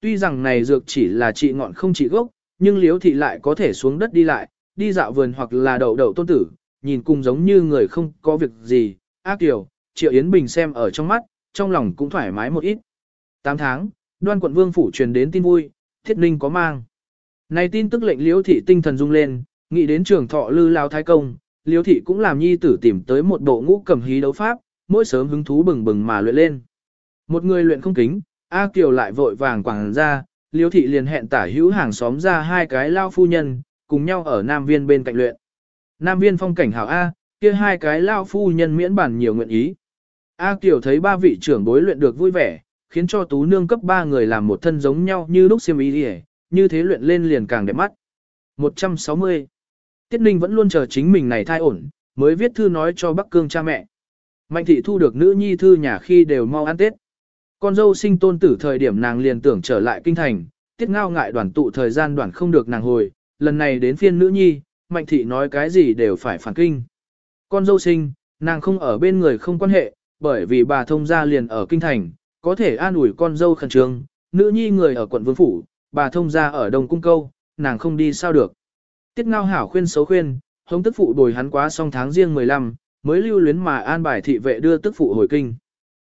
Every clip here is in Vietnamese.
Tuy rằng này dược chỉ là trị ngọn không trị gốc, nhưng liếu thị lại có thể xuống đất đi lại, đi dạo vườn hoặc là đậu đậu tôn tử, nhìn cùng giống như người không có việc gì. Ác tiểu, Triệu Yến Bình xem ở trong mắt, trong lòng cũng thoải mái một ít. 8 tháng, đoan quận vương phủ truyền đến tin vui, thiết ninh có mang. Này tin tức lệnh liếu thị tinh thần rung lên, nghĩ đến trường thọ lư lao thái công, liếu thị cũng làm nhi tử tìm tới một bộ ngũ cầm hí đấu pháp, mỗi sớm hứng thú bừng bừng mà luyện lên. Một người luyện không kính, A Kiều lại vội vàng quảng ra, Liêu thị liền hẹn tả hữu hàng xóm ra hai cái lao phu nhân, cùng nhau ở Nam Viên bên cạnh luyện. Nam Viên phong cảnh hảo A, kia hai cái lao phu nhân miễn bản nhiều nguyện ý. A Kiều thấy ba vị trưởng bối luyện được vui vẻ, khiến cho tú nương cấp ba người làm một thân giống nhau như lúc xiêm ý đi như thế luyện lên liền càng đẹp mắt. 160. Tiết Ninh vẫn luôn chờ chính mình này thai ổn, mới viết thư nói cho Bắc Cương cha mẹ. Mạnh thị thu được nữ nhi thư nhà khi đều mau ăn Tết. Con dâu sinh tôn tử thời điểm nàng liền tưởng trở lại kinh thành, tiết ngao ngại đoàn tụ thời gian đoàn không được nàng hồi, lần này đến phiên nữ nhi, mạnh thị nói cái gì đều phải phản kinh. Con dâu sinh, nàng không ở bên người không quan hệ, bởi vì bà thông gia liền ở kinh thành, có thể an ủi con dâu khẩn trương, nữ nhi người ở quận vương phủ, bà thông gia ở đồng cung câu, nàng không đi sao được. Tiết ngao hảo khuyên xấu khuyên, hống tức phụ bồi hắn quá xong tháng riêng 15, mới lưu luyến mà an bài thị vệ đưa tức phụ hồi kinh.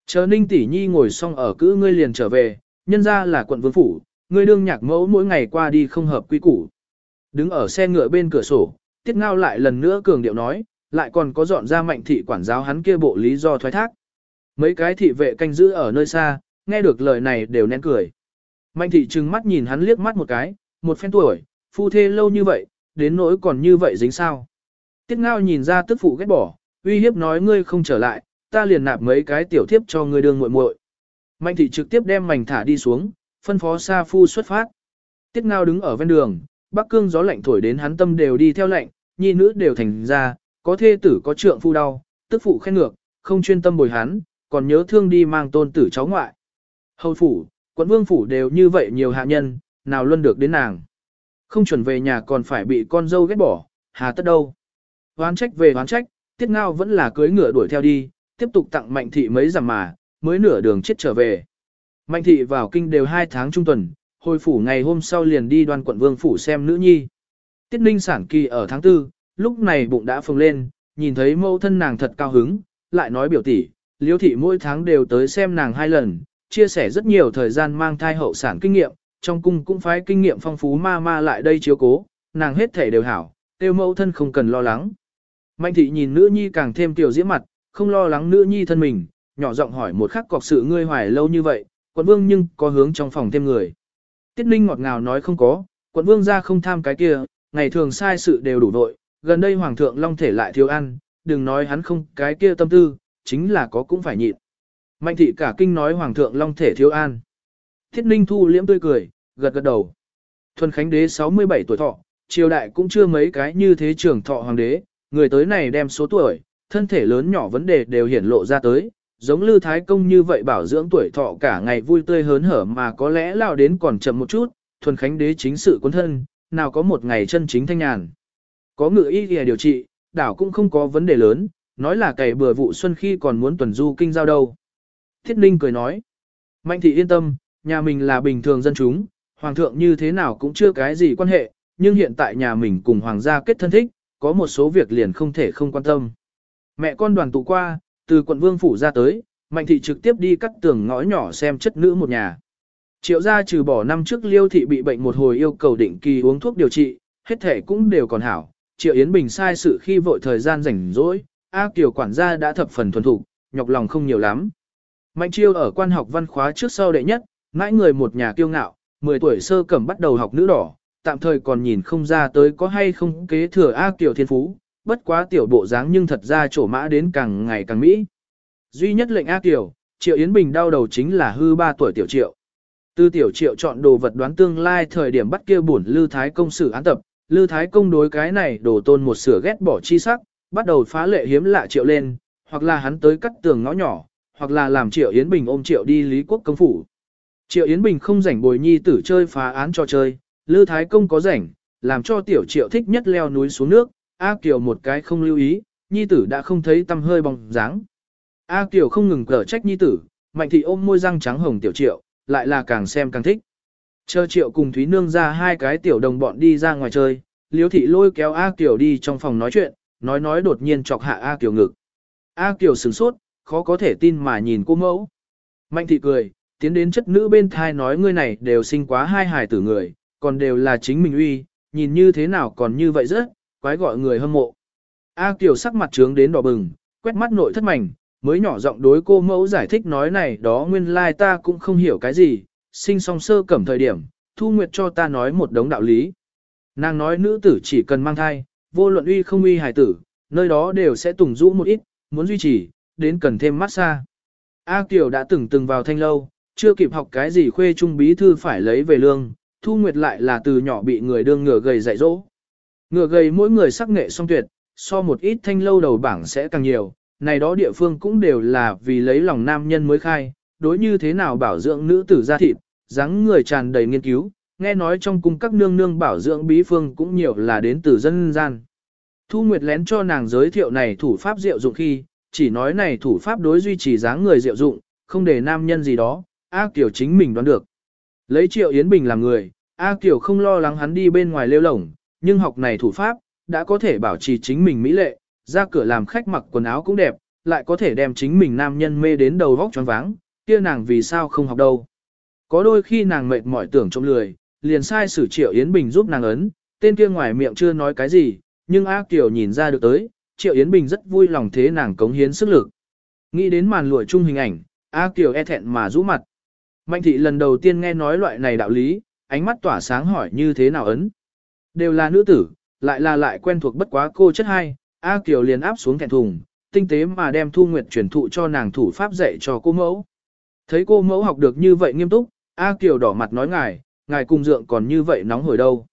Chờ ninh tỷ nhi ngồi xong ở cữ ngươi liền trở về, nhân ra là quận vương phủ, ngươi đương nhạc mẫu mỗi ngày qua đi không hợp quy củ. Đứng ở xe ngựa bên cửa sổ, tiết ngao lại lần nữa cường điệu nói, lại còn có dọn ra mạnh thị quản giáo hắn kia bộ lý do thoái thác. Mấy cái thị vệ canh giữ ở nơi xa, nghe được lời này đều nén cười. Mạnh thị trừng mắt nhìn hắn liếc mắt một cái, một phen tuổi, phu thê lâu như vậy, đến nỗi còn như vậy dính sao. Tiết ngao nhìn ra tức phụ ghét bỏ, uy hiếp nói ngươi không trở lại, ta liền nạp mấy cái tiểu thiếp cho ngươi đương muội muội. Mạnh thị trực tiếp đem mảnh thả đi xuống, phân phó Sa Phu xuất phát. Tiết Ngao đứng ở ven đường, Bắc Cương gió lạnh thổi đến hắn tâm đều đi theo lạnh, nhi nữ đều thành ra, có thê tử có trượng phu đau, tức phụ khen ngược, không chuyên tâm bồi hắn, còn nhớ thương đi mang tôn tử cháu ngoại. Hầu phủ, quận vương phủ đều như vậy nhiều hạ nhân, nào luôn được đến nàng. Không chuẩn về nhà còn phải bị con dâu ghét bỏ, hà tất đâu. Hoán trách về hoán trách, Tiết Ngao vẫn là cưới ngựa đuổi theo đi, tiếp tục tặng Mạnh Thị mấy giảm mà, mới nửa đường chết trở về. Mạnh Thị vào kinh đều hai tháng trung tuần, hồi phủ ngày hôm sau liền đi đoan quận vương phủ xem nữ nhi. Tiết Ninh sản kỳ ở tháng tư, lúc này bụng đã phồng lên, nhìn thấy mẫu thân nàng thật cao hứng, lại nói biểu tỷ, liêu thị mỗi tháng đều tới xem nàng hai lần, chia sẻ rất nhiều thời gian mang thai hậu sản kinh nghiệm, trong cung cũng phái kinh nghiệm phong phú ma ma lại đây chiếu cố, nàng hết thể đều hảo, tiêu mẫu thân không cần lo lắng. Mạnh thị nhìn nữ nhi càng thêm tiểu diễm mặt, không lo lắng nữ nhi thân mình, nhỏ giọng hỏi một khắc cọc sự ngươi hoài lâu như vậy, quận vương nhưng có hướng trong phòng thêm người. Tiết ninh ngọt ngào nói không có, quận vương ra không tham cái kia, ngày thường sai sự đều đủ vội, gần đây hoàng thượng long thể lại thiếu ăn, đừng nói hắn không cái kia tâm tư, chính là có cũng phải nhịn. Mạnh thị cả kinh nói hoàng thượng long thể thiếu an. Thiết ninh thu liễm tươi cười, gật gật đầu. Thuần Khánh đế 67 tuổi thọ, triều đại cũng chưa mấy cái như thế trưởng thọ hoàng đế, người tới này đem số tuổi, thân thể lớn nhỏ vấn đề đều hiển lộ ra tới, giống Lư Thái Công như vậy bảo dưỡng tuổi thọ cả ngày vui tươi hớn hở mà có lẽ lao đến còn chậm một chút, thuần khánh đế chính sự quân thân, nào có một ngày chân chính thanh nhàn. Có ngự y kìa điều trị, đảo cũng không có vấn đề lớn, nói là cày bừa vụ xuân khi còn muốn tuần du kinh giao đâu. Thiết Ninh cười nói, Mạnh thị yên tâm, nhà mình là bình thường dân chúng, hoàng thượng như thế nào cũng chưa cái gì quan hệ, nhưng hiện tại nhà mình cùng hoàng gia kết thân thích, có một số việc liền không thể không quan tâm. Mẹ con đoàn tụ qua, từ quận vương phủ ra tới, mạnh thị trực tiếp đi cắt tường ngõ nhỏ xem chất nữ một nhà. Triệu gia trừ bỏ năm trước liêu thị bị bệnh một hồi yêu cầu định kỳ uống thuốc điều trị, hết thể cũng đều còn hảo. Triệu Yến Bình sai sự khi vội thời gian rảnh rỗi, A Kiều quản gia đã thập phần thuần thục, nhọc lòng không nhiều lắm. Mạnh chiêu ở quan học văn khóa trước sau đệ nhất, mãi người một nhà kiêu ngạo, 10 tuổi sơ cẩm bắt đầu học nữ đỏ, tạm thời còn nhìn không ra tới có hay không kế thừa A Kiều thiên phú, bất quá tiểu bộ dáng nhưng thật ra trổ mã đến càng ngày càng mỹ. Duy nhất lệnh A Kiều, Triệu Yến Bình đau đầu chính là hư 3 tuổi tiểu triệu. Tư tiểu triệu chọn đồ vật đoán tương lai thời điểm bắt kia bổn Lư Thái Công sử án tập, Lư Thái Công đối cái này đổ tôn một sửa ghét bỏ chi sắc, bắt đầu phá lệ hiếm lạ triệu lên, hoặc là hắn tới cắt tường ngõ nhỏ, hoặc là làm Triệu Yến Bình ôm Triệu đi Lý Quốc công phủ. Triệu Yến Bình không rảnh bồi nhi tử chơi phá án cho chơi, Lư Thái Công có rảnh, làm cho tiểu Triệu thích nhất leo núi xuống nước, A Kiều một cái không lưu ý, nhi tử đã không thấy tâm hơi bóng dáng. A Kiều không ngừng cở trách nhi tử, mạnh thị ôm môi răng trắng hồng tiểu Triệu, lại là càng xem càng thích. Chờ triệu cùng Thúy Nương ra hai cái tiểu đồng bọn đi ra ngoài chơi, Liễu thị lôi kéo A Kiều đi trong phòng nói chuyện, nói nói đột nhiên chọc hạ A Kiều ngực. A Kiều sửng sốt, khó có thể tin mà nhìn cô mẫu. Mạnh thị cười, tiến đến chất nữ bên thai nói ngươi này đều sinh quá hai hài tử người, còn đều là chính mình uy, nhìn như thế nào còn như vậy rất, quái gọi người hâm mộ. A Kiều sắc mặt trướng đến đỏ bừng, quét mắt nội thất mảnh, mới nhỏ giọng đối cô mẫu giải thích nói này đó nguyên lai like ta cũng không hiểu cái gì, sinh song sơ cẩm thời điểm, Thu Nguyệt cho ta nói một đống đạo lý. Nàng nói nữ tử chỉ cần mang thai, vô luận uy không uy hài tử, nơi đó đều sẽ tùng rũ một ít, muốn duy trì, đến cần thêm massage. A Kiều đã từng từng vào thanh lâu, chưa kịp học cái gì khuê trung bí thư phải lấy về lương, Thu Nguyệt lại là từ nhỏ bị người đương ngựa gầy dạy dỗ. Ngựa gầy mỗi người sắc nghệ song tuyệt, so một ít thanh lâu đầu bảng sẽ càng nhiều, này đó địa phương cũng đều là vì lấy lòng nam nhân mới khai, đối như thế nào bảo dưỡng nữ tử ra thịt, dáng người tràn đầy nghiên cứu, nghe nói trong cung các nương nương bảo dưỡng bí phương cũng nhiều là đến từ dân gian. Thu Nguyệt lén cho nàng giới thiệu này thủ pháp diệu dụng khi, chỉ nói này thủ pháp đối duy trì dáng người diệu dụng, không để nam nhân gì đó, A Kiều chính mình đoán được. Lấy Triệu Yến Bình làm người, A Kiều không lo lắng hắn đi bên ngoài lêu lổng, nhưng học này thủ pháp, đã có thể bảo trì chính mình mỹ lệ, ra cửa làm khách mặc quần áo cũng đẹp, lại có thể đem chính mình nam nhân mê đến đầu vóc choáng váng, kia nàng vì sao không học đâu. Có đôi khi nàng mệt mỏi tưởng trong lười, liền sai sử Triệu Yến Bình giúp nàng ấn, tên kia ngoài miệng chưa nói cái gì, nhưng A Kiều nhìn ra được tới, Triệu Yến Bình rất vui lòng thế nàng cống hiến sức lực. Nghĩ đến màn lụa chung hình ảnh, A Kiều e thẹn mà rũ mặt. Mạnh thị lần đầu tiên nghe nói loại này đạo lý, ánh mắt tỏa sáng hỏi như thế nào ấn. Đều là nữ tử, lại là lại quen thuộc bất quá cô chất hai, A Kiều liền áp xuống thẹn thùng, tinh tế mà đem Thu Nguyệt truyền thụ cho nàng thủ pháp dạy cho cô mẫu. Thấy cô mẫu học được như vậy nghiêm túc, A Kiều đỏ mặt nói ngài, ngài cùng dượng còn như vậy nóng hổi đâu.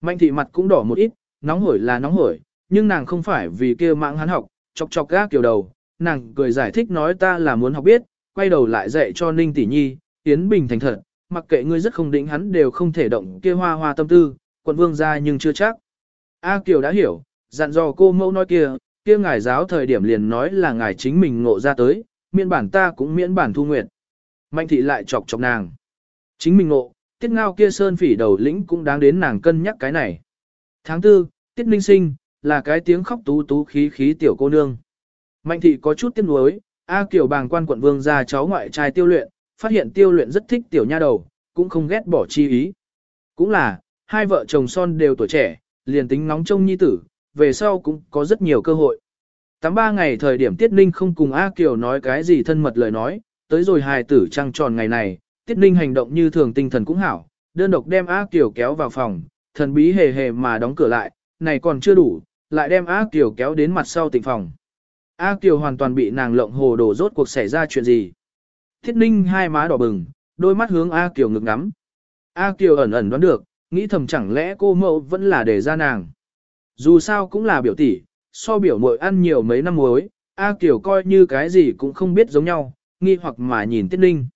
Mạnh thị mặt cũng đỏ một ít, nóng hổi là nóng hổi, nhưng nàng không phải vì kia mạng hắn học, chọc chọc A Kiều đầu, nàng cười giải thích nói ta là muốn học biết, quay đầu lại dạy cho Ninh Tỷ Nhi, Yến Bình thành thật, mặc kệ ngươi rất không định hắn đều không thể động kia hoa hoa tâm tư, quận vương ra nhưng chưa chắc. A Kiều đã hiểu, dặn dò cô mẫu nói kia, kia ngài giáo thời điểm liền nói là ngài chính mình ngộ ra tới, miễn bản ta cũng miễn bản thu nguyện. Mạnh thị lại chọc chọc nàng. Chính mình ngộ, tiết ngao kia sơn phỉ đầu lĩnh cũng đáng đến nàng cân nhắc cái này. Tháng tư, tiết Minh sinh, là cái tiếng khóc tú tú khí khí tiểu cô nương. Mạnh thị có chút tiếc nuối, A Kiều bàng quan quận vương ra cháu ngoại trai tiêu luyện, phát hiện tiêu luyện rất thích tiểu nha đầu, cũng không ghét bỏ chi ý. Cũng là, hai vợ chồng son đều tuổi trẻ, liền tính nóng trông nhi tử, về sau cũng có rất nhiều cơ hội. Tám ba ngày thời điểm Tiết Ninh không cùng A Kiều nói cái gì thân mật lời nói, tới rồi hài tử trăng tròn ngày này, Tiết Ninh hành động như thường tinh thần cũng hảo, đơn độc đem A Kiều kéo vào phòng, thần bí hề hề mà đóng cửa lại, này còn chưa đủ, lại đem A Kiều kéo đến mặt sau tịnh phòng. A Kiều hoàn toàn bị nàng lộng hồ đổ rốt cuộc xảy ra chuyện gì. Thiết Ninh hai má đỏ bừng, đôi mắt hướng A Kiều ngực ngắm. A Kiều ẩn ẩn đoán được, nghĩ thầm chẳng lẽ cô mẫu vẫn là để ra nàng. Dù sao cũng là biểu tỷ, so biểu muội ăn nhiều mấy năm muối, A Kiều coi như cái gì cũng không biết giống nhau, nghi hoặc mà nhìn Tiết Ninh.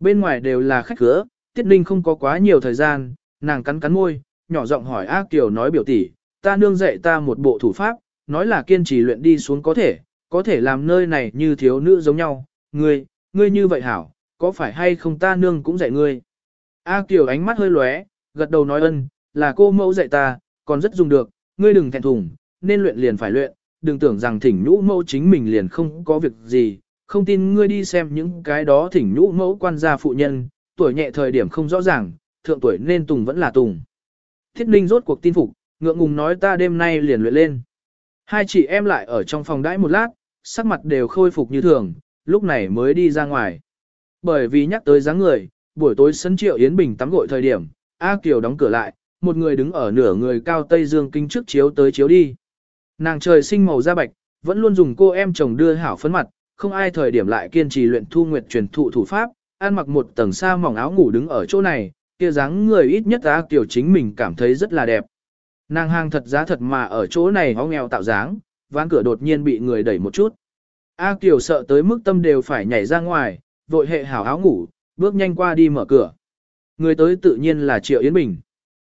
Bên ngoài đều là khách cửa, Tiết Ninh không có quá nhiều thời gian, nàng cắn cắn môi, nhỏ giọng hỏi A Kiều nói biểu tỷ, ta nương dạy ta một bộ thủ pháp, nói là kiên trì luyện đi xuống có thể, có thể làm nơi này như thiếu nữ giống nhau, ngươi, ngươi như vậy hảo, có phải hay không ta nương cũng dạy ngươi. A Kiều ánh mắt hơi lóe, gật đầu nói ân, là cô mẫu dạy ta, còn rất dùng được, ngươi đừng thẹn thùng, nên luyện liền phải luyện, đừng tưởng rằng thỉnh nhũ mẫu chính mình liền không có việc gì, không tin ngươi đi xem những cái đó thỉnh nhũ mẫu quan gia phụ nhân, tuổi nhẹ thời điểm không rõ ràng, thượng tuổi nên tùng vẫn là tùng. Thiết ninh rốt cuộc tin phục, ngượng ngùng nói ta đêm nay liền luyện lên. Hai chị em lại ở trong phòng đãi một lát, sắc mặt đều khôi phục như thường, lúc này mới đi ra ngoài. Bởi vì nhắc tới dáng người, buổi tối sân triệu Yến Bình tắm gội thời điểm, A Kiều đóng cửa lại, một người đứng ở nửa người cao Tây Dương kinh trước chiếu tới chiếu đi. Nàng trời sinh màu da bạch, vẫn luôn dùng cô em chồng đưa hảo phấn mặt, không ai thời điểm lại kiên trì luyện thu nguyệt truyền thụ thủ pháp, ăn mặc một tầng sa mỏng áo ngủ đứng ở chỗ này, kia dáng người ít nhất A Kiều chính mình cảm thấy rất là đẹp. Nàng hàng thật giá thật mà ở chỗ này ngó nghèo tạo dáng, ván cửa đột nhiên bị người đẩy một chút. A Kiều sợ tới mức tâm đều phải nhảy ra ngoài, vội hệ hảo áo ngủ, bước nhanh qua đi mở cửa. Người tới tự nhiên là Triệu Yến Bình.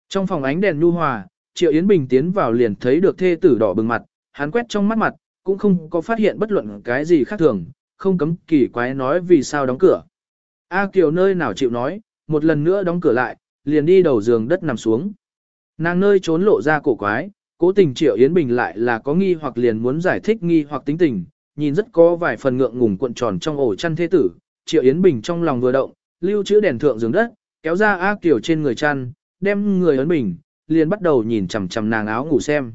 Trong phòng ánh đèn nhu hòa, Triệu Yến Bình tiến vào liền thấy được thê tử đỏ bừng mặt, hắn quét trong mắt mặt, cũng không có phát hiện bất luận cái gì khác thường, không cấm kỳ quái nói vì sao đóng cửa. A Kiều nơi nào chịu nói, một lần nữa đóng cửa lại, liền đi đầu giường đất nằm xuống. Nàng nơi trốn lộ ra cổ quái, cố tình Triệu Yến Bình lại là có nghi hoặc liền muốn giải thích nghi hoặc tính tình, nhìn rất có vài phần ngượng ngùng cuộn tròn trong ổ chăn thế tử, Triệu Yến Bình trong lòng vừa động, lưu trữ đèn thượng giường đất, kéo ra A Kiều trên người chăn, đem người ấn bình, liền bắt đầu nhìn chằm chằm nàng áo ngủ xem.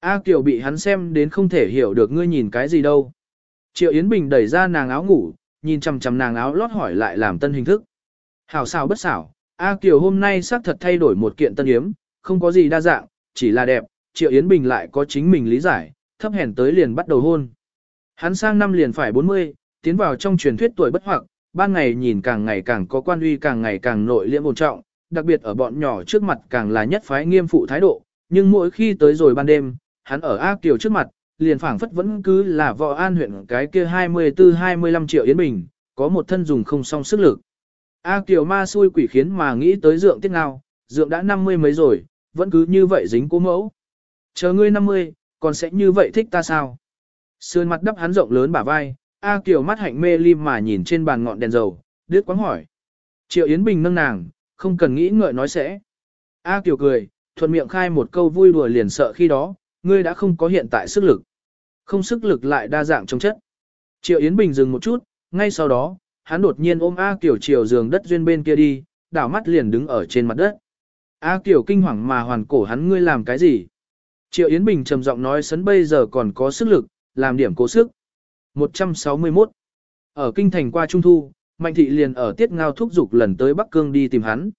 A Kiều bị hắn xem đến không thể hiểu được ngươi nhìn cái gì đâu. Triệu Yến Bình đẩy ra nàng áo ngủ, nhìn chằm chằm nàng áo lót hỏi lại làm tân hình thức. Hảo xảo bất xảo, A Kiều hôm nay xác thật thay đổi một kiện tân yếm, không có gì đa dạng, chỉ là đẹp, Triệu Yến Bình lại có chính mình lý giải, thấp hèn tới liền bắt đầu hôn. Hắn sang năm liền phải 40, tiến vào trong truyền thuyết tuổi bất hoặc, ban ngày nhìn càng ngày càng có quan uy càng ngày càng nội liễm ổn trọng, đặc biệt ở bọn nhỏ trước mặt càng là nhất phái nghiêm phụ thái độ, nhưng mỗi khi tới rồi ban đêm, hắn ở A Kiều trước mặt, liền phảng phất vẫn cứ là võ an huyện cái kia 24-25 triệu Yến Bình, có một thân dùng không song sức lực. A Kiều ma xui quỷ khiến mà nghĩ tới dượng tiết nào dượng đã 50 mấy rồi, vẫn cứ như vậy dính cố mẫu. Chờ ngươi 50, còn sẽ như vậy thích ta sao? Sườn mặt đắp hắn rộng lớn bả vai, A Kiều mắt hạnh mê lim mà nhìn trên bàn ngọn đèn dầu, đứt quáng hỏi. Triệu Yến Bình nâng nàng, không cần nghĩ ngợi nói sẽ. A Kiều cười, thuận miệng khai một câu vui đùa liền sợ khi đó, ngươi đã không có hiện tại sức lực. Không sức lực lại đa dạng trong chất. Triệu Yến Bình dừng một chút, ngay sau đó, hắn đột nhiên ôm A Kiều chiều giường đất duyên bên kia đi, đảo mắt liền đứng ở trên mặt đất. A Kiều kinh hoàng mà hoàn cổ hắn ngươi làm cái gì? Triệu Yến Bình trầm giọng nói sấn bây giờ còn có sức lực, làm điểm cố sức. 161. Ở kinh thành qua Trung Thu, Mạnh Thị liền ở Tiết Ngao thúc giục lần tới Bắc Cương đi tìm hắn.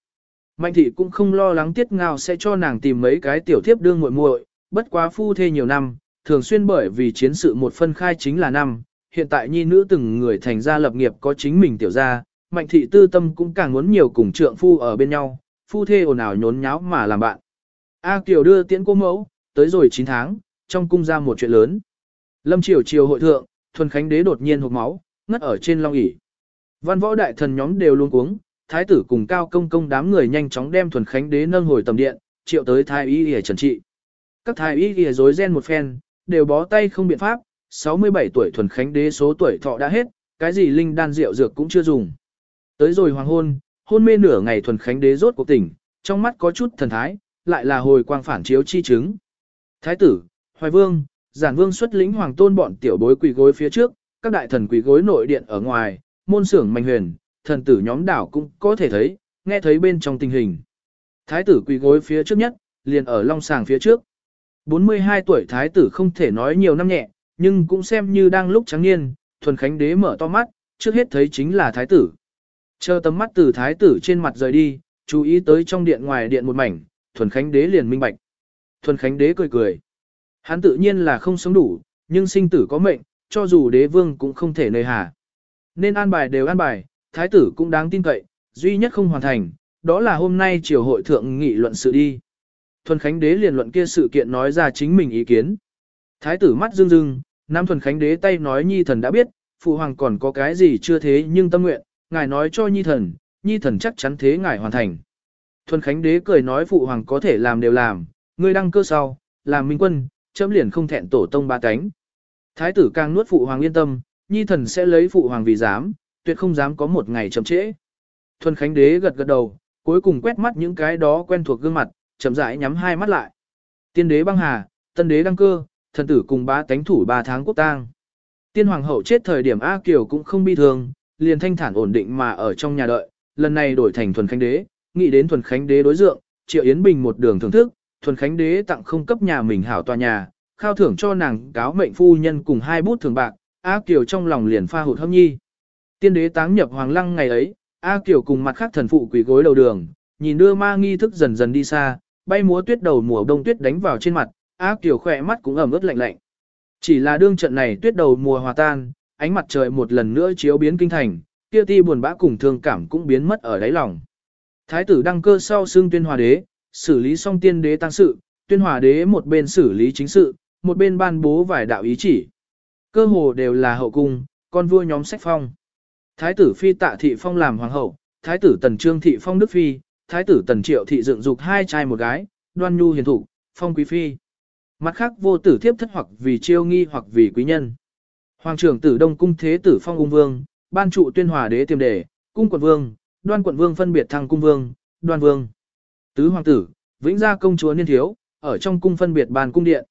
Mạnh Thị cũng không lo lắng Tiết Ngao sẽ cho nàng tìm mấy cái tiểu thiếp đương muội muội, bất quá phu thê nhiều năm, thường xuyên bởi vì chiến sự một phân khai chính là năm, hiện tại nhi nữ từng người thành gia lập nghiệp có chính mình tiểu gia, Mạnh Thị tư tâm cũng càng muốn nhiều cùng trượng phu ở bên nhau, phu thê ồn ào nhốn nháo mà làm bạn. A Kiều đưa tiễn cô mẫu, tới rồi 9 tháng, trong cung ra một chuyện lớn. Lâm Triều Triều hội thượng, Thuần Khánh Đế đột nhiên hộc máu, ngất ở trên long ỷ. Văn võ đại thần nhóm đều luôn cuống, thái tử cùng cao công công đám người nhanh chóng đem Thuần Khánh Đế nâng hồi tầm điện, triệu tới thái y y trần trị. Các thái y y rối ren một phen, đều bó tay không biện pháp, 67 tuổi Thuần Khánh Đế số tuổi thọ đã hết, cái gì linh đan rượu dược cũng chưa dùng. Tới rồi hoàng hôn, hôn mê nửa ngày Thuần Khánh Đế rốt cuộc tỉnh, trong mắt có chút thần thái, lại là hồi quang phản chiếu chi chứng. Thái tử, Hoài Vương, giản vương xuất lĩnh hoàng tôn bọn tiểu bối quỳ gối phía trước, các đại thần quỳ gối nội điện ở ngoài, môn xưởng mạnh huyền, thần tử nhóm đảo cũng có thể thấy, nghe thấy bên trong tình hình. Thái tử quỳ gối phía trước nhất, liền ở long sàng phía trước. 42 tuổi thái tử không thể nói nhiều năm nhẹ, nhưng cũng xem như đang lúc trắng niên, thuần khánh đế mở to mắt, trước hết thấy chính là thái tử. Chờ tầm mắt từ thái tử trên mặt rời đi, chú ý tới trong điện ngoài điện một mảnh, thuần khánh đế liền minh bạch. Thuần khánh đế cười cười. Hắn tự nhiên là không sống đủ, nhưng sinh tử có mệnh, cho dù đế vương cũng không thể nơi hà. Nên an bài đều an bài, thái tử cũng đáng tin cậy, duy nhất không hoàn thành, đó là hôm nay triều hội thượng nghị luận sự đi. Thuần Khánh đế liền luận kia sự kiện nói ra chính mình ý kiến. Thái tử mắt rưng rưng, Nam Thuần Khánh đế tay nói nhi thần đã biết, phụ hoàng còn có cái gì chưa thế nhưng tâm nguyện, ngài nói cho nhi thần, nhi thần chắc chắn thế ngài hoàn thành. Thuần Khánh đế cười nói phụ hoàng có thể làm đều làm, ngươi đăng cơ sau, làm minh quân, chấm liền không thẹn tổ tông ba cánh. Thái tử càng nuốt phụ hoàng yên tâm, nhi thần sẽ lấy phụ hoàng vì dám, tuyệt không dám có một ngày chậm trễ. Thuần Khánh đế gật gật đầu, cuối cùng quét mắt những cái đó quen thuộc gương mặt, chậm rãi nhắm hai mắt lại. Tiên đế băng hà, tân đế đăng cơ, thần tử cùng ba tánh thủ ba tháng quốc tang. Tiên hoàng hậu chết thời điểm A Kiều cũng không bi thương, liền thanh thản ổn định mà ở trong nhà đợi, lần này đổi thành thuần khánh đế, nghĩ đến thuần khánh đế đối dượng, triệu Yến Bình một đường thưởng thức, thuần khánh đế tặng không cấp nhà mình hảo tòa nhà, khao thưởng cho nàng cáo mệnh phu nhân cùng hai bút thường bạc, A Kiều trong lòng liền pha hụt hâm nhi. Tiên đế táng nhập hoàng lăng ngày ấy, A Kiều cùng mặt khác thần phụ quỳ gối đầu đường, nhìn đưa ma nghi thức dần dần đi xa, bay múa tuyết đầu mùa đông tuyết đánh vào trên mặt, A Kiều khỏe mắt cũng ẩm ướt lạnh lạnh. Chỉ là đương trận này tuyết đầu mùa hòa tan, ánh mặt trời một lần nữa chiếu biến kinh thành, kia ti buồn bã cùng thương cảm cũng biến mất ở đáy lòng. Thái tử đăng cơ sau xương tuyên hòa đế, xử lý xong tiên đế tăng sự, tuyên hòa đế một bên xử lý chính sự, một bên ban bố vài đạo ý chỉ. Cơ hồ đều là hậu cung, con vua nhóm sách phong. Thái tử phi tạ thị phong làm hoàng hậu, thái tử tần trương thị phong đức phi, thái tử tần triệu thị dựng dục hai trai một gái, đoan nhu hiền thủ, phong quý phi. Mặt khác vô tử thiếp thất hoặc vì chiêu nghi hoặc vì quý nhân. Hoàng trưởng tử đông cung thế tử phong ung vương, ban trụ tuyên hòa đế tiềm đề, cung quận vương, đoan quận vương phân biệt thăng cung vương, đoan vương, tứ hoàng tử, vĩnh gia công chúa niên thiếu, ở trong cung phân biệt bàn cung điện.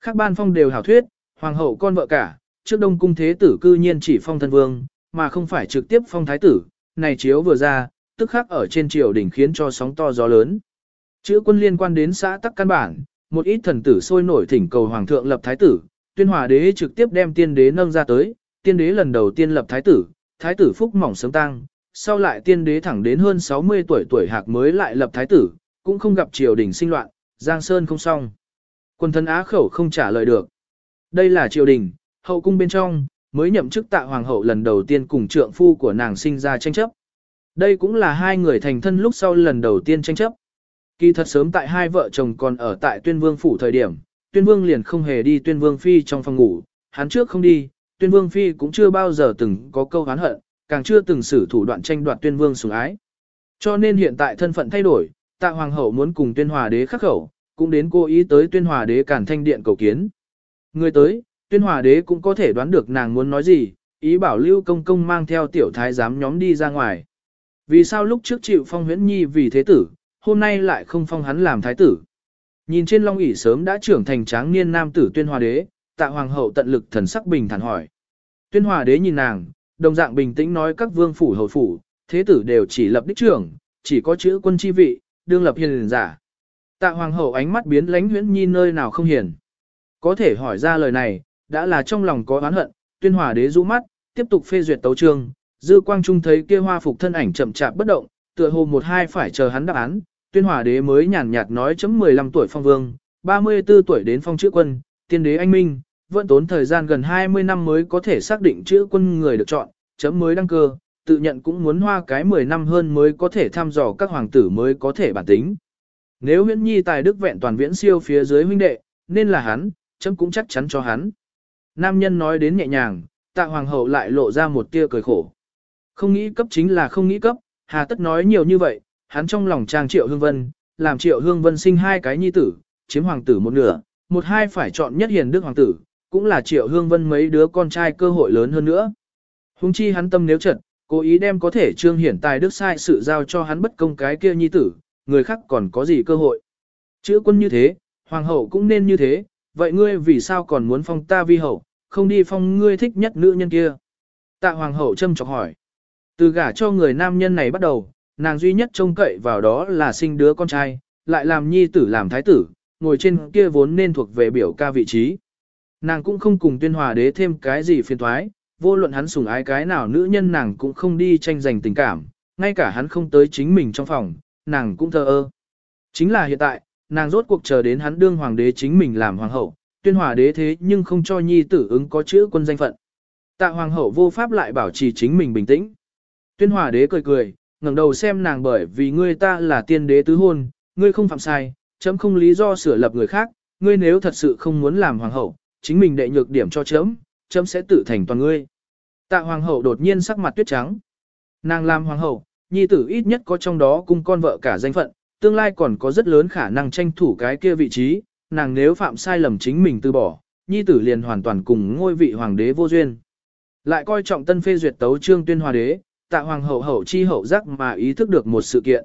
Các ban phong đều hảo thuyết, hoàng hậu con vợ cả, trước đông cung thế tử cư nhiên chỉ phong thân vương, mà không phải trực tiếp phong thái tử, này chiếu vừa ra, tức khắc ở trên triều đỉnh khiến cho sóng to gió lớn. Chữ quân liên quan đến xã tắc căn bản, một ít thần tử sôi nổi thỉnh cầu hoàng thượng lập thái tử, tuyên hòa đế trực tiếp đem tiên đế nâng ra tới, tiên đế lần đầu tiên lập thái tử, thái tử phúc mỏng sớm tăng, sau lại tiên đế thẳng đến hơn 60 tuổi tuổi hạc mới lại lập thái tử, cũng không gặp triều đình sinh loạn, Giang Sơn không xong. Quân thân á khẩu không trả lời được. Đây là triều đình, hậu cung bên trong, mới nhậm chức tạ hoàng hậu lần đầu tiên cùng trượng phu của nàng sinh ra tranh chấp. Đây cũng là hai người thành thân lúc sau lần đầu tiên tranh chấp. Kỳ thật sớm tại hai vợ chồng còn ở tại tuyên vương phủ thời điểm, tuyên vương liền không hề đi tuyên vương phi trong phòng ngủ, hắn trước không đi, tuyên vương phi cũng chưa bao giờ từng có câu hán hận, càng chưa từng xử thủ đoạn tranh đoạt tuyên vương sủng ái. Cho nên hiện tại thân phận thay đổi, tạ hoàng hậu muốn cùng tuyên hòa đế khắc khẩu, cũng đến cô ý tới tuyên hòa đế cản thanh điện cầu kiến. Người tới, tuyên hòa đế cũng có thể đoán được nàng muốn nói gì, ý bảo lưu công công mang theo tiểu thái giám nhóm đi ra ngoài. Vì sao lúc trước chịu phong huyễn nhi vì thế tử, hôm nay lại không phong hắn làm thái tử. Nhìn trên long ỷ sớm đã trưởng thành tráng niên nam tử tuyên hòa đế, tạ hoàng hậu tận lực thần sắc bình thản hỏi. Tuyên hòa đế nhìn nàng, đồng dạng bình tĩnh nói các vương phủ hầu phủ, thế tử đều chỉ lập đích trưởng, chỉ có chữ quân chi vị, đương lập hiền giả. Tạ hoàng hậu ánh mắt biến lánh huyễn nhi nơi nào không hiền. Có thể hỏi ra lời này, đã là trong lòng có oán hận, tuyên hòa đế rũ mắt, tiếp tục phê duyệt tấu trương, dư quang trung thấy kia hoa phục thân ảnh chậm chạp bất động, tựa hồ một hai phải chờ hắn đáp án, tuyên hòa đế mới nhàn nhạt nói chấm 15 tuổi phong vương, 34 tuổi đến phong chữ quân, tiên đế anh minh, vẫn tốn thời gian gần 20 năm mới có thể xác định chữ quân người được chọn, chấm mới đăng cơ, tự nhận cũng muốn hoa cái 10 năm hơn mới có thể thăm dò các hoàng tử mới có thể bản tính. Nếu huyễn nhi tài đức vẹn toàn viễn siêu phía dưới huynh đệ, nên là hắn, chấm cũng chắc chắn cho hắn. Nam nhân nói đến nhẹ nhàng, tạ hoàng hậu lại lộ ra một tia cười khổ. Không nghĩ cấp chính là không nghĩ cấp, hà tất nói nhiều như vậy, hắn trong lòng trang triệu hương vân, làm triệu hương vân sinh hai cái nhi tử, chiếm hoàng tử một nửa, một hai phải chọn nhất hiền đức hoàng tử, cũng là triệu hương vân mấy đứa con trai cơ hội lớn hơn nữa. Hùng chi hắn tâm nếu trận, cố ý đem có thể trương hiển tài đức sai sự giao cho hắn bất công cái kia nhi tử, người khác còn có gì cơ hội. Chữ quân như thế, hoàng hậu cũng nên như thế, vậy ngươi vì sao còn muốn phong ta vi hậu, không đi phong ngươi thích nhất nữ nhân kia. Tạ hoàng hậu châm chọc hỏi. Từ gả cho người nam nhân này bắt đầu, nàng duy nhất trông cậy vào đó là sinh đứa con trai, lại làm nhi tử làm thái tử, ngồi trên kia vốn nên thuộc về biểu ca vị trí. Nàng cũng không cùng tuyên hòa đế thêm cái gì phiền thoái, vô luận hắn sủng ái cái nào nữ nhân nàng cũng không đi tranh giành tình cảm, ngay cả hắn không tới chính mình trong phòng, nàng cũng thờ ơ. Chính là hiện tại, nàng rốt cuộc chờ đến hắn đương hoàng đế chính mình làm hoàng hậu, tuyên hòa đế thế nhưng không cho nhi tử ứng có chữ quân danh phận. Tạ hoàng hậu vô pháp lại bảo trì chính mình bình tĩnh. Tuyên hòa đế cười cười, ngẩng đầu xem nàng bởi vì ngươi ta là tiên đế tứ hôn, ngươi không phạm sai, chấm không lý do sửa lập người khác, ngươi nếu thật sự không muốn làm hoàng hậu, chính mình đệ nhược điểm cho chấm, chấm sẽ tự thành toàn ngươi. Tạ hoàng hậu đột nhiên sắc mặt tuyết trắng. Nàng làm hoàng hậu, nhi tử ít nhất có trong đó cùng con vợ cả danh phận, tương lai còn có rất lớn khả năng tranh thủ cái kia vị trí, nàng nếu phạm sai lầm chính mình từ bỏ, nhi tử liền hoàn toàn cùng ngôi vị hoàng đế vô duyên. Lại coi trọng tân phê duyệt tấu trương tuyên hòa đế, tạ hoàng hậu hậu chi hậu giác mà ý thức được một sự kiện.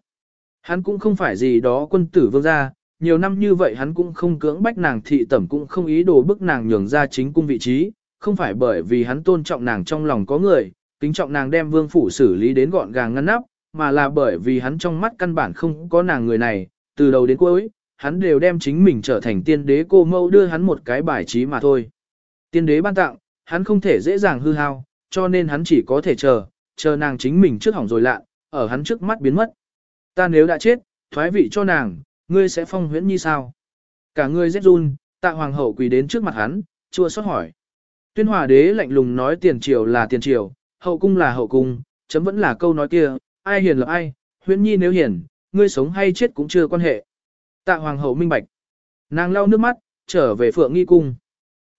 Hắn cũng không phải gì đó quân tử vương gia, nhiều năm như vậy hắn cũng không cưỡng bách nàng thị tẩm cũng không ý đồ bức nàng nhường ra chính cung vị trí, không phải bởi vì hắn tôn trọng nàng trong lòng có người, kính trọng nàng đem vương phủ xử lý đến gọn gàng ngăn nắp, mà là bởi vì hắn trong mắt căn bản không có nàng người này, từ đầu đến cuối, hắn đều đem chính mình trở thành tiên đế cô mẫu đưa hắn một cái bài trí mà thôi. Tiên đế ban tặng, hắn không thể dễ dàng hư hao, cho nên hắn chỉ có thể chờ, chờ nàng chính mình trước hỏng rồi lạ, ở hắn trước mắt biến mất. Ta nếu đã chết, thoái vị cho nàng, ngươi sẽ phong huyễn Nhi sao? Cả ngươi rét run, tạ hoàng hậu quỳ đến trước mặt hắn, chua xót hỏi. Tuyên hòa đế lạnh lùng nói tiền triều là tiền triều, hậu cung là hậu cung, chấm vẫn là câu nói kia, ai hiền là ai, huyễn nhi nếu hiền, ngươi sống hay chết cũng chưa quan hệ. Tạ hoàng hậu minh bạch. Nàng lau nước mắt, trở về phượng nghi cung.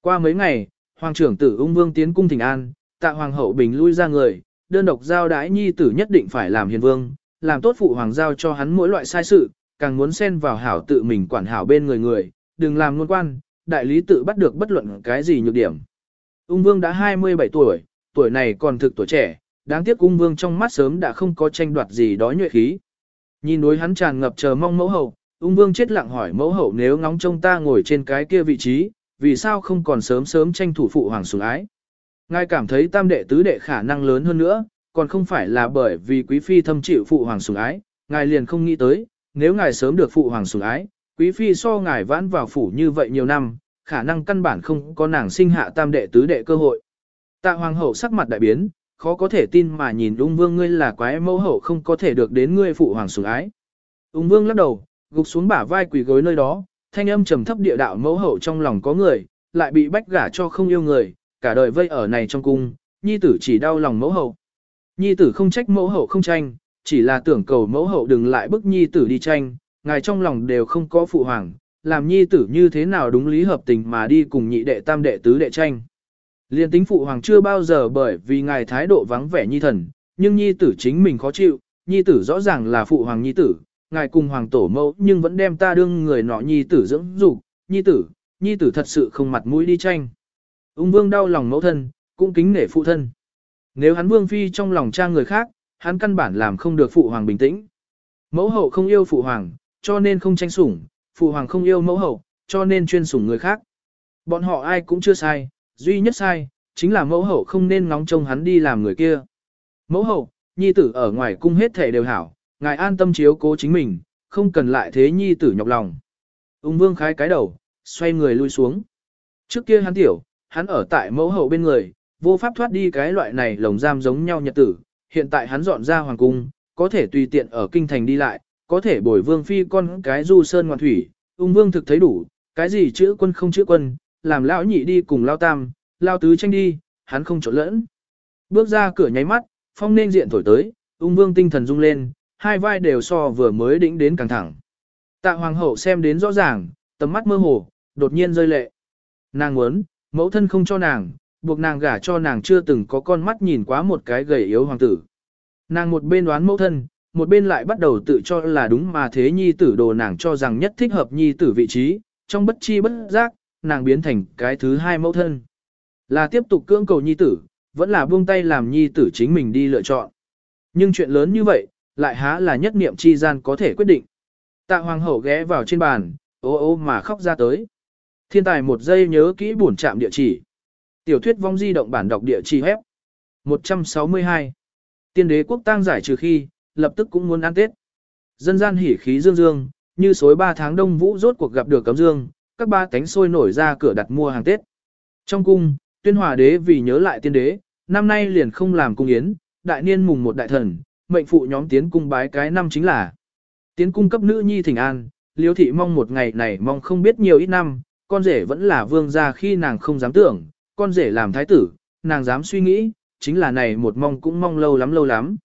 Qua mấy ngày, hoàng trưởng tử ung vương tiến cung thỉnh an, tạ hoàng hậu bình lui ra người, đơn độc giao đái nhi tử nhất định phải làm hiền vương, làm tốt phụ hoàng giao cho hắn mỗi loại sai sự, càng muốn xen vào hảo tự mình quản hảo bên người người, đừng làm luôn quan, đại lý tự bắt được bất luận cái gì nhược điểm. Ung vương đã 27 tuổi, tuổi này còn thực tuổi trẻ, đáng tiếc ung vương trong mắt sớm đã không có tranh đoạt gì đó nhuệ khí. Nhìn đối hắn tràn ngập chờ mong mẫu hậu, ung vương chết lặng hỏi mẫu hậu nếu ngóng trông ta ngồi trên cái kia vị trí, vì sao không còn sớm sớm tranh thủ phụ hoàng sủng ái. Ngài cảm thấy tam đệ tứ đệ khả năng lớn hơn nữa, còn không phải là bởi vì quý phi thâm chịu phụ hoàng sủng ái, ngài liền không nghĩ tới, nếu ngài sớm được phụ hoàng sủng ái, quý phi so ngài vãn vào phủ như vậy nhiều năm, khả năng căn bản không có nàng sinh hạ tam đệ tứ đệ cơ hội. Tạ hoàng hậu sắc mặt đại biến, khó có thể tin mà nhìn ung vương ngươi là quái mẫu hậu không có thể được đến ngươi phụ hoàng sủng ái. Ung vương lắc đầu, gục xuống bả vai quỳ gối nơi đó, thanh âm trầm thấp địa đạo mẫu hậu trong lòng có người, lại bị bách gả cho không yêu người, cả đời vây ở này trong cung, nhi tử chỉ đau lòng mẫu hậu. Nhi tử không trách mẫu hậu không tranh, chỉ là tưởng cầu mẫu hậu đừng lại bức nhi tử đi tranh, ngài trong lòng đều không có phụ hoàng, làm nhi tử như thế nào đúng lý hợp tình mà đi cùng nhị đệ tam đệ tứ đệ tranh. Liên tính phụ hoàng chưa bao giờ bởi vì ngài thái độ vắng vẻ nhi thần, nhưng nhi tử chính mình khó chịu, nhi tử rõ ràng là phụ hoàng nhi tử, ngài cùng hoàng tổ mẫu nhưng vẫn đem ta đương người nọ nhi tử dưỡng dục, nhi tử, nhi tử thật sự không mặt mũi đi tranh. Ung vương đau lòng mẫu thân, cũng kính nể phụ thân. Nếu hắn vương phi trong lòng cha người khác, hắn căn bản làm không được phụ hoàng bình tĩnh. Mẫu hậu không yêu phụ hoàng, cho nên không tranh sủng, phụ hoàng không yêu mẫu hậu, cho nên chuyên sủng người khác. Bọn họ ai cũng chưa sai, duy nhất sai, chính là mẫu hậu không nên ngóng trông hắn đi làm người kia. Mẫu hậu, nhi tử ở ngoài cung hết thể đều hảo, ngài an tâm chiếu cố chính mình, không cần lại thế nhi tử nhọc lòng. Ung vương khái cái đầu, xoay người lui xuống. Trước kia hắn tiểu, hắn ở tại mẫu hậu bên người, vô pháp thoát đi cái loại này lồng giam giống nhau nhật tử. Hiện tại hắn dọn ra hoàng cung, có thể tùy tiện ở kinh thành đi lại, có thể bồi vương phi con cái du sơn ngoạn thủy, ung vương thực thấy đủ, cái gì chữ quân không chữ quân, làm lão nhị đi cùng lao tam, lao tứ tranh đi, hắn không trộn lẫn. Bước ra cửa nháy mắt, phong nên diện thổi tới, ung vương tinh thần rung lên, hai vai đều so vừa mới đĩnh đến căng thẳng. Tạ hoàng hậu xem đến rõ ràng, tầm mắt mơ hồ, đột nhiên rơi lệ. Nàng muốn, mẫu thân không cho nàng, buộc nàng gả cho nàng chưa từng có con mắt nhìn quá một cái gầy yếu hoàng tử. Nàng một bên đoán mẫu thân, một bên lại bắt đầu tự cho là đúng mà thế nhi tử đồ nàng cho rằng nhất thích hợp nhi tử vị trí, trong bất chi bất giác, nàng biến thành cái thứ hai mẫu thân. Là tiếp tục cưỡng cầu nhi tử, vẫn là buông tay làm nhi tử chính mình đi lựa chọn. Nhưng chuyện lớn như vậy, lại há là nhất niệm chi gian có thể quyết định. Tạ hoàng hậu ghé vào trên bàn, ô ô mà khóc ra tới. Thiên tài một giây nhớ kỹ bổn trạm địa chỉ. Tiểu thuyết vong di động bản đọc địa chỉ hép. 162. Tiên đế quốc tang giải trừ khi, lập tức cũng muốn ăn Tết. Dân gian hỉ khí dương dương, như suối ba tháng đông vũ rốt cuộc gặp được cấm dương, các ba cánh sôi nổi ra cửa đặt mua hàng Tết. Trong cung, tuyên hòa đế vì nhớ lại tiên đế, năm nay liền không làm cung yến, đại niên mùng một đại thần, mệnh phụ nhóm tiến cung bái cái năm chính là tiến cung cấp nữ nhi thỉnh an, liêu thị mong một ngày này mong không biết nhiều ít năm, con rể vẫn là vương gia khi nàng không dám tưởng, con rể làm thái tử, nàng dám suy nghĩ, chính là này một mong cũng mong lâu lắm lâu lắm.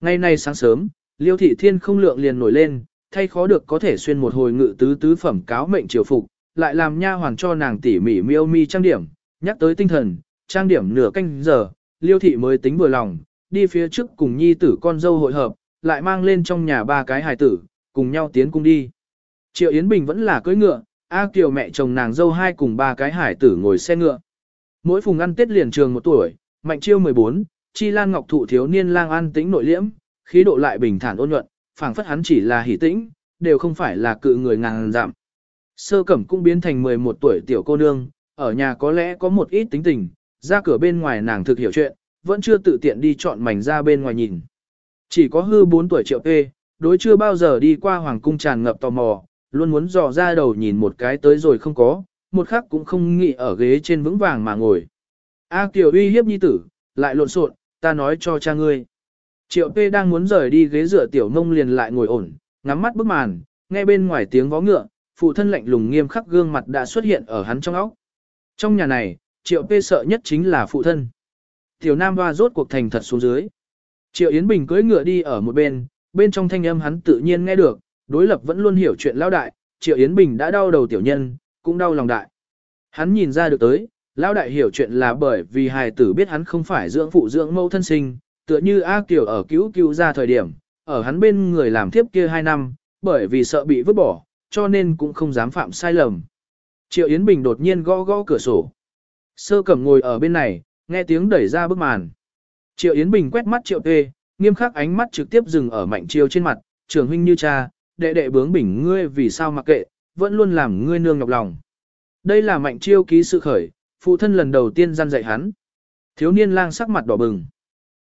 Ngày nay sáng sớm, liêu thị thiên không lượng liền nổi lên, thay khó được có thể xuyên một hồi ngự tứ tứ phẩm cáo mệnh triều phục, lại làm nha hoàn cho nàng tỉ mỉ miêu mi trang điểm, nhắc tới tinh thần, trang điểm nửa canh giờ, liêu thị mới tính vừa lòng, đi phía trước cùng nhi tử con dâu hội hợp, lại mang lên trong nhà ba cái hài tử, cùng nhau tiến cung đi. Triệu Yến Bình vẫn là cưỡi ngựa, A Kiều mẹ chồng nàng dâu hai cùng ba cái hải tử ngồi xe ngựa. Mỗi phùng ăn Tết liền trường một tuổi, Mạnh Chiêu 14, Chi Lan Ngọc Thụ thiếu niên lang an tĩnh nội liễm, khí độ lại bình thản ôn nhuận, phảng phất hắn chỉ là hỉ tĩnh, đều không phải là cự người ngàn giảm. Sơ Cẩm cũng biến thành 11 tuổi tiểu cô nương, ở nhà có lẽ có một ít tính tình, ra cửa bên ngoài nàng thực hiểu chuyện, vẫn chưa tự tiện đi chọn mảnh ra bên ngoài nhìn. Chỉ có hư 4 tuổi triệu tê, đối chưa bao giờ đi qua hoàng cung tràn ngập tò mò, luôn muốn dò ra đầu nhìn một cái tới rồi không có, một khắc cũng không nghĩ ở ghế trên vững vàng mà ngồi. A Kiều uy hiếp nhi tử, lại lộn xộn, ta nói cho cha ngươi. Triệu P đang muốn rời đi ghế dựa tiểu mông liền lại ngồi ổn, ngắm mắt bức màn, nghe bên ngoài tiếng vó ngựa, phụ thân lạnh lùng nghiêm khắc gương mặt đã xuất hiện ở hắn trong óc. Trong nhà này, Triệu P sợ nhất chính là phụ thân. Tiểu Nam Hoa rốt cuộc thành thật xuống dưới. Triệu Yến Bình cưỡi ngựa đi ở một bên, bên trong thanh âm hắn tự nhiên nghe được, đối lập vẫn luôn hiểu chuyện lão đại, Triệu Yến Bình đã đau đầu tiểu nhân, cũng đau lòng đại. Hắn nhìn ra được tới, lão đại hiểu chuyện là bởi vì hài tử biết hắn không phải dưỡng phụ dưỡng mẫu thân sinh, tựa như A Kiều ở cứu cứu ra thời điểm, ở hắn bên người làm tiếp kia hai năm, bởi vì sợ bị vứt bỏ, cho nên cũng không dám phạm sai lầm. Triệu Yến Bình đột nhiên gõ gõ cửa sổ. Sơ cẩm ngồi ở bên này, nghe tiếng đẩy ra bức màn. Triệu Yến Bình quét mắt Triệu Tê, nghiêm khắc ánh mắt trực tiếp dừng ở Mạnh Chiêu trên mặt, trưởng huynh như cha, đệ đệ bướng bỉnh ngươi vì sao mặc kệ, vẫn luôn làm ngươi nương nhọc lòng. Đây là mạnh chiêu ký sự khởi, phụ thân lần đầu tiên gian dạy hắn. Thiếu niên lang sắc mặt đỏ bừng.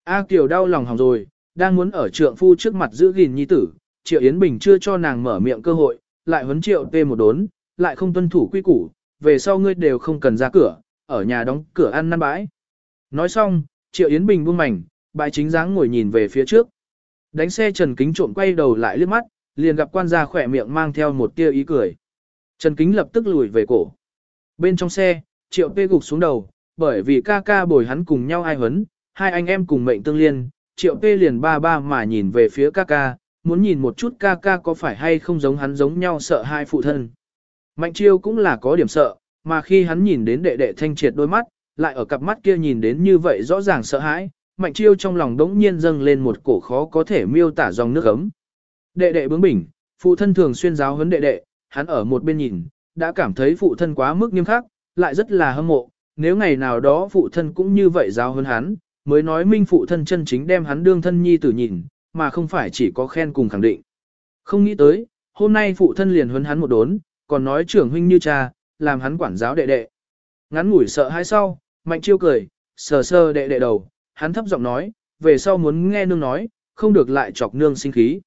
A Kiều đau lòng hỏng rồi, đang muốn ở trượng phu trước mặt giữ gìn nhi tử, Triệu Yến Bình chưa cho nàng mở miệng cơ hội, lại huấn Triệu Tê một đốn, lại không tuân thủ quy củ, về sau ngươi đều không cần ra cửa, ở nhà đóng cửa ăn năn bãi. Nói xong, Triệu Yến Bình buông mảnh, bãi chính dáng ngồi nhìn về phía trước. Đánh xe Trần Kính trộm quay đầu lại liếc mắt, liền gặp quan gia khỏe miệng mang theo một tia ý cười. Trần Kính lập tức lùi về cổ. Bên trong xe, Triệu Pê gục xuống đầu, bởi vì ca ca bồi hắn cùng nhau ai huấn, hai anh em cùng mệnh tương liên, triệu Pê liền ba ba mà nhìn về phía ca ca, muốn nhìn một chút ca ca có phải hay không giống hắn giống nhau sợ hai phụ thân. Mạnh chiêu cũng là có điểm sợ, mà khi hắn nhìn đến đệ đệ thanh triệt đôi mắt, lại ở cặp mắt kia nhìn đến như vậy rõ ràng sợ hãi, mạnh chiêu trong lòng đống nhiên dâng lên một cổ khó có thể miêu tả dòng nước ấm. Đệ đệ bướng bỉnh, phụ thân thường xuyên giáo huấn đệ đệ, hắn ở một bên nhìn, đã cảm thấy phụ thân quá mức nghiêm khắc, lại rất là hâm mộ, nếu ngày nào đó phụ thân cũng như vậy giáo huấn hắn, mới nói minh phụ thân chân chính đem hắn đương thân nhi tử nhìn, mà không phải chỉ có khen cùng khẳng định. Không nghĩ tới, hôm nay phụ thân liền huấn hắn một đốn, còn nói trưởng huynh như cha, làm hắn quản giáo đệ đệ. Ngắn ngủi sợ hãi sau, mạnh chiêu cười, sờ sờ đệ đệ đầu, hắn thấp giọng nói, về sau muốn nghe nương nói, không được lại chọc nương sinh khí.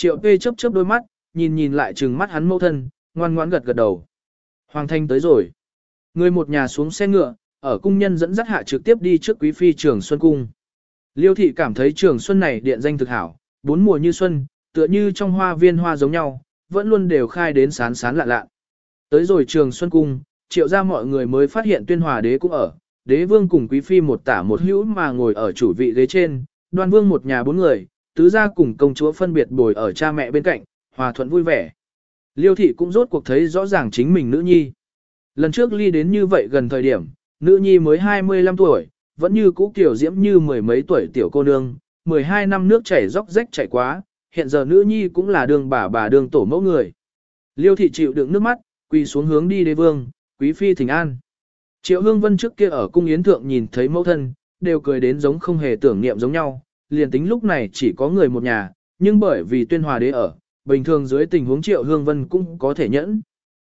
Triệu P chớp chớp đôi mắt, nhìn nhìn lại trừng mắt hắn mâu thân, ngoan ngoãn gật gật đầu. Hoàng thanh tới rồi. Người một nhà xuống xe ngựa, ở cung nhân dẫn dắt hạ trực tiếp đi trước quý phi trường xuân cung. Liêu thị cảm thấy trường xuân này điện danh thực hảo, bốn mùa như xuân, tựa như trong hoa viên hoa giống nhau, vẫn luôn đều khai đến sán sán lạ lạ. Tới rồi trường xuân cung, triệu ra mọi người mới phát hiện tuyên hòa đế cũng ở, đế vương cùng quý phi một tả một hữu mà ngồi ở chủ vị ghế trên, đoan vương một nhà bốn người, tứ gia cùng công chúa phân biệt bồi ở cha mẹ bên cạnh, hòa thuận vui vẻ. Liêu thị cũng rốt cuộc thấy rõ ràng chính mình nữ nhi. Lần trước ly đến như vậy gần thời điểm, nữ nhi mới 25 tuổi, vẫn như cũ kiểu diễm như mười mấy tuổi tiểu cô nương, 12 năm nước chảy róc rách chảy quá, hiện giờ nữ nhi cũng là đường bà bà đường tổ mẫu người. Liêu thị chịu đựng nước mắt, quỳ xuống hướng đi đế vương, quý phi thỉnh an. Triệu hương vân trước kia ở cung yến thượng nhìn thấy mẫu thân, đều cười đến giống không hề tưởng niệm giống nhau, liền tính lúc này chỉ có người một nhà, nhưng bởi vì tuyên hòa đế ở, bình thường dưới tình huống triệu hương vân cũng có thể nhẫn.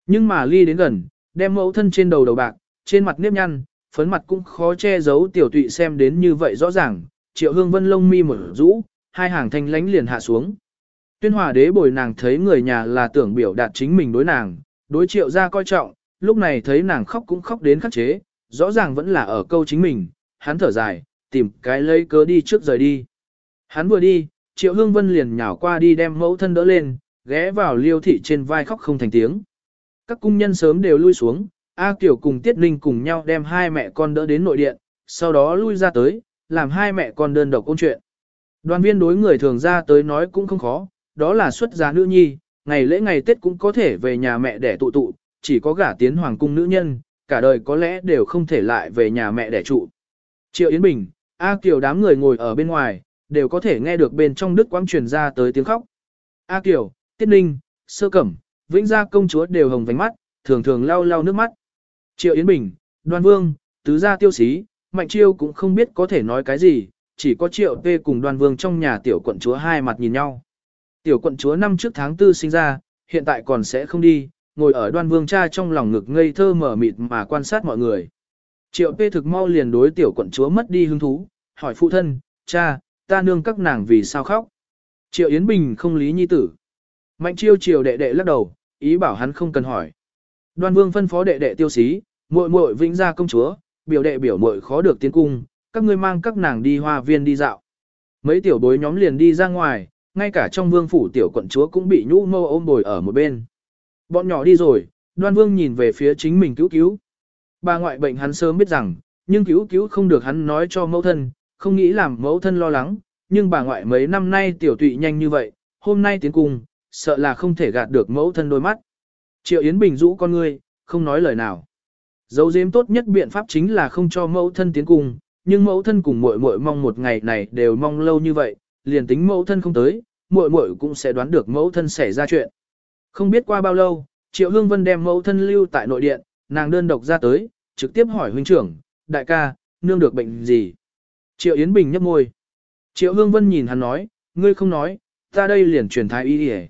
Nhưng mà ly đến gần, đem mẫu thân trên đầu đầu bạc, trên mặt nếp nhăn, phấn mặt cũng khó che giấu tiểu tụy xem đến như vậy rõ ràng, triệu hương vân lông mi mở rũ, hai hàng thanh lánh liền hạ xuống. Tuyên hòa đế bồi nàng thấy người nhà là tưởng biểu đạt chính mình đối nàng, đối triệu ra coi trọng, lúc này thấy nàng khóc cũng khóc đến khắc chế, rõ ràng vẫn là ở câu chính mình, hắn thở dài, tìm cái lấy cớ đi trước rời đi. Hắn vừa đi, triệu hương vân liền nhào qua đi đem mẫu thân đỡ lên, ghé vào liêu thị trên vai khóc không thành tiếng. Các cung nhân sớm đều lui xuống, A Kiều cùng Tiết Ninh cùng nhau đem hai mẹ con đỡ đến nội điện, sau đó lui ra tới, làm hai mẹ con đơn độc câu chuyện. Đoàn viên đối người thường ra tới nói cũng không khó, đó là xuất giá nữ nhi, ngày lễ ngày Tết cũng có thể về nhà mẹ để tụ tụ, chỉ có gả tiến hoàng cung nữ nhân, cả đời có lẽ đều không thể lại về nhà mẹ để trụ. Triệu Yến Bình, A Kiều đám người ngồi ở bên ngoài, đều có thể nghe được bên trong đức quang truyền ra tới tiếng khóc. A Kiều, Tiết Ninh, Sơ Cẩm, Vĩnh Gia công chúa đều hồng vánh mắt, thường thường lau lau nước mắt. Triệu Yến Bình, Đoan Vương, Tứ Gia Tiêu Sĩ, Mạnh Chiêu cũng không biết có thể nói cái gì, chỉ có Triệu Tê cùng Đoan Vương trong nhà tiểu quận chúa hai mặt nhìn nhau. Tiểu quận chúa năm trước tháng tư sinh ra, hiện tại còn sẽ không đi, ngồi ở Đoan Vương cha trong lòng ngực ngây thơ mở mịt mà quan sát mọi người. Triệu Tê thực mau liền đối tiểu quận chúa mất đi hứng thú, hỏi phụ thân, cha, ta nương các nàng vì sao khóc. Triệu Yến Bình không lý nhi tử. Mạnh Chiêu triều đệ đệ lắc đầu, ý bảo hắn không cần hỏi. Đoan Vương phân phó đệ đệ tiêu xí, muội muội vĩnh gia công chúa, biểu đệ biểu muội khó được tiến cung, các ngươi mang các nàng đi hoa viên đi dạo. Mấy tiểu bối nhóm liền đi ra ngoài, ngay cả trong vương phủ tiểu quận chúa cũng bị nhũ mâu ôm bồi ở một bên. Bọn nhỏ đi rồi, đoan vương nhìn về phía chính mình cứu cứu. Bà ngoại bệnh hắn sớm biết rằng, nhưng cứu cứu không được hắn nói cho mẫu thân, không nghĩ làm mẫu thân lo lắng, nhưng bà ngoại mấy năm nay tiểu tụy nhanh như vậy, hôm nay tiến cùng, sợ là không thể gạt được mẫu thân đôi mắt. Triệu Yến Bình rũ con ngươi, không nói lời nào. Dấu diếm tốt nhất biện pháp chính là không cho mẫu thân tiến cùng, nhưng mẫu thân cùng muội muội mong một ngày này đều mong lâu như vậy, liền tính mẫu thân không tới, muội muội cũng sẽ đoán được mẫu thân xảy ra chuyện. Không biết qua bao lâu, Triệu Hương Vân đem mẫu thân lưu tại nội điện, nàng đơn độc ra tới, trực tiếp hỏi huynh trưởng, đại ca, nương được bệnh gì? Triệu Yến Bình nhấp môi. Triệu Hương Vân nhìn hắn nói, ngươi không nói, ta đây liền truyền thái y đi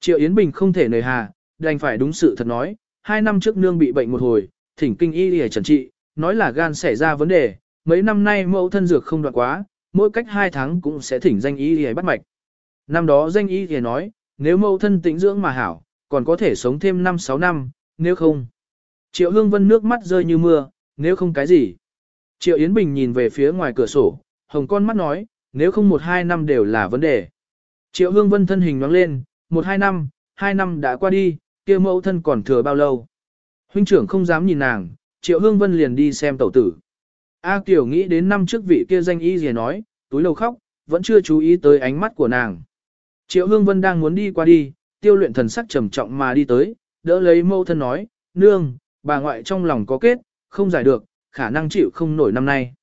Triệu Yến Bình không thể nề hà, đành phải đúng sự thật nói, hai năm trước nương bị bệnh một hồi, thỉnh kinh y đi trần trị, nói là gan xảy ra vấn đề, mấy năm nay mẫu thân dược không đoạn quá, mỗi cách hai tháng cũng sẽ thỉnh danh y đi bắt mạch. Năm đó danh y thì nói, nếu mẫu thân tĩnh dưỡng mà hảo, còn có thể sống thêm 5-6 năm, nếu không. Triệu Hương Vân nước mắt rơi như mưa, nếu không cái gì. Triệu Yến Bình nhìn về phía ngoài cửa sổ, hồng con mắt nói, nếu không một hai năm đều là vấn đề. Triệu Hương Vân thân hình nhoáng lên, một hai năm, hai năm đã qua đi, kia mẫu thân còn thừa bao lâu. Huynh trưởng không dám nhìn nàng, Triệu Hương Vân liền đi xem tẩu tử. A Kiều nghĩ đến năm trước vị kia danh y gì nói, túi lâu khóc, vẫn chưa chú ý tới ánh mắt của nàng. Triệu Hương Vân đang muốn đi qua đi, tiêu luyện thần sắc trầm trọng mà đi tới, đỡ lấy mẫu thân nói, nương, bà ngoại trong lòng có kết, không giải được, khả năng chịu không nổi năm nay.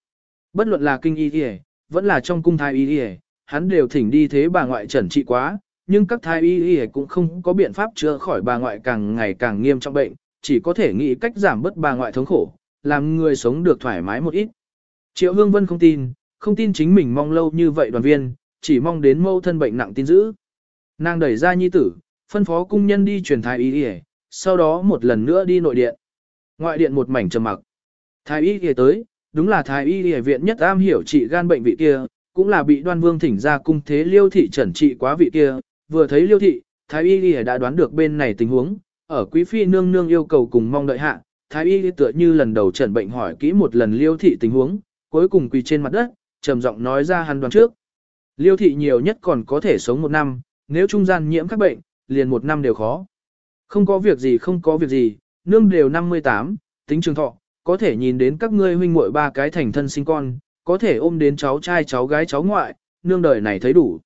Bất luận là kinh y y, vẫn là trong cung thái y y, hắn đều thỉnh đi thế bà ngoại trần trị quá, nhưng các thái y y cũng không có biện pháp chữa khỏi bà ngoại càng ngày càng nghiêm trọng bệnh, chỉ có thể nghĩ cách giảm bớt bà ngoại thống khổ, làm người sống được thoải mái một ít. Triệu Hương Vân không tin, không tin chính mình mong lâu như vậy đoàn viên, chỉ mong đến mâu thân bệnh nặng tin dữ. Nàng đẩy ra nhi tử, phân phó cung nhân đi truyền thái y y, sau đó một lần nữa đi nội điện. Ngoại điện một mảnh trầm mặc. Thái y kia tới, đúng là thái y y viện nhất am hiểu trị gan bệnh vị kia, cũng là bị đoan vương thỉnh ra cung thế liêu thị trần trị quá vị kia, vừa thấy liêu thị, thái y y đã đoán được bên này tình huống, ở quý phi nương nương yêu cầu cùng mong đợi hạ, thái y tựa như lần đầu trần bệnh hỏi kỹ một lần liêu thị tình huống, cuối cùng quỳ trên mặt đất, trầm giọng nói ra hắn đoán trước. Liêu thị nhiều nhất còn có thể sống một năm, nếu trung gian nhiễm các bệnh, liền một năm đều khó. Không có việc gì không có việc gì, nương đều 58, tính trường thọ, có thể nhìn đến các ngươi huynh muội ba cái thành thân sinh con, có thể ôm đến cháu trai cháu gái cháu ngoại, nương đời này thấy đủ.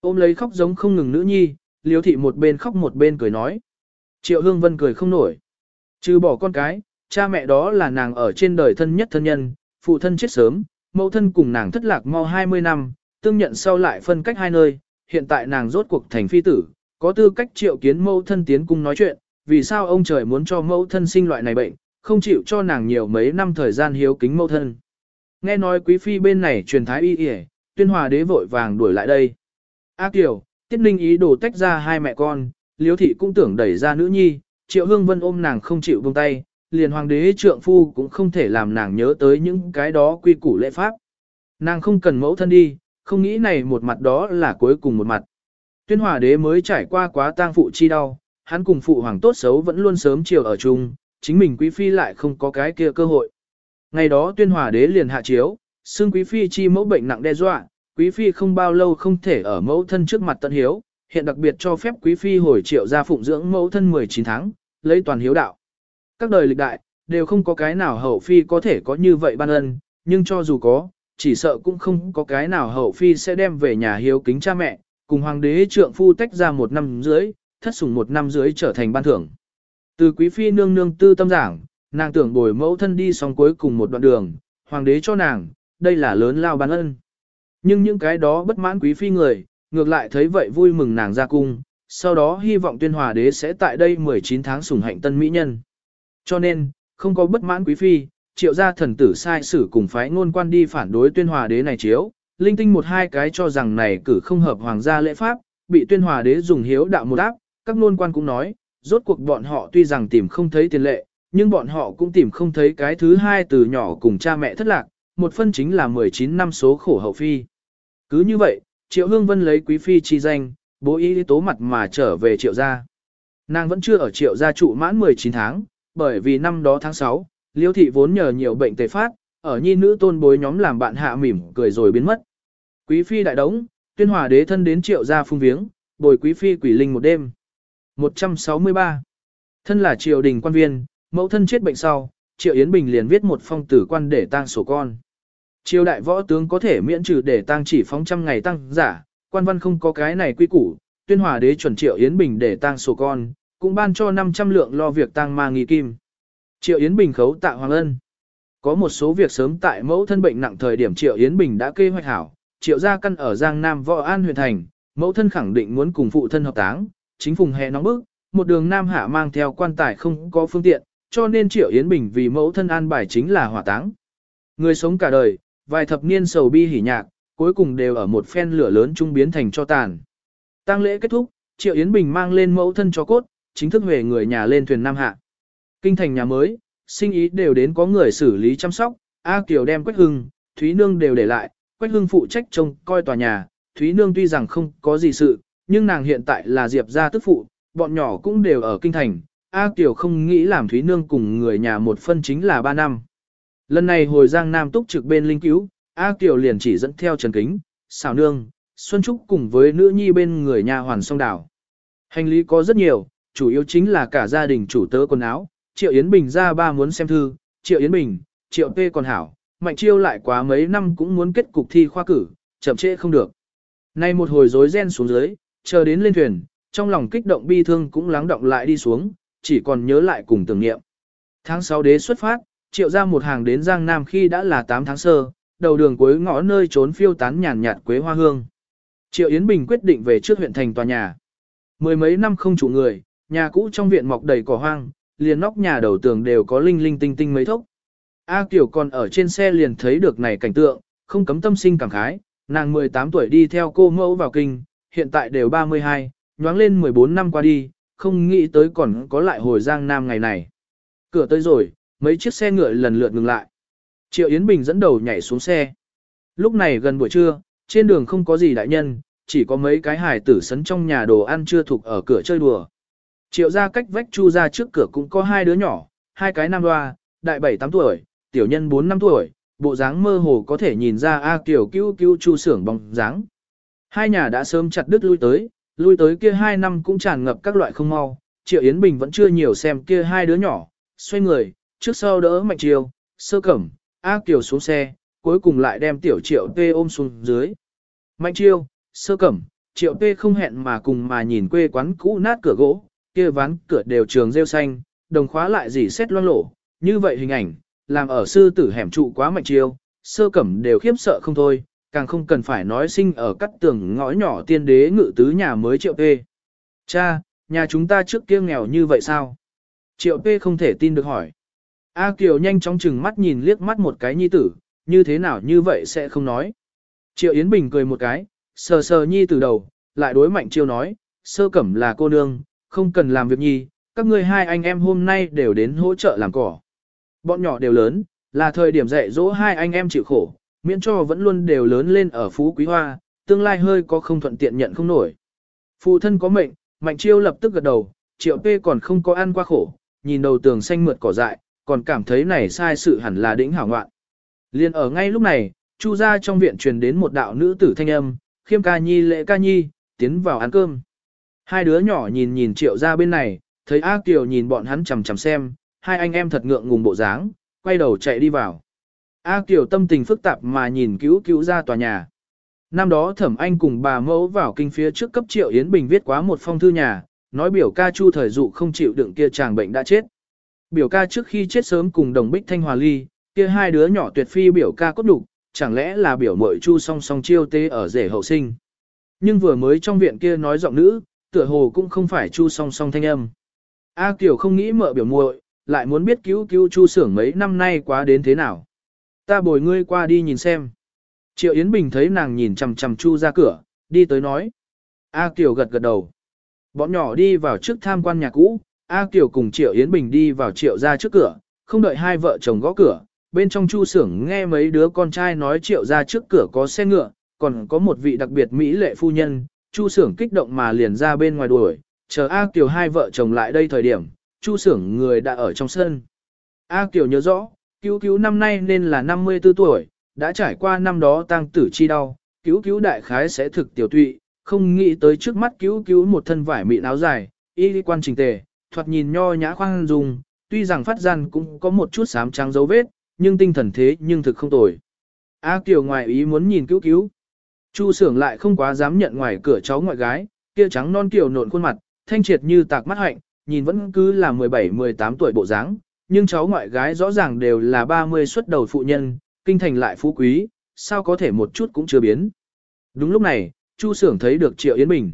Ôm lấy khóc giống không ngừng nữ nhi, liếu thị một bên khóc một bên cười nói. Triệu Hương Vân cười không nổi. Trừ bỏ con cái, cha mẹ đó là nàng ở trên đời thân nhất thân nhân, phụ thân chết sớm, mẫu thân cùng nàng thất lạc mau 20 năm, tương nhận sau lại phân cách hai nơi, hiện tại nàng rốt cuộc thành phi tử, có tư cách triệu kiến mẫu thân tiến cung nói chuyện, vì sao ông trời muốn cho mẫu thân sinh loại này bệnh, không chịu cho nàng nhiều mấy năm thời gian hiếu kính mẫu thân. Nghe nói quý phi bên này truyền thái y y, tuyên hòa đế vội vàng đuổi lại đây. A Kiều, Tiết Ninh ý đồ tách ra hai mẹ con, Liễu thị cũng tưởng đẩy ra nữ nhi, Triệu Hương Vân ôm nàng không chịu buông tay, liền hoàng đế trượng phu cũng không thể làm nàng nhớ tới những cái đó quy củ lễ pháp. Nàng không cần mẫu thân đi, không nghĩ này một mặt đó là cuối cùng một mặt. Tuyên hòa đế mới trải qua quá tang phụ chi đau, hắn cùng phụ hoàng tốt xấu vẫn luôn sớm chiều ở chung, chính mình quý phi lại không có cái kia cơ hội. Ngày đó tuyên hòa đế liền hạ chiếu, xưng quý phi chi mẫu bệnh nặng đe dọa, quý phi không bao lâu không thể ở mẫu thân trước mặt tận hiếu, hiện đặc biệt cho phép quý phi hồi triệu ra phụng dưỡng mẫu thân 19 tháng, lấy toàn hiếu đạo. Các đời lịch đại, đều không có cái nào hậu phi có thể có như vậy ban ân, nhưng cho dù có, chỉ sợ cũng không có cái nào hậu phi sẽ đem về nhà hiếu kính cha mẹ, cùng hoàng đế trượng phu tách ra một năm dưới, thất sủng một năm dưới trở thành ban thưởng. Từ quý phi nương nương tư tâm giảng, nàng tưởng bồi mẫu thân đi xong cuối cùng một đoạn đường, hoàng đế cho nàng, đây là lớn lao ban ân. Nhưng những cái đó bất mãn quý phi người, ngược lại thấy vậy vui mừng nàng ra cung, sau đó hy vọng tuyên hòa đế sẽ tại đây 19 tháng sủng hạnh tân mỹ nhân. Cho nên, không có bất mãn quý phi, triệu gia thần tử sai sử cùng phái ngôn quan đi phản đối tuyên hòa đế này chiếu, linh tinh một hai cái cho rằng này cử không hợp hoàng gia lễ pháp, bị tuyên hòa đế dùng hiếu đạo một áp, các nôn quan cũng nói, rốt cuộc bọn họ tuy rằng tìm không thấy tiền lệ, nhưng bọn họ cũng tìm không thấy cái thứ hai từ nhỏ cùng cha mẹ thất lạc, một phân chính là 19 năm số khổ hậu phi. Cứ như vậy, Triệu Hương Vân lấy quý phi chi danh, bố ý tố mặt mà trở về triệu gia. Nàng vẫn chưa ở triệu gia trụ mãn 19 tháng, bởi vì năm đó tháng 6, Liêu thị vốn nhờ nhiều bệnh tề phát, ở nhi nữ tôn bối nhóm làm bạn hạ mỉm cười rồi biến mất. Quý phi đại đống, tuyên hòa đế thân đến triệu gia phung viếng, bồi quý phi quỷ linh một đêm. 163. Thân là triều đình quan viên, mẫu thân chết bệnh sau, triệu Yến Bình liền viết một phong tử quan để tang sổ con. Triều đại võ tướng có thể miễn trừ để tang chỉ phóng trăm ngày tăng giả, quan văn không có cái này quy củ, tuyên hòa đế chuẩn triệu Yến Bình để tang sổ con, cũng ban cho 500 lượng lo việc tang ma nghi kim. Triệu Yến Bình khấu tạ Hoàng Ân. Có một số việc sớm tại mẫu thân bệnh nặng thời điểm Triệu Yến Bình đã kê hoạch hảo, Triệu gia căn ở Giang Nam Võ An huyện thành, mẫu thân khẳng định muốn cùng phụ thân hợp táng, chính phùng hè nóng bức, một đường Nam Hạ mang theo quan tài không có phương tiện, cho nên Triệu Yến Bình vì mẫu thân an bài chính là hỏa táng. Người sống cả đời, vài thập niên sầu bi hỉ nhạc, cuối cùng đều ở một phen lửa lớn trung biến thành cho tàn. tang lễ kết thúc, Triệu Yến Bình mang lên mẫu thân cho cốt, chính thức về người nhà lên thuyền Nam Hạ. Kinh thành nhà mới, sinh ý đều đến có người xử lý chăm sóc, A Kiều đem Quách Hưng, Thúy Nương đều để lại, Quách Hưng phụ trách trông coi tòa nhà, Thúy Nương tuy rằng không có gì sự, nhưng nàng hiện tại là Diệp gia tức phụ, bọn nhỏ cũng đều ở kinh thành, A Kiều không nghĩ làm Thúy Nương cùng người nhà một phân chính là 3 năm. Lần này hồi Giang Nam túc trực bên linh cứu, A Kiều liền chỉ dẫn theo Trần Kính, Xào Nương, Xuân Trúc cùng với nữ nhi bên người nhà hoàn song đảo. Hành lý có rất nhiều, chủ yếu chính là cả gia đình chủ tớ quần áo, Triệu Yến Bình ra ba muốn xem thư, Triệu Yến Bình, Triệu P còn hảo, Mạnh Chiêu lại quá mấy năm cũng muốn kết cục thi khoa cử, chậm trễ không được. Nay một hồi rối ren xuống dưới, chờ đến lên thuyền, trong lòng kích động bi thương cũng lắng động lại đi xuống, chỉ còn nhớ lại cùng tưởng niệm. Tháng 6 đế xuất phát, triệu ra một hàng đến Giang Nam khi đã là 8 tháng sơ, đầu đường cuối ngõ nơi trốn phiêu tán nhàn nhạt quế hoa hương. Triệu Yến Bình quyết định về trước huyện thành tòa nhà. Mười mấy năm không chủ người, nhà cũ trong viện mọc đầy cỏ hoang, liền nóc nhà đầu tường đều có linh linh tinh tinh mấy thốc. A Kiều còn ở trên xe liền thấy được này cảnh tượng, không cấm tâm sinh cảm khái, nàng 18 tuổi đi theo cô mẫu vào kinh, hiện tại đều 32, nhoáng lên 14 năm qua đi, không nghĩ tới còn có lại hồi Giang Nam ngày này. Cửa tới rồi, mấy chiếc xe ngựa lần lượt ngừng lại. Triệu Yến Bình dẫn đầu nhảy xuống xe. Lúc này gần buổi trưa, trên đường không có gì đại nhân, chỉ có mấy cái hài tử sấn trong nhà đồ ăn chưa thuộc ở cửa chơi đùa. Triệu ra cách vách chu ra trước cửa cũng có hai đứa nhỏ, hai cái nam loa, đại 7-8 tuổi, tiểu nhân 4-5 tuổi, bộ dáng mơ hồ có thể nhìn ra A Kiều cứu cứu chu sưởng bóng dáng. Hai nhà đã sớm chặt đứt lui tới, lui tới kia hai năm cũng tràn ngập các loại không mau, Triệu Yến Bình vẫn chưa nhiều xem kia hai đứa nhỏ, xoay người, trước sau đỡ Mạnh Triều, sơ cẩm, A Kiều xuống xe, cuối cùng lại đem tiểu Triệu Tê ôm xuống dưới. Mạnh Triều, sơ cẩm, Triệu Tê không hẹn mà cùng mà nhìn quê quán cũ nát cửa gỗ, kia ván cửa đều trường rêu xanh, đồng khóa lại dỉ xét loang lổ, như vậy hình ảnh, làm ở sư tử hẻm trụ quá Mạnh Triều, sơ cẩm đều khiếp sợ không thôi, càng không cần phải nói sinh ở cắt tường ngõ nhỏ tiên đế ngự tứ nhà mới triệu tê. Cha, nhà chúng ta trước kia nghèo như vậy sao? Triệu tê không thể tin được hỏi. A Kiều nhanh chóng chừng mắt nhìn liếc mắt một cái nhi tử, như thế nào như vậy sẽ không nói. Triệu Yến Bình cười một cái, sờ sờ nhi tử đầu, lại đối mạnh chiêu nói, sơ cẩm là cô nương, không cần làm việc nhi, các ngươi hai anh em hôm nay đều đến hỗ trợ làm cỏ. Bọn nhỏ đều lớn, là thời điểm dạy dỗ hai anh em chịu khổ, miễn cho vẫn luôn đều lớn lên ở phú quý hoa, tương lai hơi có không thuận tiện nhận không nổi. Phụ thân có mệnh, Mạnh Chiêu lập tức gật đầu, Triệu P còn không có ăn qua khổ, nhìn đầu tường xanh mượt cỏ dại, còn cảm thấy này sai sự hẳn là đỉnh hảo ngoạn. Liên ở ngay lúc này, Chu ra trong viện truyền đến một đạo nữ tử thanh âm, khiêm ca nhi lệ ca nhi, tiến vào ăn cơm. Hai đứa nhỏ nhìn nhìn Triệu ra bên này, thấy A Kiều nhìn bọn hắn chằm chằm xem, hai anh em thật ngượng ngùng bộ dáng, quay đầu chạy đi vào. A Kiều tâm tình phức tạp mà nhìn cứu cứu ra tòa nhà. Năm đó thẩm anh cùng bà mẫu vào kinh phía trước cấp triệu Yến Bình viết quá một phong thư nhà, nói biểu ca chu thời dụ không chịu đựng kia chàng bệnh đã chết. Biểu ca trước khi chết sớm cùng đồng bích thanh hòa ly, kia hai đứa nhỏ tuyệt phi biểu ca cốt đục, chẳng lẽ là biểu mội chu song song chiêu tê ở rể hậu sinh. Nhưng vừa mới trong viện kia nói giọng nữ, tựa hồ cũng không phải chu song song thanh âm. A Kiều không nghĩ mợ biểu muội, lại muốn biết cứu cứu chu sưởng mấy năm nay quá đến thế nào. Ta bồi ngươi qua đi nhìn xem. Triệu Yến Bình thấy nàng nhìn chằm chằm Chu ra cửa, đi tới nói. A Kiều gật gật đầu. Bọn nhỏ đi vào trước tham quan nhà cũ, A Kiều cùng Triệu Yến Bình đi vào Triệu ra trước cửa, không đợi hai vợ chồng gõ cửa. Bên trong Chu xưởng nghe mấy đứa con trai nói Triệu ra trước cửa có xe ngựa, còn có một vị đặc biệt mỹ lệ phu nhân. Chu xưởng kích động mà liền ra bên ngoài đuổi, chờ A Kiều hai vợ chồng lại đây thời điểm, Chu xưởng người đã ở trong sân. A Kiều nhớ rõ, Cứu cứu năm nay nên là 54 tuổi, đã trải qua năm đó tăng tử chi đau, cứu cứu đại khái sẽ thực tiểu tụy, không nghĩ tới trước mắt cứu cứu một thân vải mịn áo dài, y quan trình tề, thoạt nhìn nho nhã khoan dung, tuy rằng phát gian cũng có một chút sám trắng dấu vết, nhưng tinh thần thế nhưng thực không tồi. A Kiều ngoài ý muốn nhìn cứu cứu. Chu sưởng lại không quá dám nhận ngoài cửa cháu ngoại gái, kia trắng non kiều nộn khuôn mặt, thanh triệt như tạc mắt hạnh, nhìn vẫn cứ là 17-18 tuổi bộ dáng, nhưng cháu ngoại gái rõ ràng đều là 30 xuất đầu phụ nhân, kinh thành lại phú quý, sao có thể một chút cũng chưa biến. Đúng lúc này, Chu Sưởng thấy được Triệu Yến Bình.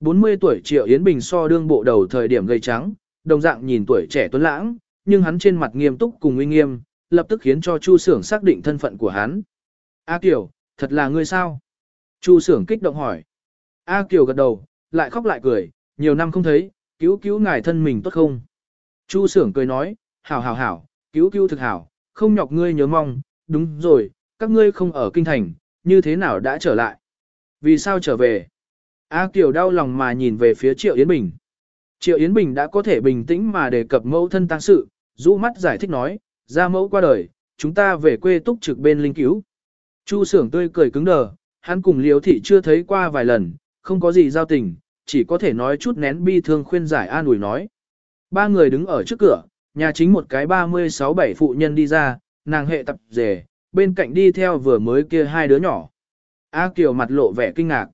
40 tuổi Triệu Yến Bình so đương bộ đầu thời điểm gây trắng, đồng dạng nhìn tuổi trẻ tuấn lãng, nhưng hắn trên mặt nghiêm túc cùng uy nghiêm, lập tức khiến cho Chu Sưởng xác định thân phận của hắn. A Kiều, thật là ngươi sao? Chu Sưởng kích động hỏi. A Kiều gật đầu, lại khóc lại cười, nhiều năm không thấy, cứu cứu ngài thân mình tốt không. Chu sưởng cười nói, hảo hảo hảo, cứu cứu thực hảo, không nhọc ngươi nhớ mong, đúng rồi, các ngươi không ở kinh thành, như thế nào đã trở lại. Vì sao trở về? A Kiều đau lòng mà nhìn về phía Triệu Yến Bình. Triệu Yến Bình đã có thể bình tĩnh mà đề cập mẫu thân tăng sự, rũ mắt giải thích nói, ra mẫu qua đời, chúng ta về quê túc trực bên linh cứu. Chu sưởng tươi cười cứng đờ, hắn cùng liếu thị chưa thấy qua vài lần, không có gì giao tình, chỉ có thể nói chút nén bi thương khuyên giải an ủi nói. Ba người đứng ở trước cửa, nhà chính một cái 36-7 phụ nhân đi ra, nàng hệ tập rể, bên cạnh đi theo vừa mới kia hai đứa nhỏ. A Kiều mặt lộ vẻ kinh ngạc.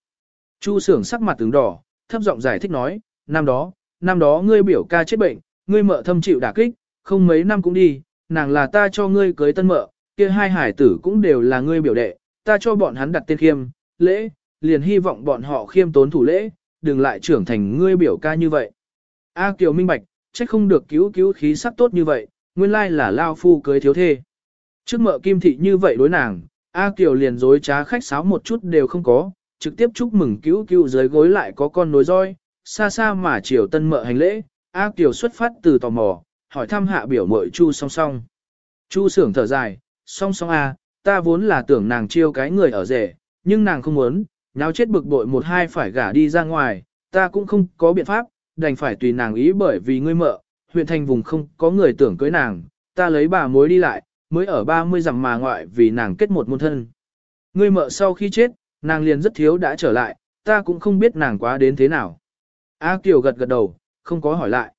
Chu sưởng sắc mặt tướng đỏ, thấp giọng giải thích nói, năm đó, năm đó ngươi biểu ca chết bệnh, ngươi mợ thâm chịu đả kích, không mấy năm cũng đi, nàng là ta cho ngươi cưới tân mợ, kia hai hải tử cũng đều là ngươi biểu đệ, ta cho bọn hắn đặt tên khiêm, lễ, liền hy vọng bọn họ khiêm tốn thủ lễ, đừng lại trưởng thành ngươi biểu ca như vậy. A Kiều minh bạch, trách không được cứu cứu khí sắc tốt như vậy, nguyên lai là lao phu cưới thiếu thê. Trước mợ kim thị như vậy đối nàng, A Kiều liền dối trá khách sáo một chút đều không có, trực tiếp chúc mừng cứu cứu dưới gối lại có con nối roi, xa xa mà chiều tân mợ hành lễ, A Kiều xuất phát từ tò mò, hỏi thăm hạ biểu mội Chu song song. Chu sưởng thở dài, song song A, ta vốn là tưởng nàng chiêu cái người ở rể, nhưng nàng không muốn, nháo chết bực bội một hai phải gả đi ra ngoài, ta cũng không có biện pháp, đành phải tùy nàng ý bởi vì ngươi mợ, huyện thành vùng không có người tưởng cưới nàng, ta lấy bà mối đi lại, mới ở 30 dặm mà ngoại vì nàng kết một môn thân. Ngươi mợ sau khi chết, nàng liền rất thiếu đã trở lại, ta cũng không biết nàng quá đến thế nào. A Kiều gật gật đầu, không có hỏi lại.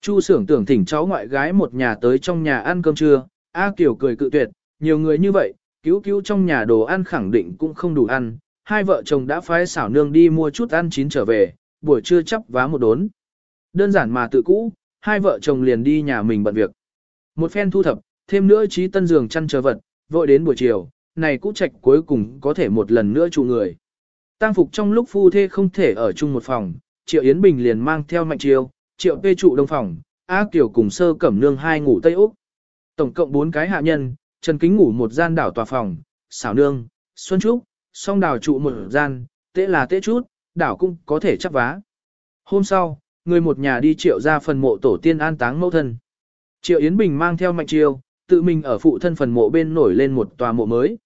Chu sưởng tưởng thỉnh cháu ngoại gái một nhà tới trong nhà ăn cơm trưa, A Kiều cười cự tuyệt, nhiều người như vậy, cứu cứu trong nhà đồ ăn khẳng định cũng không đủ ăn. Hai vợ chồng đã phái xảo nương đi mua chút ăn chín trở về, buổi trưa chắp vá một đốn. Đơn giản mà tự cũ, hai vợ chồng liền đi nhà mình bận việc. Một phen thu thập, thêm nữa trí tân giường chăn chờ vật, vội đến buổi chiều, này cũ trạch cuối cùng có thể một lần nữa trụ người. Tăng phục trong lúc phu thê không thể ở chung một phòng, Triệu Yến Bình liền mang theo Mạnh Chiêu, Triệu Pê trụ đông phòng, A Kiều cùng Sơ Cẩm Nương hai ngủ Tây Úc. Tổng cộng bốn cái hạ nhân, Trần Kính ngủ một gian đảo tòa phòng, xảo nương, Xuân Trúc, song đảo trụ một gian, tế là tế chút, đảo cũng có thể chấp vá. Hôm sau, người một nhà đi triệu ra phần mộ tổ tiên an táng mẫu thân. Triệu Yến Bình mang theo Mạnh triều, tự mình ở phụ thân phần mộ bên nổi lên một tòa mộ mới.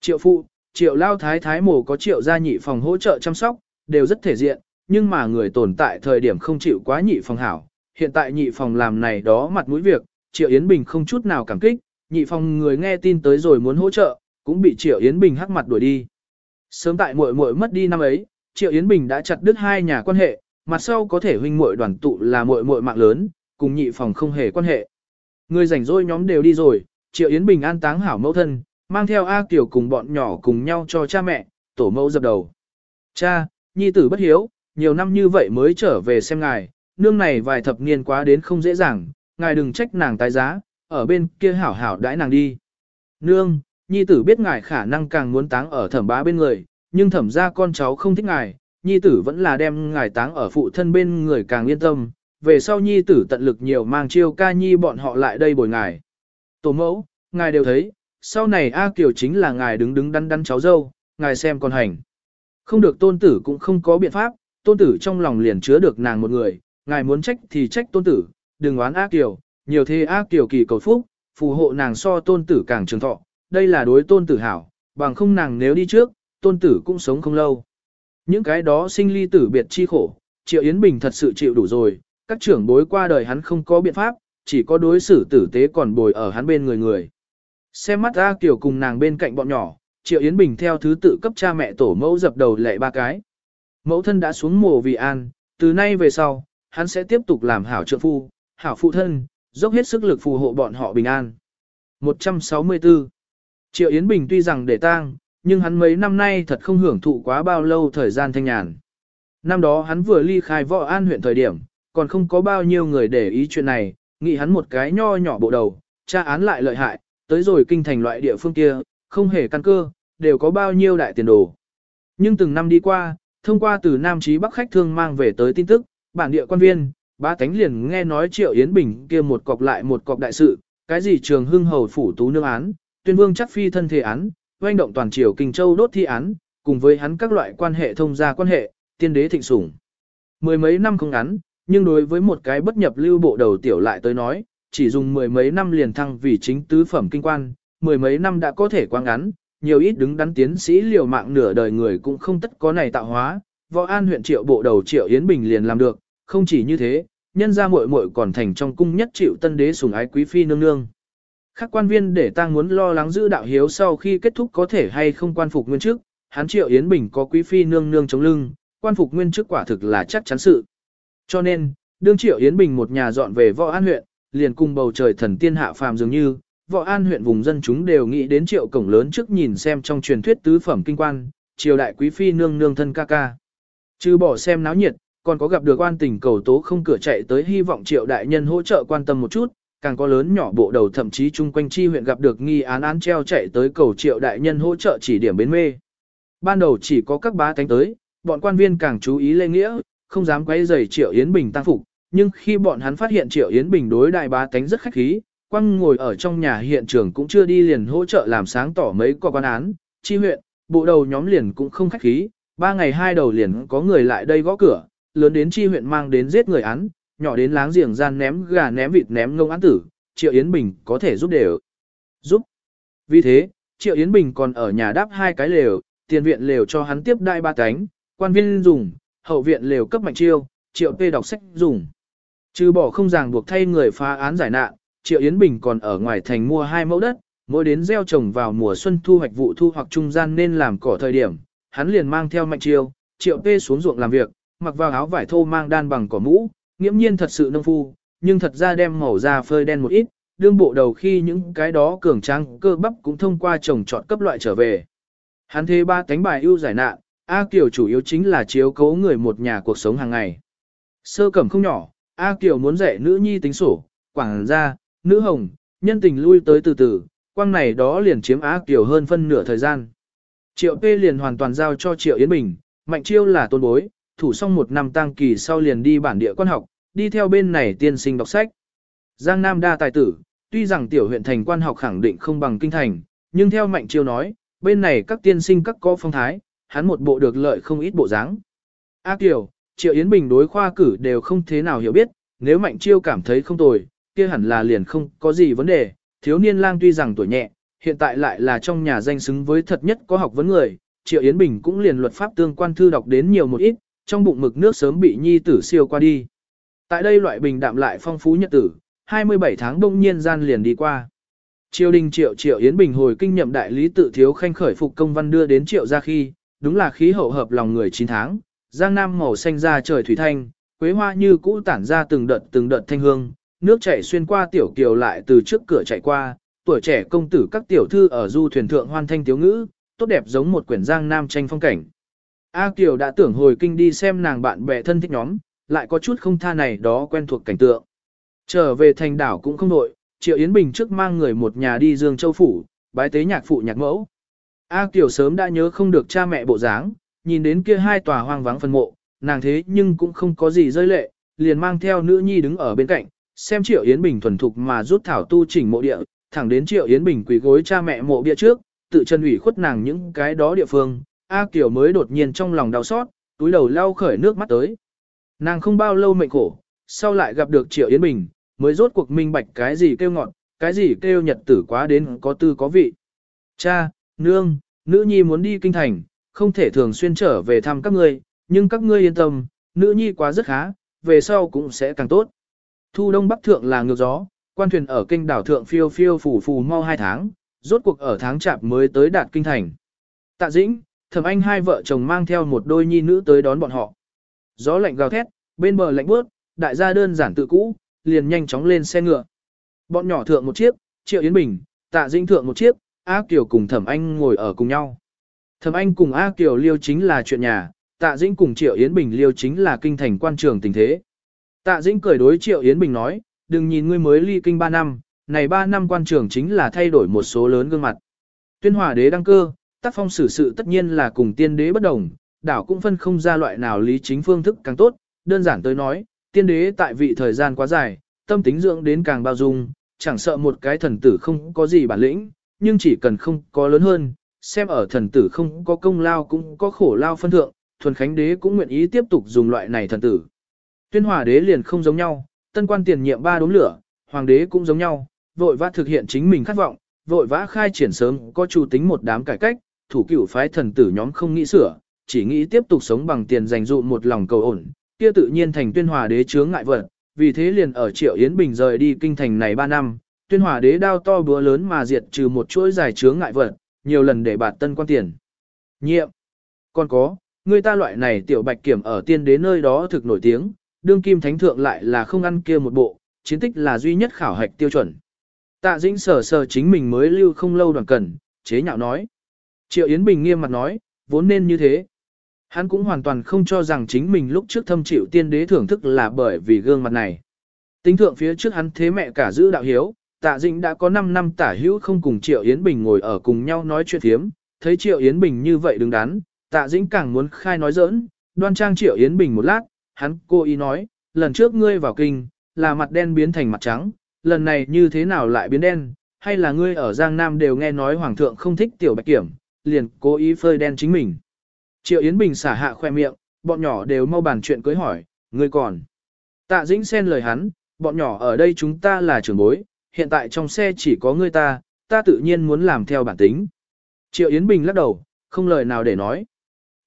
Triệu phụ, triệu lao thái thái mộ có triệu gia nhị phòng hỗ trợ chăm sóc, đều rất thể diện, nhưng mà người tồn tại thời điểm không chịu quá nhị phòng hảo. Hiện tại nhị phòng làm này đó mặt mũi việc, triệu Yến Bình không chút nào cảm kích, nhị phòng người nghe tin tới rồi muốn hỗ trợ, cũng bị triệu Yến Bình hắc mặt đuổi đi. Sớm tại muội muội mất đi năm ấy, triệu Yến Bình đã chặt đứt hai nhà quan hệ, mặt sau có thể huynh muội đoàn tụ là muội muội mạng lớn, cùng nhị phòng không hề quan hệ. Người rảnh rỗi nhóm đều đi rồi, Triệu Yến Bình an táng hảo mẫu thân, mang theo A Kiều cùng bọn nhỏ cùng nhau cho cha mẹ, tổ mẫu dập đầu. Cha, nhi tử bất hiếu, nhiều năm như vậy mới trở về xem ngài, nương này vài thập niên quá đến không dễ dàng, ngài đừng trách nàng tái giá, ở bên kia hảo hảo đãi nàng đi. Nương, nhi tử biết ngài khả năng càng muốn táng ở thẩm bá bên người, nhưng thẩm ra con cháu không thích ngài, nhi tử vẫn là đem ngài táng ở phụ thân bên người càng yên tâm, về sau nhi tử tận lực nhiều mang chiêu ca nhi bọn họ lại đây bồi ngài. Tổ mẫu, ngài đều thấy, sau này A Kiều chính là ngài đứng đứng đắn đắn cháu dâu, ngài xem con hành. Không được tôn tử cũng không có biện pháp, tôn tử trong lòng liền chứa được nàng một người, ngài muốn trách thì trách tôn tử, đừng oán A Kiều, nhiều thế A Kiều kỳ cầu phúc, phù hộ nàng so tôn tử càng trường thọ, đây là đối tôn tử hảo, bằng không nàng nếu đi trước, tôn tử cũng sống không lâu. Những cái đó sinh ly tử biệt chi khổ, Triệu Yến Bình thật sự chịu đủ rồi, các trưởng bối qua đời hắn không có biện pháp, chỉ có đối xử tử tế còn bồi ở hắn bên người người. Xem mắt A Kiều cùng nàng bên cạnh bọn nhỏ, Triệu Yến Bình theo thứ tự cấp cha mẹ tổ mẫu dập đầu lệ ba cái. Mẫu thân đã xuống mồ vì an, từ nay về sau, hắn sẽ tiếp tục làm hảo trợ phu, hảo phụ thân, dốc hết sức lực phù hộ bọn họ bình an. 164. Triệu Yến Bình tuy rằng để tang, nhưng hắn mấy năm nay thật không hưởng thụ quá bao lâu thời gian thanh nhàn. Năm đó hắn vừa ly khai võ an huyện thời điểm, còn không có bao nhiêu người để ý chuyện này, nghĩ hắn một cái nho nhỏ bộ đầu, tra án lại lợi hại, tới rồi kinh thành loại địa phương kia, không hề căn cơ, đều có bao nhiêu đại tiền đồ. Nhưng từng năm đi qua, thông qua từ Nam Chí Bắc khách thương mang về tới tin tức, bản địa quan viên, ba tánh liền nghe nói Triệu Yến Bình kia một cọc lại một cọc đại sự, cái gì trường hưng hầu phủ tú nương án, tuyên vương chắc phi thân thể án, oanh động toàn triều kinh châu đốt thi án, cùng với hắn các loại quan hệ thông gia quan hệ, tiên đế thịnh sủng. Mười mấy năm không ngắn, nhưng đối với một cái bất nhập lưu bộ đầu tiểu lại tới nói, chỉ dùng mười mấy năm liền thăng vì chính tứ phẩm kinh quan, mười mấy năm đã có thể quá ngắn, nhiều ít đứng đắn tiến sĩ liều mạng nửa đời người cũng không tất có này tạo hóa, võ an huyện triệu bộ đầu triệu Yến Bình liền làm được, không chỉ như thế, nhân ra muội muội còn thành trong cung nhất triệu tân đế sủng ái quý phi nương nương. Các quan viên để ta muốn lo lắng giữ đạo hiếu sau khi kết thúc có thể hay không quan phục nguyên chức, hắn triệu Yến Bình có quý phi nương nương chống lưng, quan phục nguyên chức quả thực là chắc chắn sự. Cho nên, đương triệu Yến Bình một nhà dọn về võ an huyện, liền cùng bầu trời thần tiên hạ phàm dường như, võ an huyện vùng dân chúng đều nghĩ đến triệu cổng lớn trước nhìn xem trong truyền thuyết tứ phẩm kinh quan, triều đại quý phi nương nương thân ca ca. Trừ bỏ xem náo nhiệt, còn có gặp được quan tình cầu tố không cửa chạy tới hy vọng triệu đại nhân hỗ trợ quan tâm một chút, càng có lớn nhỏ bộ đầu thậm chí chung quanh chi huyện gặp được nghi án án treo chạy tới cầu triệu đại nhân hỗ trợ chỉ điểm bến mê. Ban đầu chỉ có các bá tánh tới, bọn quan viên càng chú ý lê nghĩa, không dám quay rầy triệu Yến Bình tăng phục, nhưng khi bọn hắn phát hiện triệu Yến Bình đối đại bá tánh rất khách khí, quăng ngồi ở trong nhà hiện trường cũng chưa đi liền hỗ trợ làm sáng tỏ mấy có quan án, chi huyện, bộ đầu nhóm liền cũng không khách khí, ba ngày hai đầu liền có người lại đây gõ cửa, lớn đến chi huyện mang đến giết người án, nhỏ đến láng giềng gian ném gà ném vịt ném ngông án tử, Triệu Yến Bình có thể giúp đều. Giúp. Vì thế, Triệu Yến Bình còn ở nhà đáp hai cái lều, tiền viện lều cho hắn tiếp đai ba cánh, quan viên dùng, hậu viện lều cấp mạnh chiêu, Triệu P đọc sách dùng. Trừ bỏ không ràng buộc thay người phá án giải nạn, Triệu Yến Bình còn ở ngoài thành mua hai mẫu đất, mỗi đến gieo trồng vào mùa xuân thu hoạch vụ thu hoặc trung gian nên làm cỏ thời điểm, hắn liền mang theo mạnh chiêu, Triệu P xuống ruộng làm việc, mặc vào áo vải thô mang đan bằng cỏ mũ, nghiễm nhiên thật sự nông phu, nhưng thật ra đem màu da phơi đen một ít, đương bộ đầu khi những cái đó cường tráng cơ bắp cũng thông qua trồng trọt cấp loại trở về. Hắn thế ba tánh bài ưu giải nạn, A Kiều chủ yếu chính là chiếu cố người một nhà cuộc sống hàng ngày. Sơ cẩm không nhỏ, A Kiều muốn dạy nữ nhi tính sổ, quảng gia, nữ hồng, nhân tình lui tới từ từ, quang này đó liền chiếm A Kiều hơn phân nửa thời gian. Triệu P liền hoàn toàn giao cho Triệu Yến Bình, Mạnh Chiêu là tôn bối, thủ xong một năm tăng kỳ sau liền đi bản địa quan học, đi theo bên này tiên sinh đọc sách. Giang Nam đa tài tử, tuy rằng tiểu huyện thành quan học khẳng định không bằng kinh thành, nhưng theo Mạnh Chiêu nói, bên này các tiên sinh các có phong thái, hắn một bộ được lợi không ít bộ dáng. A Kiều, Triệu Yến Bình đối khoa cử đều không thế nào hiểu biết, nếu Mạnh Chiêu cảm thấy không tồi, kia hẳn là liền không có gì vấn đề, thiếu niên lang tuy rằng tuổi nhẹ, hiện tại lại là trong nhà danh xứng với thật nhất có học vấn người, Triệu Yến Bình cũng liền luật pháp tương quan thư đọc đến nhiều một ít, trong bụng mực nước sớm bị nhi tử siêu qua đi. Tại đây loại bình đạm lại phong phú nhật tử, 27 tháng đông nhiên gian liền đi qua. Triều đình triệu triệu Yến Bình hồi kinh nhậm đại lý tự thiếu khanh khởi phục công văn đưa đến triệu ra khi, đúng là khí hậu hợp lòng người 9 tháng, giang nam màu xanh ra trời thủy thanh, quế hoa như cũ tản ra từng đợt từng đợt thanh hương, nước chảy xuyên qua tiểu kiều lại từ trước cửa chạy qua, tuổi trẻ công tử các tiểu thư ở du thuyền thượng hoan thanh tiếu ngữ, tốt đẹp giống một quyển giang nam tranh phong cảnh. A Kiều đã tưởng hồi kinh đi xem nàng bạn bè thân thích nhóm, lại có chút không tha này đó quen thuộc cảnh tượng. Trở về thành đảo cũng không nội, Triệu Yến Bình trước mang người một nhà đi Dương Châu Phủ, bái tế nhạc phụ nhạc mẫu. A Kiều sớm đã nhớ không được cha mẹ bộ dáng, nhìn đến kia hai tòa hoang vắng phân mộ, nàng thế nhưng cũng không có gì rơi lệ, liền mang theo nữ nhi đứng ở bên cạnh, xem Triệu Yến Bình thuần thục mà rút thảo tu chỉnh mộ địa, thẳng đến Triệu Yến Bình quỳ gối cha mẹ mộ bia trước, tự chân ủy khuất nàng những cái đó địa phương, A Kiều mới đột nhiên trong lòng đau xót, túi đầu lau khởi nước mắt tới. Nàng không bao lâu mệnh khổ, sau lại gặp được Triệu Yến Bình, mới rốt cuộc minh bạch cái gì kêu ngọn, cái gì kêu nhật tử quá đến có tư có vị. Cha, nương, nữ nhi muốn đi kinh thành, không thể thường xuyên trở về thăm các ngươi, nhưng các ngươi yên tâm, nữ nhi quá rất khá, về sau cũng sẽ càng tốt. Thu đông bắc thượng là ngược gió, quan thuyền ở kinh đảo thượng phiêu phiêu phủ phù mau hai tháng, rốt cuộc ở tháng chạp mới tới đạt kinh thành. Tạ dĩnh, thẩm anh hai vợ chồng mang theo một đôi nhi nữ tới đón bọn họ. Gió lạnh gào thét, bên bờ lạnh bước, đại gia đơn giản tự cũ, liền nhanh chóng lên xe ngựa. Bọn nhỏ thượng một chiếc, Triệu Yến Bình, Tạ Dĩnh thượng một chiếc, A Kiều cùng Thẩm Anh ngồi ở cùng nhau. Thẩm Anh cùng A Kiều liêu chính là chuyện nhà, Tạ Dĩnh cùng Triệu Yến Bình liêu chính là kinh thành quan trường tình thế. Tạ Dĩnh cười đối Triệu Yến Bình nói, đừng nhìn ngươi mới ly kinh 3 năm, này 3 năm quan trường chính là thay đổi một số lớn gương mặt. Tuyên hòa đế đăng cơ, tác phong xử sự tất nhiên là cùng tiên đế bất đồng, đảo cũng phân không ra loại nào lý chính phương thức càng tốt, đơn giản tới nói, tiên đế tại vị thời gian quá dài, tâm tính dưỡng đến càng bao dung, chẳng sợ một cái thần tử không có gì bản lĩnh, nhưng chỉ cần không có lớn hơn, xem ở thần tử không có công lao cũng có khổ lao phân thượng, thuần khánh đế cũng nguyện ý tiếp tục dùng loại này thần tử. Tuyên hòa đế liền không giống nhau, tân quan tiền nhiệm ba đốm lửa, hoàng đế cũng giống nhau, vội vã thực hiện chính mình khát vọng, vội vã khai triển sớm có chủ tính một đám cải cách, thủ cửu phái thần tử nhóm không nghĩ sửa, chỉ nghĩ tiếp tục sống bằng tiền dành dụ một lòng cầu ổn, kia tự nhiên thành tuyên hòa đế chướng ngại vật, vì thế liền ở Triệu Yến Bình rời đi kinh thành này 3 năm, tuyên hòa đế đao to búa lớn mà diệt trừ một chuỗi dài chướng ngại vật, nhiều lần để bạt tân quan tiền. Nhiệm. Còn có, người ta loại này tiểu bạch kiểm ở tiên đế nơi đó thực nổi tiếng, đương kim thánh thượng lại là không ăn kia một bộ, chiến tích là duy nhất khảo hạch tiêu chuẩn. Tạ Dĩnh sở sở chính mình mới lưu không lâu đoàn cần, chế nhạo nói. Triệu Yến Bình nghiêm mặt nói, vốn nên như thế. Hắn cũng hoàn toàn không cho rằng chính mình lúc trước thâm chịu tiên đế thưởng thức là bởi vì gương mặt này. Tính thượng phía trước hắn thế mẹ cả giữ đạo hiếu, tạ dĩnh đã có 5 năm tả hữu không cùng Triệu Yến Bình ngồi ở cùng nhau nói chuyện thiếm, thấy Triệu Yến Bình như vậy đứng đắn, tạ dĩnh càng muốn khai nói giỡn, đoan trang Triệu Yến Bình một lát, hắn cô ý nói, lần trước ngươi vào kinh, là mặt đen biến thành mặt trắng, lần này như thế nào lại biến đen, hay là ngươi ở Giang Nam đều nghe nói Hoàng thượng không thích tiểu bạch kiểm, liền cố ý phơi đen chính mình. Triệu Yến Bình xả hạ khoe miệng, bọn nhỏ đều mau bàn chuyện cưới hỏi, ngươi còn. Tạ Dĩnh xen lời hắn, bọn nhỏ ở đây chúng ta là trưởng bối, hiện tại trong xe chỉ có ngươi ta, ta tự nhiên muốn làm theo bản tính. Triệu Yến Bình lắc đầu, không lời nào để nói.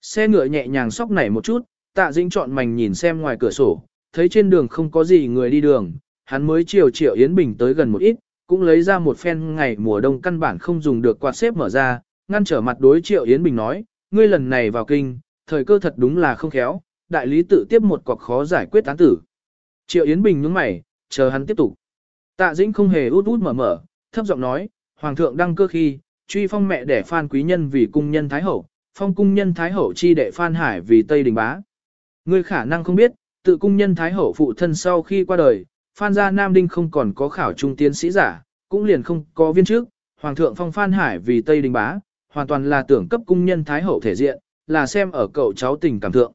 Xe ngựa nhẹ nhàng sóc nảy một chút, tạ dĩnh chọn mảnh nhìn xem ngoài cửa sổ, thấy trên đường không có gì người đi đường, hắn mới chiều Triệu Yến Bình tới gần một ít, cũng lấy ra một phen ngày mùa đông căn bản không dùng được quạt xếp mở ra, ngăn trở mặt đối Triệu Yến Bình nói, ngươi lần này vào kinh, thời cơ thật đúng là không khéo, đại lý tự tiếp một cọc khó giải quyết án tử. Triệu Yến Bình nhướng mày, chờ hắn tiếp tục. Tạ Dĩnh không hề út út mở mở, thấp giọng nói, Hoàng thượng đăng cơ khi, truy phong mẹ đẻ Phan Quý Nhân vì cung nhân Thái Hậu, phong cung nhân Thái Hậu chi đệ Phan Hải vì Tây Đình Bá. Ngươi khả năng không biết, tự cung nhân Thái Hậu phụ thân sau khi qua đời, Phan gia Nam Đinh không còn có khảo trung tiến sĩ giả, cũng liền không có viên trước, Hoàng thượng phong Phan Hải vì Tây Đình Bá, hoàn toàn là tưởng cấp cung nhân Thái Hậu thể diện, là xem ở cậu cháu tình cảm thượng.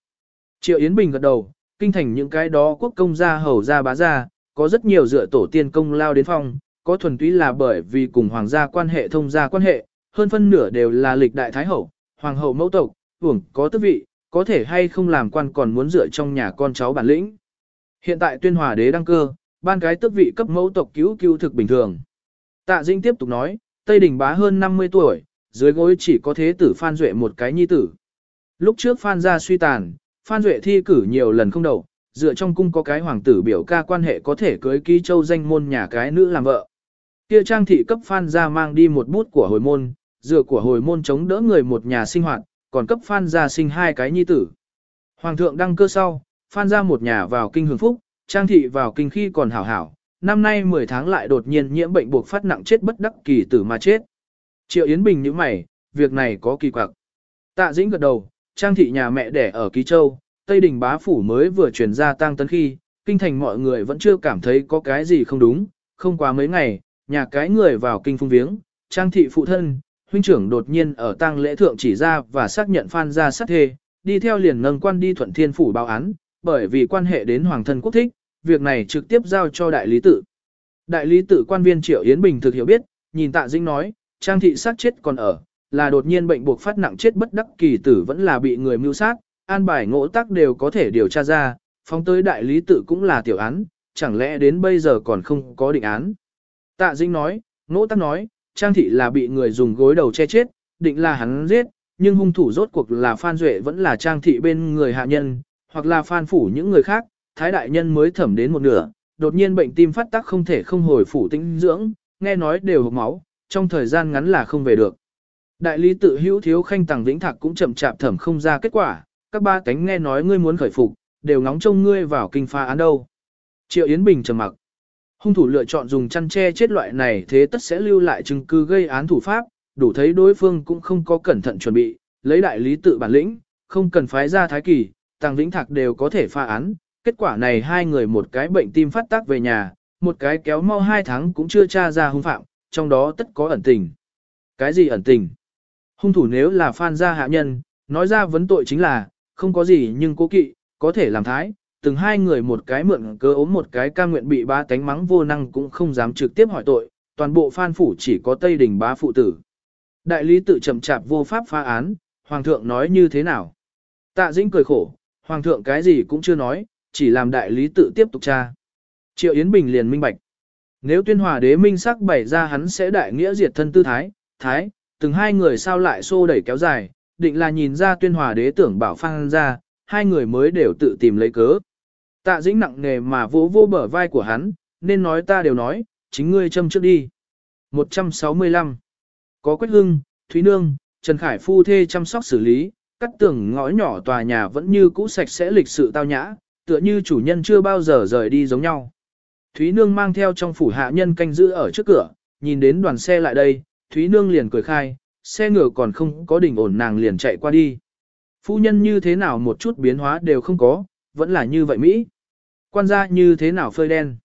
Triệu Yến Bình gật đầu, kinh thành những cái đó quốc công gia hầu gia bá gia, có rất nhiều dựa tổ tiên công lao đến phong, có thuần túy là bởi vì cùng hoàng gia quan hệ thông gia quan hệ, hơn phân nửa đều là lịch đại thái hậu, hoàng hậu mẫu tộc, hưởng có tước vị, có thể hay không làm quan còn muốn dựa trong nhà con cháu bản lĩnh. Hiện tại tuyên hòa đế đăng cơ, ban cái tước vị cấp mẫu tộc cứu cứu thực bình thường. Tạ Dinh tiếp tục nói, Tây Đình bá hơn 50 tuổi, dưới gối chỉ có thế tử Phan Duệ một cái nhi tử. Lúc trước Phan gia suy tàn, Phan Duệ thi cử nhiều lần không đậu, dựa trong cung có cái hoàng tử biểu ca quan hệ có thể cưới ký châu danh môn nhà cái nữ làm vợ. Kia trang thị cấp Phan gia mang đi một bút của hồi môn, dựa của hồi môn chống đỡ người một nhà sinh hoạt, còn cấp Phan gia sinh hai cái nhi tử. Hoàng thượng đăng cơ sau, Phan gia một nhà vào kinh hưởng phúc, trang thị vào kinh khi còn hảo hảo, năm nay 10 tháng lại đột nhiên nhiễm bệnh buộc phát nặng chết bất đắc kỳ tử mà chết. Triệu Yến Bình như mày, việc này có kỳ quặc. Tạ Dĩnh gật đầu, trang thị nhà mẹ đẻ ở Ký Châu, Tây Đình bá phủ mới vừa truyền ra tang tấn khi, kinh thành mọi người vẫn chưa cảm thấy có cái gì không đúng, không quá mấy ngày, nhà cái người vào kinh phung viếng, trang thị phụ thân, huynh trưởng đột nhiên ở tang lễ thượng chỉ ra và xác nhận phan ra sát thê, đi theo liền nâng quan đi thuận thiên phủ báo án, bởi vì quan hệ đến hoàng thân quốc thích, việc này trực tiếp giao cho đại lý tự. Đại lý tự quan viên Triệu Yến Bình thực hiểu biết, nhìn tạ Dĩnh nói, trang thị sát chết còn ở, là đột nhiên bệnh buộc phát nặng chết bất đắc kỳ tử vẫn là bị người mưu sát, an bài ngỗ tắc đều có thể điều tra ra, phóng tới đại lý tự cũng là tiểu án, chẳng lẽ đến bây giờ còn không có định án. Tạ Dinh nói, ngỗ tắc nói, Trang Thị là bị người dùng gối đầu che chết, định là hắn giết, nhưng hung thủ rốt cuộc là Phan Duệ vẫn là Trang Thị bên người hạ nhân, hoặc là Phan Phủ những người khác, Thái Đại Nhân mới thẩm đến một nửa, đột nhiên bệnh tim phát tác không thể không hồi phủ tĩnh dưỡng, nghe nói đều hộp máu, trong thời gian ngắn là không về được. Đại lý tự hữu thiếu khanh tàng vĩnh thạc cũng chậm chạp thẩm không ra kết quả, các ba cánh nghe nói ngươi muốn khởi phục, đều ngóng trông ngươi vào kinh pha án đâu. Triệu Yến Bình trầm mặc. Hung thủ lựa chọn dùng chăn che chết loại này thế tất sẽ lưu lại chứng cứ gây án thủ pháp, đủ thấy đối phương cũng không có cẩn thận chuẩn bị, lấy đại lý tự bản lĩnh, không cần phái ra thái kỳ, Tàng Vĩnh Thạc đều có thể pha án. Kết quả này hai người một cái bệnh tim phát tác về nhà, một cái kéo mau hai tháng cũng chưa tra ra hung phạm, trong đó tất có ẩn tình. Cái gì ẩn tình? Hung thủ nếu là phan gia hạ nhân, nói ra vấn tội chính là, không có gì nhưng cố kỵ, có thể làm thái, từng hai người một cái mượn cơ ốm một cái ca nguyện bị ba tánh mắng vô năng cũng không dám trực tiếp hỏi tội, toàn bộ phan phủ chỉ có Tây Đình bá phụ tử. Đại lý tự chậm chạp vô pháp phá án, hoàng thượng nói như thế nào? Tạ Dĩnh cười khổ, hoàng thượng cái gì cũng chưa nói, chỉ làm đại lý tự tiếp tục tra. Triệu Yến Bình liền minh bạch. Nếu tuyên hòa đế minh sắc bày ra hắn sẽ đại nghĩa diệt thân tư thái, thái, từng hai người sao lại xô đẩy kéo dài, định là nhìn ra tuyên hòa đế tưởng bảo phan ra, hai người mới đều tự tìm lấy cớ. Tạ dĩnh nặng nề mà vỗ vô bờ vai của hắn, nên nói ta đều nói, chính ngươi châm trước đi. 165. Có Quách Hưng, Thúy Nương, Trần Khải phu thê chăm sóc xử lý, cắt tường ngõ nhỏ tòa nhà vẫn như cũ sạch sẽ lịch sự tao nhã, tựa như chủ nhân chưa bao giờ rời đi giống nhau. Thúy Nương mang theo trong phủ hạ nhân canh giữ ở trước cửa, nhìn đến đoàn xe lại đây, Thúy Nương liền cười khai, xe ngựa còn không có đỉnh ổn nàng liền chạy qua đi. Phu nhân như thế nào một chút biến hóa đều không có, vẫn là như vậy Mỹ. Quan gia như thế nào phơi đen.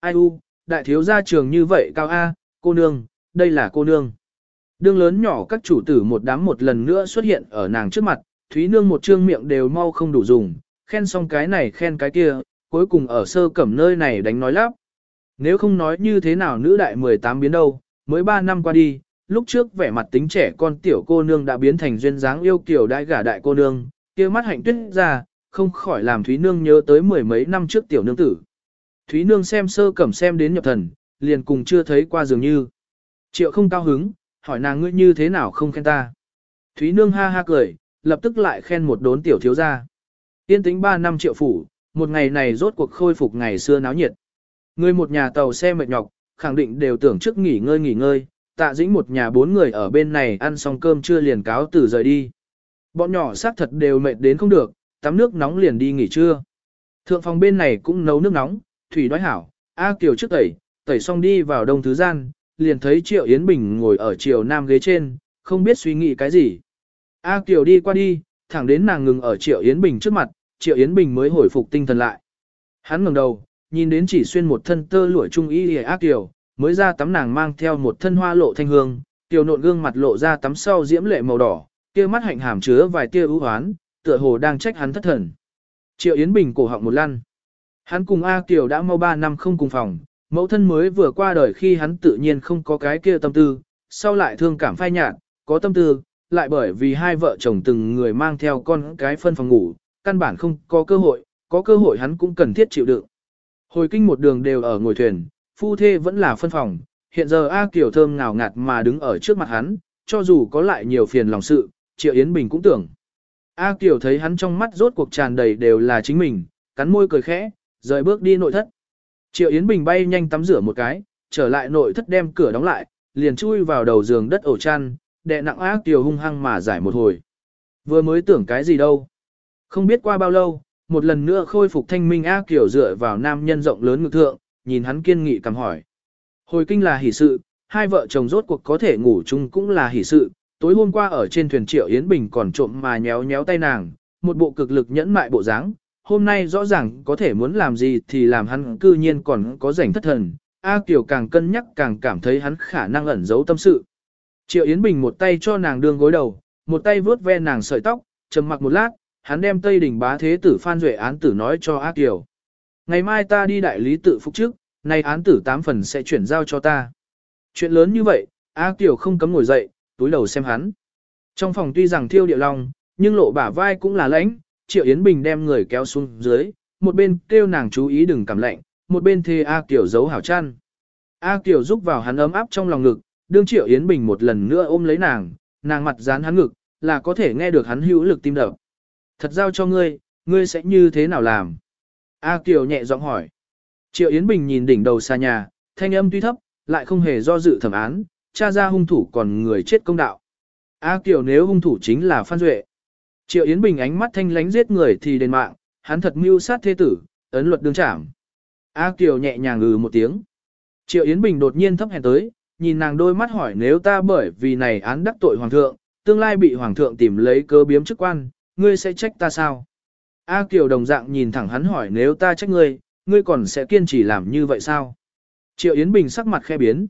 Ai u, đại thiếu gia trường như vậy cao A, cô nương, đây là cô nương. Đương lớn nhỏ các chủ tử một đám một lần nữa xuất hiện ở nàng trước mặt, Thúy Nương một trương miệng đều mau không đủ dùng, khen xong cái này khen cái kia, cuối cùng ở sơ cẩm nơi này đánh nói lắp. Nếu không nói như thế nào nữ đại 18 biến đâu, mới 3 năm qua đi, lúc trước vẻ mặt tính trẻ con tiểu cô nương đã biến thành duyên dáng yêu kiểu đại gả đại cô nương, kia mắt hạnh tuyết ra, không khỏi làm Thúy Nương nhớ tới mười mấy năm trước tiểu nương tử. Thúy Nương xem sơ cẩm xem đến nhập thần, liền cùng chưa thấy qua dường như. Triệu không cao hứng, hỏi nàng ngươi như thế nào không khen ta. Thúy Nương ha ha cười, lập tức lại khen một đốn tiểu thiếu gia. Tiên tính 3 năm triệu phủ, một ngày này rốt cuộc khôi phục ngày xưa náo nhiệt. Người một nhà tàu xe mệt nhọc, khẳng định đều tưởng trước nghỉ ngơi nghỉ ngơi, tạ dĩnh một nhà bốn người ở bên này ăn xong cơm chưa liền cáo từ rời đi. Bọn nhỏ xác thật đều mệt đến không được, tắm nước nóng liền đi nghỉ trưa. Thượng phòng bên này cũng nấu nước nóng, thủy đói hảo, A Kiều trước tẩy, tẩy xong đi vào đông thứ gian, liền thấy Triệu Yến Bình ngồi ở chiều nam ghế trên, không biết suy nghĩ cái gì. A Kiều đi qua đi, thẳng đến nàng ngừng ở Triệu Yến Bình trước mặt, Triệu Yến Bình mới hồi phục tinh thần lại. Hắn ngẩng đầu, nhìn đến chỉ xuyên một thân tơ lụa trung y lìa ác tiểu, mới ra tắm nàng mang theo một thân hoa lộ thanh hương, tiểu nộn gương mặt lộ ra tắm sau diễm lệ màu đỏ, kia mắt hạnh hàm chứa vài tia ưu hoán, tựa hồ đang trách hắn thất thần. Triệu Yến Bình cổ họng một lăn. Hắn cùng A Kiều đã mau 3 năm không cùng phòng, mẫu thân mới vừa qua đời khi hắn tự nhiên không có cái kia tâm tư, sau lại thương cảm phai nhạt, có tâm tư, lại bởi vì hai vợ chồng từng người mang theo con cái phân phòng ngủ, căn bản không có cơ hội, có cơ hội hắn cũng cần thiết chịu đựng. Hồi kinh một đường đều ở ngồi thuyền, phu thê vẫn là phân phòng, hiện giờ A Kiều thơm ngào ngạt mà đứng ở trước mặt hắn, cho dù có lại nhiều phiền lòng sự, Triệu Yến Bình cũng tưởng. A Kiều thấy hắn trong mắt rốt cuộc tràn đầy đều là chính mình, cắn môi cười khẽ, rời bước đi nội thất. Triệu Yến Bình bay nhanh tắm rửa một cái, trở lại nội thất đem cửa đóng lại, liền chui vào đầu giường đất ổ chăn, đè nặng A Kiều hung hăng mà giải một hồi. Vừa mới tưởng cái gì đâu. Không biết qua bao lâu, một lần nữa khôi phục thanh minh A Kiều dựa vào nam nhân rộng lớn ngực thượng, nhìn hắn kiên nghị cầm hỏi. Hồi kinh là hỷ sự, hai vợ chồng rốt cuộc có thể ngủ chung cũng là hỷ sự, tối hôm qua ở trên thuyền Triệu Yến Bình còn trộm mà nhéo nhéo tay nàng, một bộ cực lực nhẫn mại bộ dáng. Hôm nay rõ ràng có thể muốn làm gì thì làm hắn cư nhiên còn có rảnh thất thần, A Kiều càng cân nhắc càng cảm thấy hắn khả năng ẩn giấu tâm sự. Triệu Yến Bình một tay cho nàng đương gối đầu, một tay vướt ve nàng sợi tóc, trầm mặc một lát, hắn đem Tây Đình bá thế tử Phan Duệ án tử nói cho A Kiều. Ngày mai ta đi đại lý tự phục trước, nay án tử tám phần sẽ chuyển giao cho ta. Chuyện lớn như vậy, A Kiều không cấm ngồi dậy, túi đầu xem hắn. Trong phòng tuy rằng thiêu điệu long, nhưng lộ bả vai cũng là lãnh, Triệu Yến Bình đem người kéo xuống dưới, một bên kêu nàng chú ý đừng cảm lạnh, một bên thê A Kiều giấu hảo chăn. A Kiều giúp vào hắn ấm áp trong lòng ngực, đương Triệu Yến Bình một lần nữa ôm lấy nàng, nàng mặt dán hắn ngực, là có thể nghe được hắn hữu lực tim đập. Thật giao cho ngươi, ngươi sẽ như thế nào làm? A Kiều nhẹ giọng hỏi. Triệu Yến Bình nhìn đỉnh đầu xa nhà, thanh âm tuy thấp, lại không hề do dự thẩm án, tra ra hung thủ còn người chết công đạo. A Kiều nếu hung thủ chính là Phan Duệ. Triệu Yến Bình ánh mắt thanh lánh giết người thì đền mạng, hắn thật mưu sát thế tử, ấn luật đương trảm. A Kiều nhẹ nhàng ngừ một tiếng. Triệu Yến Bình đột nhiên thấp hèn tới, nhìn nàng đôi mắt hỏi nếu ta bởi vì này án đắc tội hoàng thượng, tương lai bị hoàng thượng tìm lấy cơ biếm chức quan, ngươi sẽ trách ta sao? A Kiều đồng dạng nhìn thẳng hắn hỏi nếu ta trách ngươi, ngươi còn sẽ kiên trì làm như vậy sao? Triệu Yến Bình sắc mặt khe biến.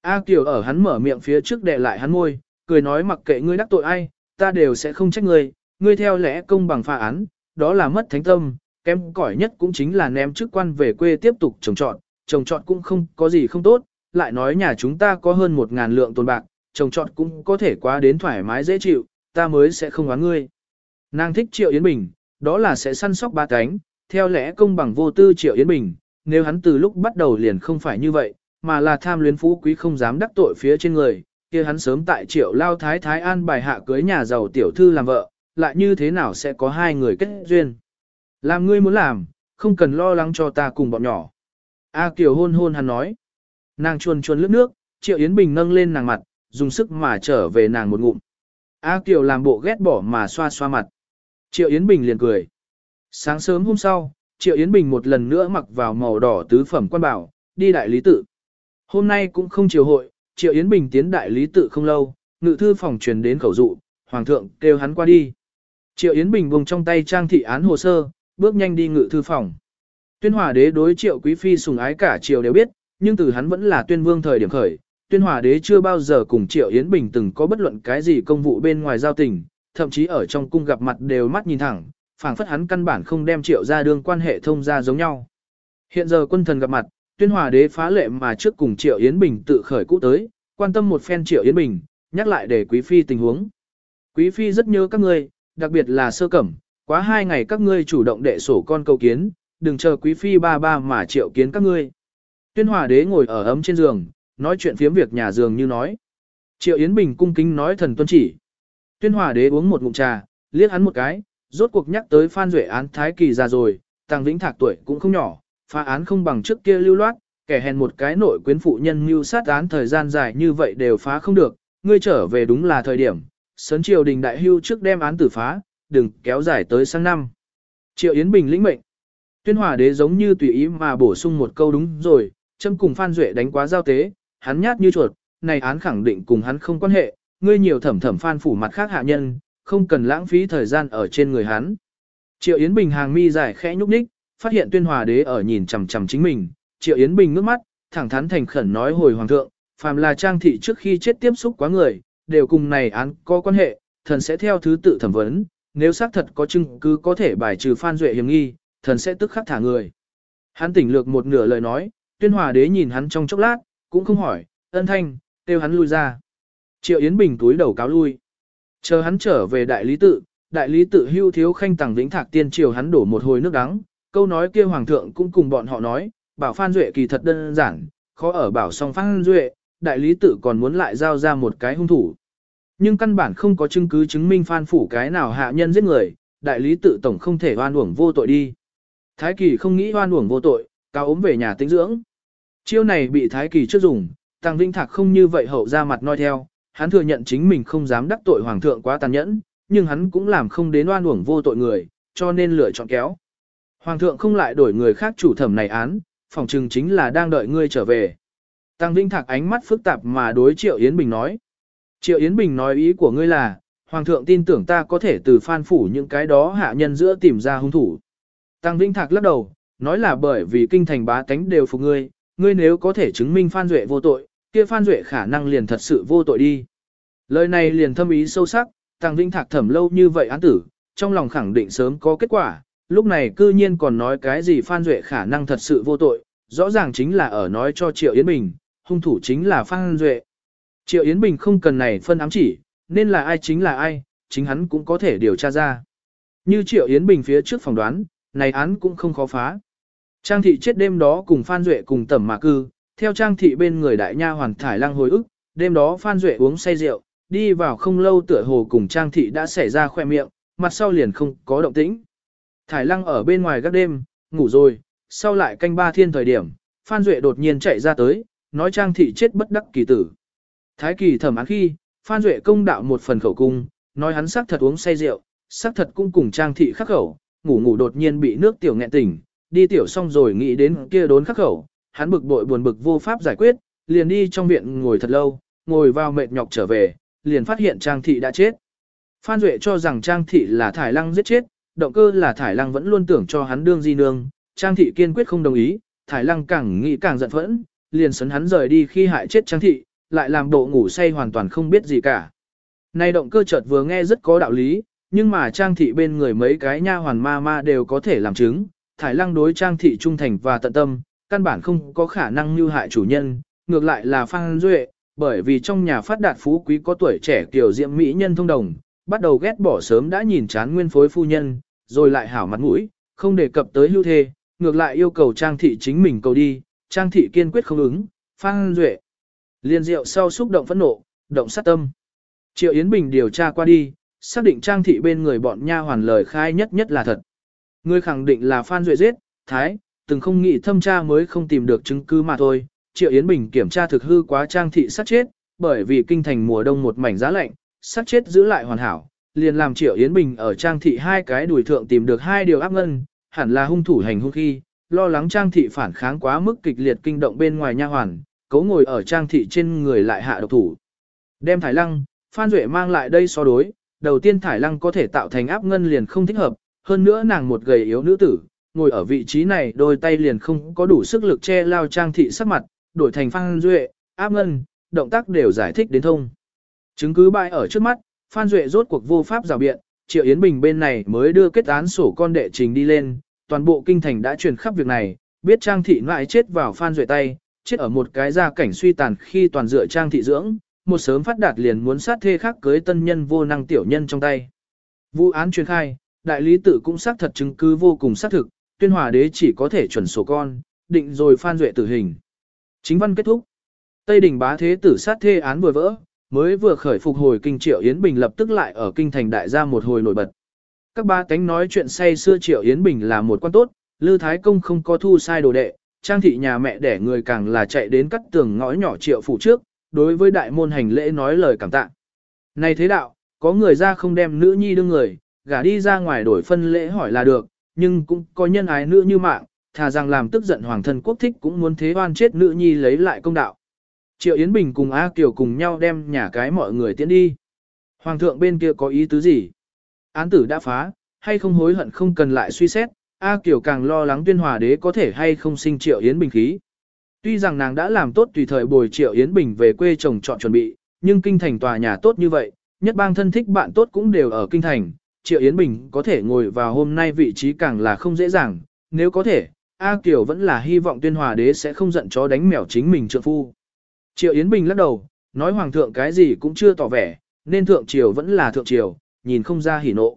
A Kiều ở hắn mở miệng phía trước đè lại hắn môi, cười nói mặc kệ ngươi đắc tội ai, ta đều sẽ không trách ngươi, ngươi theo lẽ công bằng pha án, đó là mất thánh tâm, kém cỏi nhất cũng chính là ném chức quan về quê tiếp tục trồng trọt, trồng trọt cũng không có gì không tốt, lại nói nhà chúng ta có hơn một ngàn lượng tồn bạc, trồng trọt cũng có thể quá đến thoải mái dễ chịu, ta mới sẽ không oán ngươi. Nàng thích Triệu Yến Bình, đó là sẽ săn sóc ba cánh, theo lẽ công bằng vô tư Triệu Yến Bình, nếu hắn từ lúc bắt đầu liền không phải như vậy, mà là tham luyến phú quý không dám đắc tội phía trên người, kia hắn sớm tại Triệu Lao Thái Thái An bài hạ cưới nhà giàu tiểu thư làm vợ, lại như thế nào sẽ có hai người kết duyên. Làm ngươi muốn làm, không cần lo lắng cho ta cùng bọn nhỏ. A Kiều hôn hôn hắn nói. Nàng chuồn chuồn lướt nước, Triệu Yến Bình nâng lên nàng mặt, dùng sức mà trở về nàng một ngụm. A Kiều làm bộ ghét bỏ mà xoa xoa mặt. Triệu Yến Bình liền cười. Sáng sớm hôm sau, Triệu Yến Bình một lần nữa mặc vào màu đỏ tứ phẩm quan bảo, đi đại lý tự. Hôm nay cũng không chiều hội, Triệu Yến Bình tiến đại lý tự không lâu, ngự thư phòng truyền đến khẩu dụ, hoàng thượng kêu hắn qua đi. Triệu Yến Bình vùng trong tay trang thị án hồ sơ, bước nhanh đi ngự thư phòng. Tuyên hòa đế đối triệu quý phi sùng ái cả triều đều biết, nhưng từ hắn vẫn là tuyên vương thời điểm khởi, tuyên hòa đế chưa bao giờ cùng triệu Yến Bình từng có bất luận cái gì công vụ bên ngoài giao tình, thậm chí ở trong cung gặp mặt đều mắt nhìn thẳng, phảng phất hắn căn bản không đem triệu ra đương quan hệ thông ra giống nhau. Hiện giờ quân thần gặp mặt, tuyên hòa đế phá lệ mà trước cùng triệu Yến Bình tự khởi cũ tới, quan tâm một phen triệu Yến Bình, nhắc lại để quý phi tình huống. Quý phi rất nhớ các ngươi, đặc biệt là sơ cẩm, quá hai ngày các ngươi chủ động đệ sổ con cầu kiến, đừng chờ quý phi ba ba mà triệu kiến các ngươi. Tuyên hòa đế ngồi ở ấm trên giường, nói chuyện phiếm việc nhà giường như nói. Triệu Yến Bình cung kính nói thần tuân chỉ. Tuyên hòa đế uống một ngụm trà, liếc hắn một cái, rốt cuộc nhắc tới Phan Duệ án thái kỳ ra rồi, Tăng Vĩnh Thạc tuổi cũng không nhỏ, phá án không bằng trước kia lưu loát, kẻ hèn một cái nội quyến phụ nhân mưu sát án thời gian dài như vậy đều phá không được, ngươi trở về đúng là thời điểm, sớm triều đình đại hưu trước đem án tử phá, đừng kéo dài tới sang năm. Triệu Yến Bình lĩnh mệnh. Tuyên Hòa đế giống như tùy ý mà bổ sung một câu đúng rồi, châm cùng Phan Duệ đánh quá giao tế, hắn nhát như chuột, này án khẳng định cùng hắn không quan hệ, ngươi nhiều thẩm thẩm Phan phủ mặt khác hạ nhân, không cần lãng phí thời gian ở trên người hắn. Triệu Yến Bình hàng mi dài khẽ nhúc nhích, phát hiện Tuyên Hòa đế ở nhìn chằm chằm chính mình, Triệu Yến Bình ngước mắt, thẳng thắn thành khẩn nói hồi hoàng thượng, phàm là trang thị trước khi chết tiếp xúc quá người, đều cùng này án có quan hệ, thần sẽ theo thứ tự thẩm vấn, nếu xác thật có chứng cứ có thể bài trừ Phan Duệ hiểm nghi, thần sẽ tức khắc thả người. Hắn tỉnh lược một nửa lời nói, tuyên hòa đế nhìn hắn trong chốc lát, cũng không hỏi, ân thanh, kêu hắn lui ra. Triệu Yến Bình túi đầu cáo lui. Chờ hắn trở về đại lý tự, đại lý tự hưu thiếu khanh tàng vĩnh thạc tiên triều hắn đổ một hồi nước đắng, câu nói kia hoàng thượng cũng cùng bọn họ nói, bảo Phan Duệ kỳ thật đơn giản, khó ở bảo song Phan Duệ, đại lý tự còn muốn lại giao ra một cái hung thủ. Nhưng căn bản không có chứng cứ chứng minh Phan Phủ cái nào hạ nhân giết người, đại lý tự tổng không thể oan uổng vô tội đi. Thái Kỳ không nghĩ oan uổng vô tội, cao ốm về nhà tĩnh dưỡng. Chiêu này bị Thái Kỳ trước dùng, Tăng Vinh Thạc không như vậy hậu ra mặt noi theo, hắn thừa nhận chính mình không dám đắc tội hoàng thượng quá tàn nhẫn, nhưng hắn cũng làm không đến oan uổng vô tội người, cho nên lựa chọn kéo. Hoàng thượng không lại đổi người khác chủ thẩm này án, phòng trừng chính là đang đợi ngươi trở về. Tăng Vinh Thạc ánh mắt phức tạp mà đối Triệu Yến Bình nói. Triệu Yến Bình nói ý của ngươi là, Hoàng thượng tin tưởng ta có thể từ phan phủ những cái đó hạ nhân giữa tìm ra hung thủ. Tăng Vinh Thạc lắc đầu, nói là bởi vì kinh thành bá tánh đều phục ngươi, ngươi nếu có thể chứng minh Phan Duệ vô tội, kia Phan Duệ khả năng liền thật sự vô tội đi. Lời này liền thâm ý sâu sắc, Tăng Vinh Thạc thẩm lâu như vậy án tử, trong lòng khẳng định sớm có kết quả, lúc này cư nhiên còn nói cái gì Phan Duệ khả năng thật sự vô tội, rõ ràng chính là ở nói cho Triệu Yến Bình, hung thủ chính là Phan Duệ. Triệu Yến Bình không cần này phân ám chỉ, nên là ai chính là ai, chính hắn cũng có thể điều tra ra. Như Triệu Yến Bình phía trước phỏng đoán, này án cũng không khó phá. Trang thị chết đêm đó cùng Phan Duệ cùng tẩm mà cư, theo trang thị bên người đại nha hoàn thải lăng hồi ức, đêm đó Phan Duệ uống say rượu, đi vào không lâu tựa hồ cùng trang thị đã xảy ra khoe miệng, mặt sau liền không có động tĩnh. Thải lăng ở bên ngoài gác đêm, ngủ rồi, sau lại canh ba thiên thời điểm, Phan Duệ đột nhiên chạy ra tới, nói trang thị chết bất đắc kỳ tử. Thái kỳ thẩm án khi, Phan Duệ công đạo một phần khẩu cung, nói hắn xác thật uống say rượu, xác thật cũng cùng trang thị khắc khẩu, ngủ ngủ đột nhiên bị nước tiểu nghẹn tỉnh, đi tiểu xong rồi nghĩ đến kia đốn khắc khẩu, hắn bực bội buồn bực vô pháp giải quyết, liền đi trong viện ngồi thật lâu, ngồi vào mệt nhọc trở về, liền phát hiện trang thị đã chết. Phan Duệ cho rằng trang thị là thải lăng giết chết, động cơ là thải lăng vẫn luôn tưởng cho hắn đương di nương, trang thị kiên quyết không đồng ý, thải lăng càng nghĩ càng giận phẫn, liền sấn hắn rời đi khi hại chết trang thị, lại làm bộ ngủ say hoàn toàn không biết gì cả. nay động cơ chợt vừa nghe rất có đạo lý, nhưng mà trang thị bên người mấy cái nha hoàn ma ma đều có thể làm chứng, thải lăng đối trang thị trung thành và tận tâm, căn bản không có khả năng mưu hại chủ nhân, ngược lại là Phan Duệ, bởi vì trong nhà phát đạt phú quý có tuổi trẻ kiểu diệm mỹ nhân thông đồng, bắt đầu ghét bỏ sớm đã nhìn chán nguyên phối phu nhân, rồi lại hảo mặt mũi, không đề cập tới hưu thê, ngược lại yêu cầu Trang thị chính mình cầu đi, Trang thị kiên quyết không ứng, Phan Duệ. Liên diệu sau xúc động phẫn nộ, động sát tâm. Triệu Yến Bình điều tra qua đi, xác định Trang thị bên người bọn nha hoàn lời khai nhất nhất là thật. Người khẳng định là Phan Duệ giết, Thái, từng không nghĩ thâm tra mới không tìm được chứng cứ mà thôi. Triệu Yến Bình kiểm tra thực hư quá Trang thị sát chết, bởi vì kinh thành mùa đông một mảnh giá lạnh, sát chết giữ lại hoàn hảo, liền làm Triệu Yến Bình ở Trang thị hai cái đùi thượng tìm được hai điều áp ngân, hẳn là hung thủ hành hung khi, lo lắng Trang thị phản kháng quá mức kịch liệt kinh động bên ngoài nha hoàn, cố ngồi ở Trang thị trên người lại hạ độc thủ. Đem Thải Lăng, Phan Duệ mang lại đây so đối, đầu tiên Thải Lăng có thể tạo thành áp ngân liền không thích hợp, hơn nữa nàng một gầy yếu nữ tử, ngồi ở vị trí này đôi tay liền không có đủ sức lực che lao Trang thị sắc mặt, đổi thành Phan Duệ, áp ngân, động tác đều giải thích đến thông. Chứng cứ bại ở trước mắt, Phan Duệ rốt cuộc vô pháp rào biện, Triệu Yến Bình bên này mới đưa kết án sổ con đệ trình đi lên, toàn bộ kinh thành đã truyền khắp việc này, biết Trang thị ngoại chết vào Phan Duệ tay, chết ở một cái gia cảnh suy tàn khi toàn dựa Trang thị dưỡng, một sớm phát đạt liền muốn sát thê khác cưới tân nhân vô năng tiểu nhân trong tay. Vụ án truyền khai, đại lý tự cũng xác thật chứng cứ vô cùng xác thực, tuyên hòa đế chỉ có thể chuẩn sổ con, định rồi Phan Duệ tử hình. Chính văn kết thúc. Tây đình bá thế tử sát thê án vừa vỡ, mới vừa khởi phục hồi kinh Triệu Yến Bình lập tức lại ở kinh thành đại gia một hồi nổi bật. Các ba tánh nói chuyện say xưa Triệu Yến Bình là một quan tốt, Lư Thái Công không có thu sai đồ đệ, trang thị nhà mẹ đẻ người càng là chạy đến cắt tường ngõ nhỏ Triệu phủ trước, đối với đại môn hành lễ nói lời cảm tạ. Này thế đạo, có người ra không đem nữ nhi đương người, gả đi ra ngoài đổi phân lễ hỏi là được, nhưng cũng có nhân ái nữ như mạng, thà rằng làm tức giận hoàng thân quốc thích cũng muốn thế oan chết nữ nhi lấy lại công đạo. Triệu Yến Bình cùng A Kiều cùng nhau đem nhà cái mọi người tiến đi. Hoàng thượng bên kia có ý tứ gì? Án tử đã phá, hay không hối hận không cần lại suy xét, A Kiều càng lo lắng tuyên hòa đế có thể hay không sinh Triệu Yến Bình khí. Tuy rằng nàng đã làm tốt tùy thời bồi Triệu Yến Bình về quê chồng chọn chuẩn bị, nhưng kinh thành tòa nhà tốt như vậy, nhất bang thân thích bạn tốt cũng đều ở kinh thành, Triệu Yến Bình có thể ngồi vào hôm nay vị trí càng là không dễ dàng, nếu có thể, A Kiều vẫn là hy vọng tuyên hòa đế sẽ không giận chó đánh mèo chính mình trượng phu. Triệu Yến Bình lắc đầu, nói hoàng thượng cái gì cũng chưa tỏ vẻ, nên thượng triều vẫn là thượng triều, nhìn không ra hỉ nộ.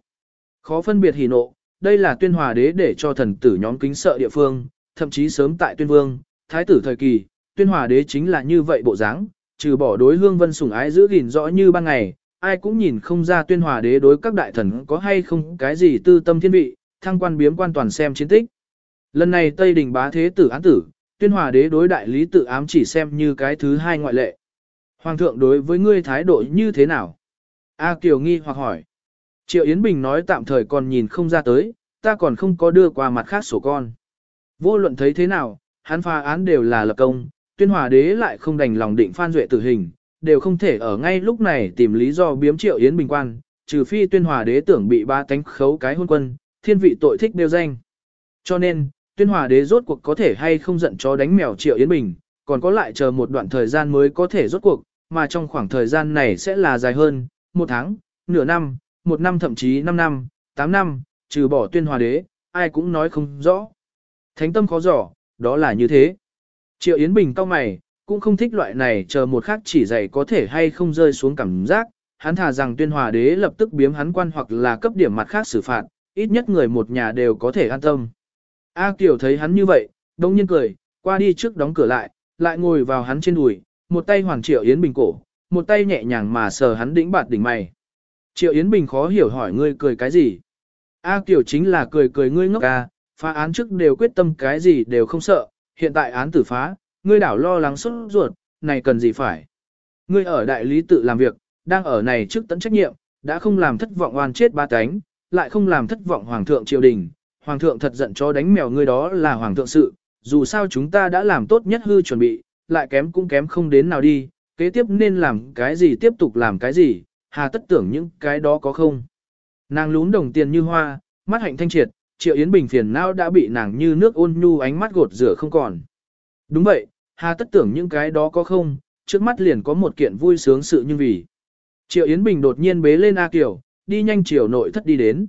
Khó phân biệt hỉ nộ, đây là tuyên hòa đế để cho thần tử nhóm kính sợ địa phương, thậm chí sớm tại tuyên vương, thái tử thời kỳ, tuyên hòa đế chính là như vậy bộ dáng, trừ bỏ đối hương vân sủng ái giữ gìn rõ như ban ngày, ai cũng nhìn không ra tuyên hòa đế đối các đại thần có hay không cái gì tư tâm thiên vị, thăng quan biếm quan toàn xem chiến tích. Lần này Tây Đình bá thế tử án tử, tuyên hòa đế đối đại lý tự ám chỉ xem như cái thứ hai ngoại lệ. Hoàng thượng đối với ngươi thái độ như thế nào? A Kiều nghi hoặc hỏi. Triệu Yến Bình nói tạm thời còn nhìn không ra tới, ta còn không có đưa qua mặt khác sổ con. Vô luận thấy thế nào, hắn pha án đều là lập công, tuyên hòa đế lại không đành lòng định phan duệ tử hình, đều không thể ở ngay lúc này tìm lý do biếm Triệu Yến Bình quan, trừ phi tuyên hòa đế tưởng bị ba tánh khấu cái hôn quân, thiên vị tội thích đều danh. Cho nên, Tuyên hòa đế rốt cuộc có thể hay không giận chó đánh mèo triệu Yến Bình, còn có lại chờ một đoạn thời gian mới có thể rốt cuộc, mà trong khoảng thời gian này sẽ là dài hơn, một tháng, nửa năm, một năm thậm chí năm năm, tám năm, trừ bỏ tuyên hòa đế, ai cũng nói không rõ. Thánh tâm khó rõ, đó là như thế. Triệu Yến Bình cao mày, cũng không thích loại này chờ một khắc chỉ dạy có thể hay không rơi xuống cảm giác, hắn thà rằng tuyên hòa đế lập tức biếm hắn quan hoặc là cấp điểm mặt khác xử phạt, ít nhất người một nhà đều có thể an tâm. A Kiều thấy hắn như vậy, đông nhiên cười, qua đi trước đóng cửa lại, lại ngồi vào hắn trên đùi, một tay hoàn Triệu Yến Bình cổ, một tay nhẹ nhàng mà sờ hắn đĩnh bạt đỉnh mày. Triệu Yến Bình khó hiểu hỏi ngươi cười cái gì. A Kiều chính là cười cười ngươi ngốc à, phá án trước đều quyết tâm cái gì đều không sợ, hiện tại án tử phá, ngươi đảo lo lắng sốt ruột, này cần gì phải. Ngươi ở đại lý tự làm việc, đang ở này trước tận trách nhiệm, đã không làm thất vọng oan chết ba cánh, lại không làm thất vọng hoàng thượng triều đình, hoàng thượng thật giận cho đánh mèo ngươi đó là hoàng thượng sự, dù sao chúng ta đã làm tốt nhất hư chuẩn bị, lại kém cũng kém không đến nào đi, kế tiếp nên làm cái gì tiếp tục làm cái gì, hà tất tưởng những cái đó có không. Nàng lún đồng tiền như hoa, mắt hạnh thanh triệt, triệu yến bình phiền não đã bị nàng như nước ôn nhu ánh mắt gột rửa không còn. Đúng vậy, hà tất tưởng những cái đó có không, trước mắt liền có một kiện vui sướng sự như vì. Triệu Yến Bình đột nhiên bế lên A Kiều, đi nhanh chiều nội thất đi đến.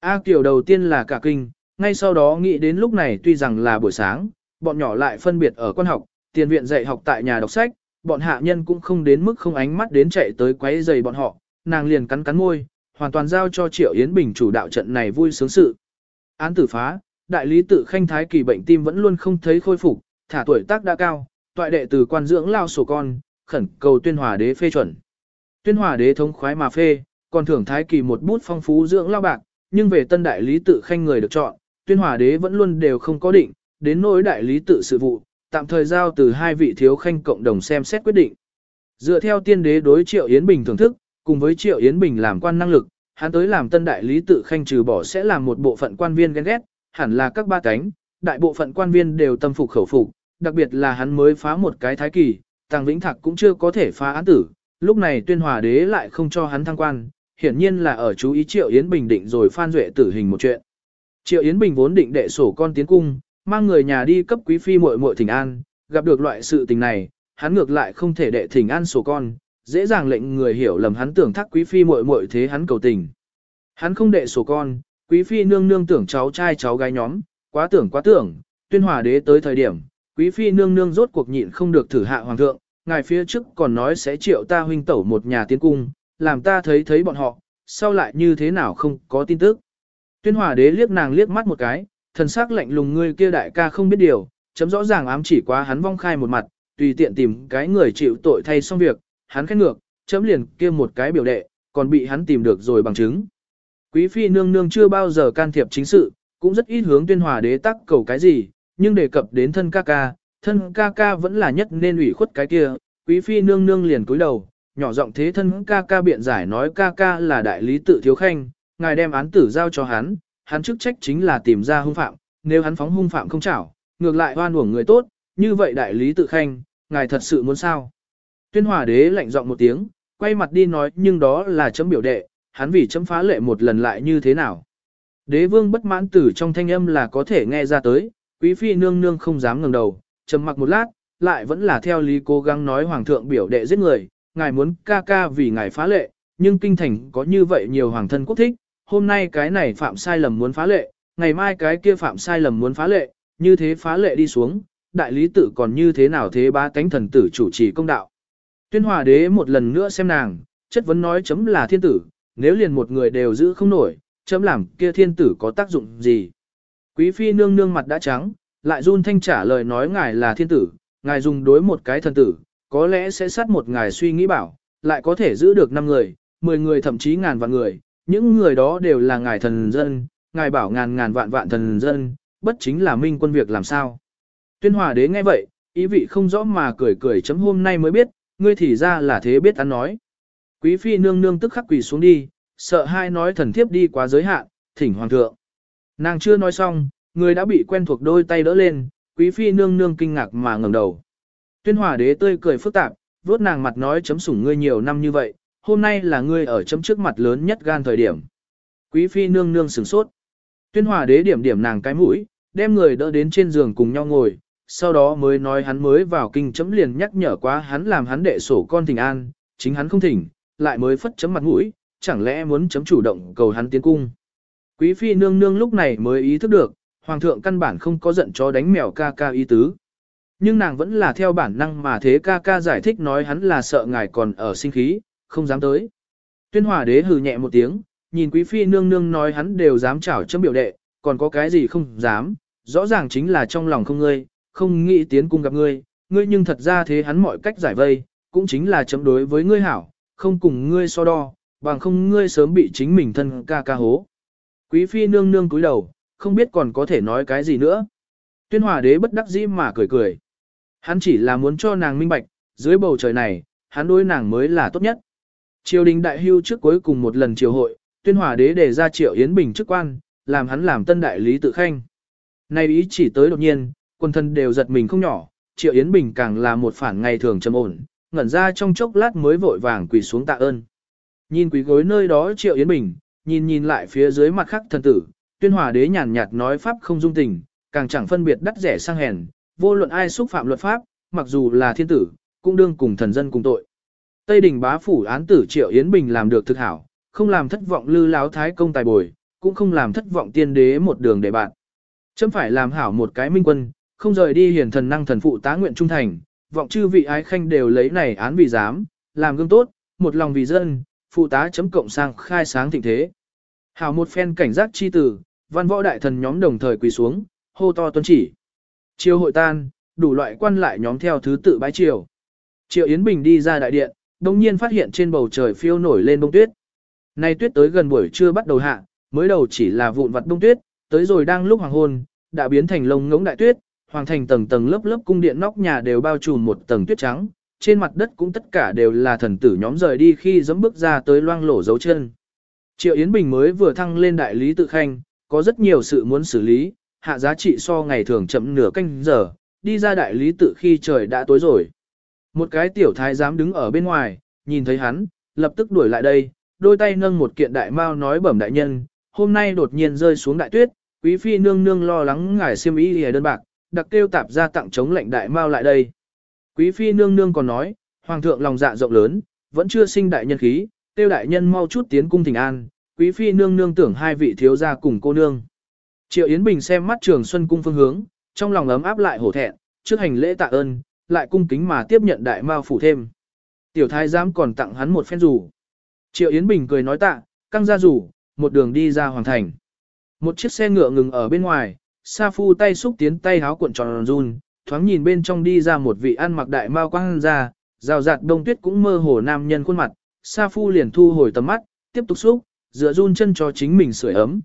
A Kiều đầu tiên là cả kinh, ngay sau đó nghĩ đến lúc này tuy rằng là buổi sáng, bọn nhỏ lại phân biệt ở quan học, tiền viện dạy học tại nhà đọc sách, bọn hạ nhân cũng không đến mức không ánh mắt đến chạy tới quấy giày bọn họ, nàng liền cắn cắn môi, hoàn toàn giao cho Triệu Yến Bình chủ đạo trận này vui sướng sự. Án tử phá, đại lý tự khanh thái kỳ bệnh tim vẫn luôn không thấy khôi phục, thả tuổi tác đã cao, toại đệ từ quan dưỡng lao sổ con, khẩn cầu tuyên hòa đế phê chuẩn. Tuyên hòa đế thống khoái mà phê, còn thưởng thái kỳ một bút phong phú dưỡng lao bạc, nhưng về tân đại lý tự khanh người được chọn, tuyên hòa đế vẫn luôn đều không có định, đến nỗi đại lý tự sự vụ, tạm thời giao từ hai vị thiếu khanh cộng đồng xem xét quyết định. Dựa theo tiên đế đối Triệu Yến Bình thưởng thức, cùng với Triệu Yến Bình làm quan năng lực, hắn tới làm tân đại lý tự khanh trừ bỏ sẽ làm một bộ phận quan viên ghen ghét, hẳn là các ba cánh, đại bộ phận quan viên đều tâm phục khẩu phục, đặc biệt là hắn mới phá một cái thái kỳ, Tàng Vĩnh Thạc cũng chưa có thể phá án tử, lúc này tuyên hòa đế lại không cho hắn thăng quan, hiển nhiên là ở chú ý Triệu Yến Bình định rồi phan duệ tử hình một chuyện. Triệu Yến Bình vốn định đệ sổ con tiến cung, mang người nhà đi cấp quý phi muội muội thỉnh an, gặp được loại sự tình này, hắn ngược lại không thể đệ thỉnh an sổ con, dễ dàng lệnh người hiểu lầm hắn tưởng thác quý phi muội muội thế hắn cầu tình. Hắn không đệ sổ con, quý phi nương nương tưởng cháu trai cháu gái nhóm, quá tưởng quá tưởng, tuyên hòa đế tới thời điểm, quý phi nương nương rốt cuộc nhịn không được thử hạ hoàng thượng, ngài phía trước còn nói sẽ triệu ta huynh tẩu một nhà tiến cung, làm ta thấy thấy bọn họ, sau lại như thế nào không có tin tức. Tuyên hòa đế liếc nàng liếc mắt một cái, thần sắc lạnh lùng ngươi kia đại ca không biết điều, chấm rõ ràng ám chỉ quá hắn vong khai một mặt, tùy tiện tìm cái người chịu tội thay xong việc, hắn khét ngược, chấm liền kia một cái biểu đệ, còn bị hắn tìm được rồi bằng chứng. Quý phi nương nương chưa bao giờ can thiệp chính sự, cũng rất ít hướng tuyên hòa đế tắc cầu cái gì, nhưng đề cập đến thân ca ca, thân ca ca vẫn là nhất nên ủy khuất cái kia, quý phi nương nương liền cúi đầu, nhỏ giọng thế thân ca ca biện giải nói ca ca là đại lý tự thiếu khanh, ngài đem án tử giao cho hắn, hắn chức trách chính là tìm ra hung phạm, nếu hắn phóng hung phạm không chảo, ngược lại hoan uổng người tốt, như vậy đại lý tự khanh, ngài thật sự muốn sao? Tuyên hòa đế lạnh giọng một tiếng, quay mặt đi nói nhưng đó là chấm biểu đệ, hắn vì chấm phá lệ một lần lại như thế nào? Đế vương bất mãn tử trong thanh âm là có thể nghe ra tới, quý phi nương nương không dám ngẩng đầu, trầm mặc một lát, lại vẫn là theo lý cố gắng nói hoàng thượng biểu đệ giết người, ngài muốn ca ca vì ngài phá lệ, nhưng kinh thành có như vậy nhiều hoàng thân quốc thích, hôm nay cái này phạm sai lầm muốn phá lệ, ngày mai cái kia phạm sai lầm muốn phá lệ, như thế phá lệ đi xuống, đại lý tự còn như thế nào thế ba cánh thần tử chủ trì công đạo. Tuyên hòa đế một lần nữa xem nàng, chất vấn nói chấm là thiên tử, nếu liền một người đều giữ không nổi, chấm làm kia thiên tử có tác dụng gì. Quý phi nương nương mặt đã trắng, lại run thanh trả lời nói ngài là thiên tử, ngài dùng đối một cái thần tử, có lẽ sẽ sát một ngài suy nghĩ bảo, lại có thể giữ được năm người, mười người thậm chí ngàn vạn người, những người đó đều là ngài thần dân, ngài bảo ngàn ngàn vạn vạn thần dân, bất chính là minh quân việc làm sao. Tuyên hòa đế nghe vậy, ý vị không rõ mà cười cười chấm hôm nay mới biết, ngươi thì ra là thế biết ăn nói. Quý phi nương nương tức khắc quỳ xuống đi, sợ hai nói thần thiếp đi quá giới hạn, thỉnh hoàng thượng. Nàng chưa nói xong, người đã bị quen thuộc đôi tay đỡ lên, quý phi nương nương kinh ngạc mà ngẩng đầu. Tuyên hòa đế tươi cười phức tạp, vuốt nàng mặt nói chấm sủng ngươi nhiều năm như vậy, hôm nay là ngươi ở chấm trước mặt lớn nhất gan thời điểm. Quý phi nương nương sửng sốt. Tuyên hòa đế điểm điểm nàng cái mũi, đem người đỡ đến trên giường cùng nhau ngồi, sau đó mới nói hắn mới vào kinh chấm liền nhắc nhở quá hắn làm hắn đệ sổ con thỉnh an, chính hắn không thỉnh, lại mới phất chấm mặt mũi, chẳng lẽ muốn chấm chủ động cầu hắn tiến cung. Quý phi nương nương lúc này mới ý thức được, hoàng thượng căn bản không có giận chó đánh mèo ca ca ý tứ. Nhưng nàng vẫn là theo bản năng mà thế ca ca giải thích nói hắn là sợ ngài còn ở sinh khí, không dám tới. Tuyên hòa đế hừ nhẹ một tiếng, nhìn quý phi nương nương nói hắn đều dám chảo chấm biểu đệ, còn có cái gì không dám, rõ ràng chính là trong lòng không ngươi, không nghĩ tiến cung gặp ngươi, ngươi nhưng thật ra thế hắn mọi cách giải vây, cũng chính là chấm đối với ngươi hảo, không cùng ngươi so đo, bằng không ngươi sớm bị chính mình thân ca ca hố. Quý phi nương nương cúi đầu, không biết còn có thể nói cái gì nữa. Tuyên hòa đế bất đắc dĩ mà cười cười. Hắn chỉ là muốn cho nàng minh bạch, dưới bầu trời này, hắn đối nàng mới là tốt nhất. Triều đình đại hưu trước cuối cùng một lần triều hội, tuyên hòa đế đề ra triệu Yến Bình chức quan, làm hắn làm tân đại lý tự khanh. Nay ý chỉ tới đột nhiên, quân thân đều giật mình không nhỏ, triệu Yến Bình càng là một phản ngày thường trầm ổn, ngẩn ra trong chốc lát mới vội vàng quỳ xuống tạ ơn. Nhìn quỳ gối nơi đó triệu Yến Bình, nhìn nhìn lại phía dưới mặt khắc thần tử, tuyên hòa đế nhàn nhạt nói pháp không dung tình, càng chẳng phân biệt đắt rẻ sang hèn, vô luận ai xúc phạm luật pháp, mặc dù là thiên tử, cũng đương cùng thần dân cùng tội. Tây đình bá phủ án tử Triệu Yến Bình làm được thực hảo, không làm thất vọng lư láo thái công tài bồi, cũng không làm thất vọng tiên đế một đường để bạn. Chấm phải làm hảo một cái minh quân, không rời đi hiển thần năng thần phụ tá nguyện trung thành, vọng chư vị ái khanh đều lấy này án vì dám, làm gương tốt, một lòng vì dân, phụ tá chấm cộng sang khai sáng thịnh thế. Hảo một phen cảnh giác chi tử, văn võ đại thần nhóm đồng thời quỳ xuống, hô to tuân chỉ. Chiều hội tan, đủ loại quan lại nhóm theo thứ tự bái chiều. Triệu Yến Bình đi ra đại điện, đồng nhiên phát hiện trên bầu trời phiêu nổi lên bông tuyết. Nay tuyết tới gần buổi trưa bắt đầu hạ, mới đầu chỉ là vụn vặt bông tuyết, tới rồi đang lúc hoàng hôn, đã biến thành lông ngỗng đại tuyết, hoàng thành tầng tầng lớp lớp cung điện nóc nhà đều bao trùm một tầng tuyết trắng, trên mặt đất cũng tất cả đều là thần tử nhóm rời đi khi dẫm bước ra tới loang lổ dấu chân. Triệu Yến Bình mới vừa thăng lên đại lý tự khanh, có rất nhiều sự muốn xử lý, hạ giá trị so ngày thường chậm nửa canh giờ, đi ra đại lý tự khi trời đã tối rồi. Một cái tiểu thái giám đứng ở bên ngoài, nhìn thấy hắn, lập tức đuổi lại đây, đôi tay nâng một kiện đại mao nói bẩm đại nhân, hôm nay đột nhiên rơi xuống đại tuyết, quý phi nương nương lo lắng ngài xiêm y lìa đơn bạc, đặc kêu tạp ra tặng chống lệnh đại mao lại đây. Quý phi nương nương còn nói, hoàng thượng lòng dạ rộng lớn, vẫn chưa sinh đại nhân khí, tiêu đại nhân mau chút tiến cung thỉnh an, quý phi nương nương tưởng hai vị thiếu gia cùng cô nương. Triệu Yến Bình xem mắt trường xuân cung phương hướng, trong lòng ấm áp lại hổ thẹn, trước hành lễ tạ ơn, lại cung kính mà tiếp nhận đại mao phủ thêm. Tiểu thái giám còn tặng hắn một phen rủ. Triệu Yến Bình cười nói tạ, căng ra rủ, một đường đi ra hoàng thành. Một chiếc xe ngựa ngừng ở bên ngoài, Sa Phu tay xúc tiến tay háo cuộn tròn run, thoáng nhìn bên trong đi ra một vị ăn mặc đại mao quang ra, rào rạt đông tuyết cũng mơ hồ nam nhân khuôn mặt, Sa Phu liền thu hồi tầm mắt, tiếp tục xúc, dựa run chân cho chính mình sưởi ấm.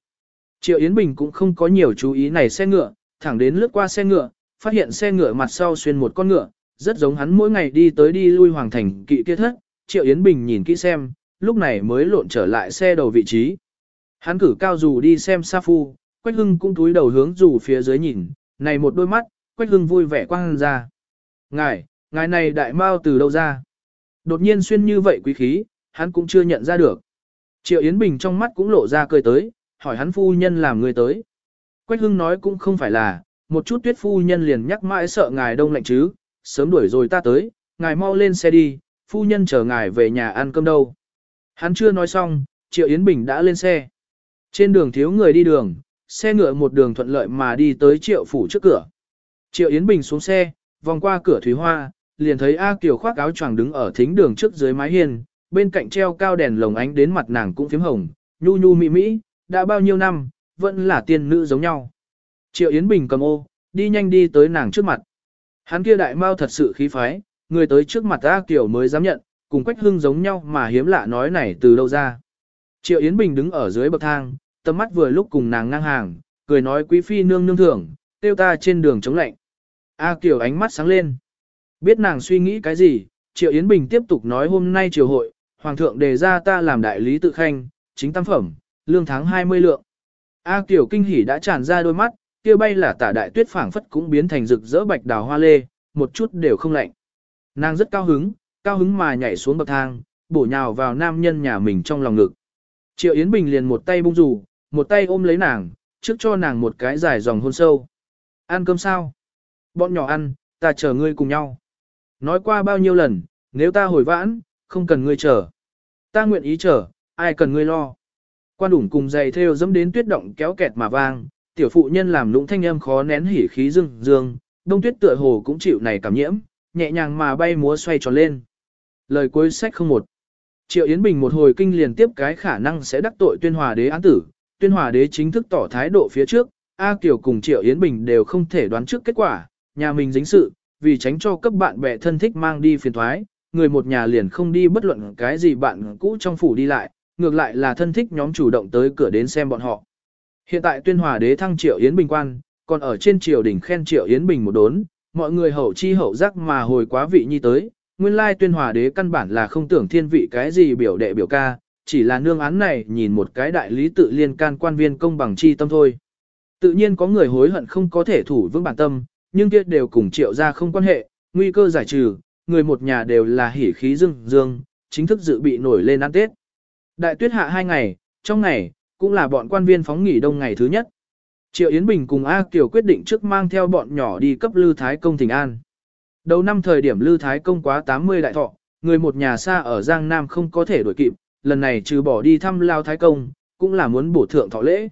Triệu Yến Bình cũng không có nhiều chú ý này xe ngựa, thẳng đến lướt qua xe ngựa, phát hiện xe ngựa mặt sau xuyên một con ngựa, rất giống hắn mỗi ngày đi tới đi lui hoàng thành kỵ kia thất. Triệu Yến Bình nhìn kỹ xem, lúc này mới lộn trở lại xe đầu vị trí. Hắn cử cao dù đi xem Sa Phu, Quách Hưng cũng túi đầu hướng dù phía dưới nhìn, này một đôi mắt, Quách Hưng vui vẻ quang ra. Ngài, ngài này đại mao từ đâu ra? Đột nhiên xuyên như vậy quý khí, hắn cũng chưa nhận ra được. Triệu Yến Bình trong mắt cũng lộ ra cười tới, hỏi hắn phu nhân làm người tới. Quách Hưng nói cũng không phải là, một chút tuyết phu nhân liền nhắc mãi sợ ngài đông lạnh chứ, sớm đuổi rồi ta tới, ngài mau lên xe đi, phu nhân chờ ngài về nhà ăn cơm đâu. Hắn chưa nói xong, Triệu Yến Bình đã lên xe. Trên đường thiếu người đi đường, xe ngựa một đường thuận lợi mà đi tới Triệu phủ trước cửa. Triệu Yến Bình xuống xe, vòng qua cửa thủy hoa, liền thấy A Kiều khoác áo choàng đứng ở thính đường trước dưới mái hiên, bên cạnh treo cao đèn lồng ánh đến mặt nàng cũng phím hồng, nhu nhu mị mỹ, đã bao nhiêu năm, vẫn là tiên nữ giống nhau. Triệu Yến Bình cầm ô, đi nhanh đi tới nàng trước mặt. Hắn kia đại mao thật sự khí phái, người tới trước mặt A Kiều mới dám nhận, cùng Quách Hưng giống nhau mà hiếm lạ nói này từ đâu ra. Triệu Yến Bình đứng ở dưới bậc thang, tầm mắt vừa lúc cùng nàng ngang hàng, cười nói quý phi nương nương thưởng, tiêu ta trên đường chống lạnh. A Kiều ánh mắt sáng lên. Biết nàng suy nghĩ cái gì, Triệu Yến Bình tiếp tục nói hôm nay triều hội, Hoàng thượng đề ra ta làm đại lý tự khanh, chính tam phẩm, lương tháng 20 lượng. A Kiều kinh hỉ đã tràn ra đôi mắt, kia bay là tả đại tuyết phảng phất cũng biến thành rực rỡ bạch đào hoa lê, một chút đều không lạnh. Nàng rất cao hứng, cao hứng mà nhảy xuống bậc thang, bổ nhào vào nam nhân nhà mình trong lòng ngực. Triệu Yến Bình liền một tay bung rủ, một tay ôm lấy nàng, trước cho nàng một cái dài dòng hôn sâu. Ăn cơm sao? Bọn nhỏ ăn, ta chờ ngươi cùng nhau. Nói qua bao nhiêu lần, nếu ta hồi vãn, không cần ngươi chờ. Ta nguyện ý chờ, ai cần ngươi lo. Quan đủng cùng giày theo dẫm đến tuyết động kéo kẹt mà vang, tiểu phụ nhân làm lũng thanh âm khó nén hỉ khí dương dương, đông tuyết tựa hồ cũng chịu này cảm nhiễm, nhẹ nhàng mà bay múa xoay tròn lên. Lời cuối sách không một. Triệu Yến Bình một hồi kinh liền tiếp cái khả năng sẽ đắc tội tuyên hòa đế án tử, tuyên hòa đế chính thức tỏ thái độ phía trước, A Kiều cùng Triệu Yến Bình đều không thể đoán trước kết quả, nhà mình dính sự, vì tránh cho cấp bạn bè thân thích mang đi phiền thoái, người một nhà liền không đi bất luận cái gì bạn cũ trong phủ đi lại, ngược lại là thân thích nhóm chủ động tới cửa đến xem bọn họ. Hiện tại tuyên hòa đế thăng Triệu Yến Bình quan, còn ở trên triều đỉnh khen Triệu Yến Bình một đốn, mọi người hậu chi hậu giác mà hồi quá vị nhi tới, nguyên lai tuyên hòa đế căn bản là không tưởng thiên vị cái gì biểu đệ biểu ca, chỉ là nương án này nhìn một cái đại lý tự liên can quan viên công bằng chi tâm thôi. Tự nhiên có người hối hận không có thể thủ vững bản tâm, nhưng kia đều cùng triệu ra không quan hệ, nguy cơ giải trừ, người một nhà đều là hỉ khí dương dương, chính thức dự bị nổi lên ăn Tết. Đại tuyết hạ hai ngày, trong ngày, cũng là bọn quan viên phóng nghỉ đông ngày thứ nhất. Triệu Yến Bình cùng A Kiều quyết định trước mang theo bọn nhỏ đi cấp Lư Thái Công Thịnh An. Đầu năm thời điểm Lư Thái Công quá 80 đại thọ, người một nhà xa ở Giang Nam không có thể đổi kịp, lần này trừ bỏ đi thăm Lao Thái Công, cũng là muốn bổ thượng thọ lễ.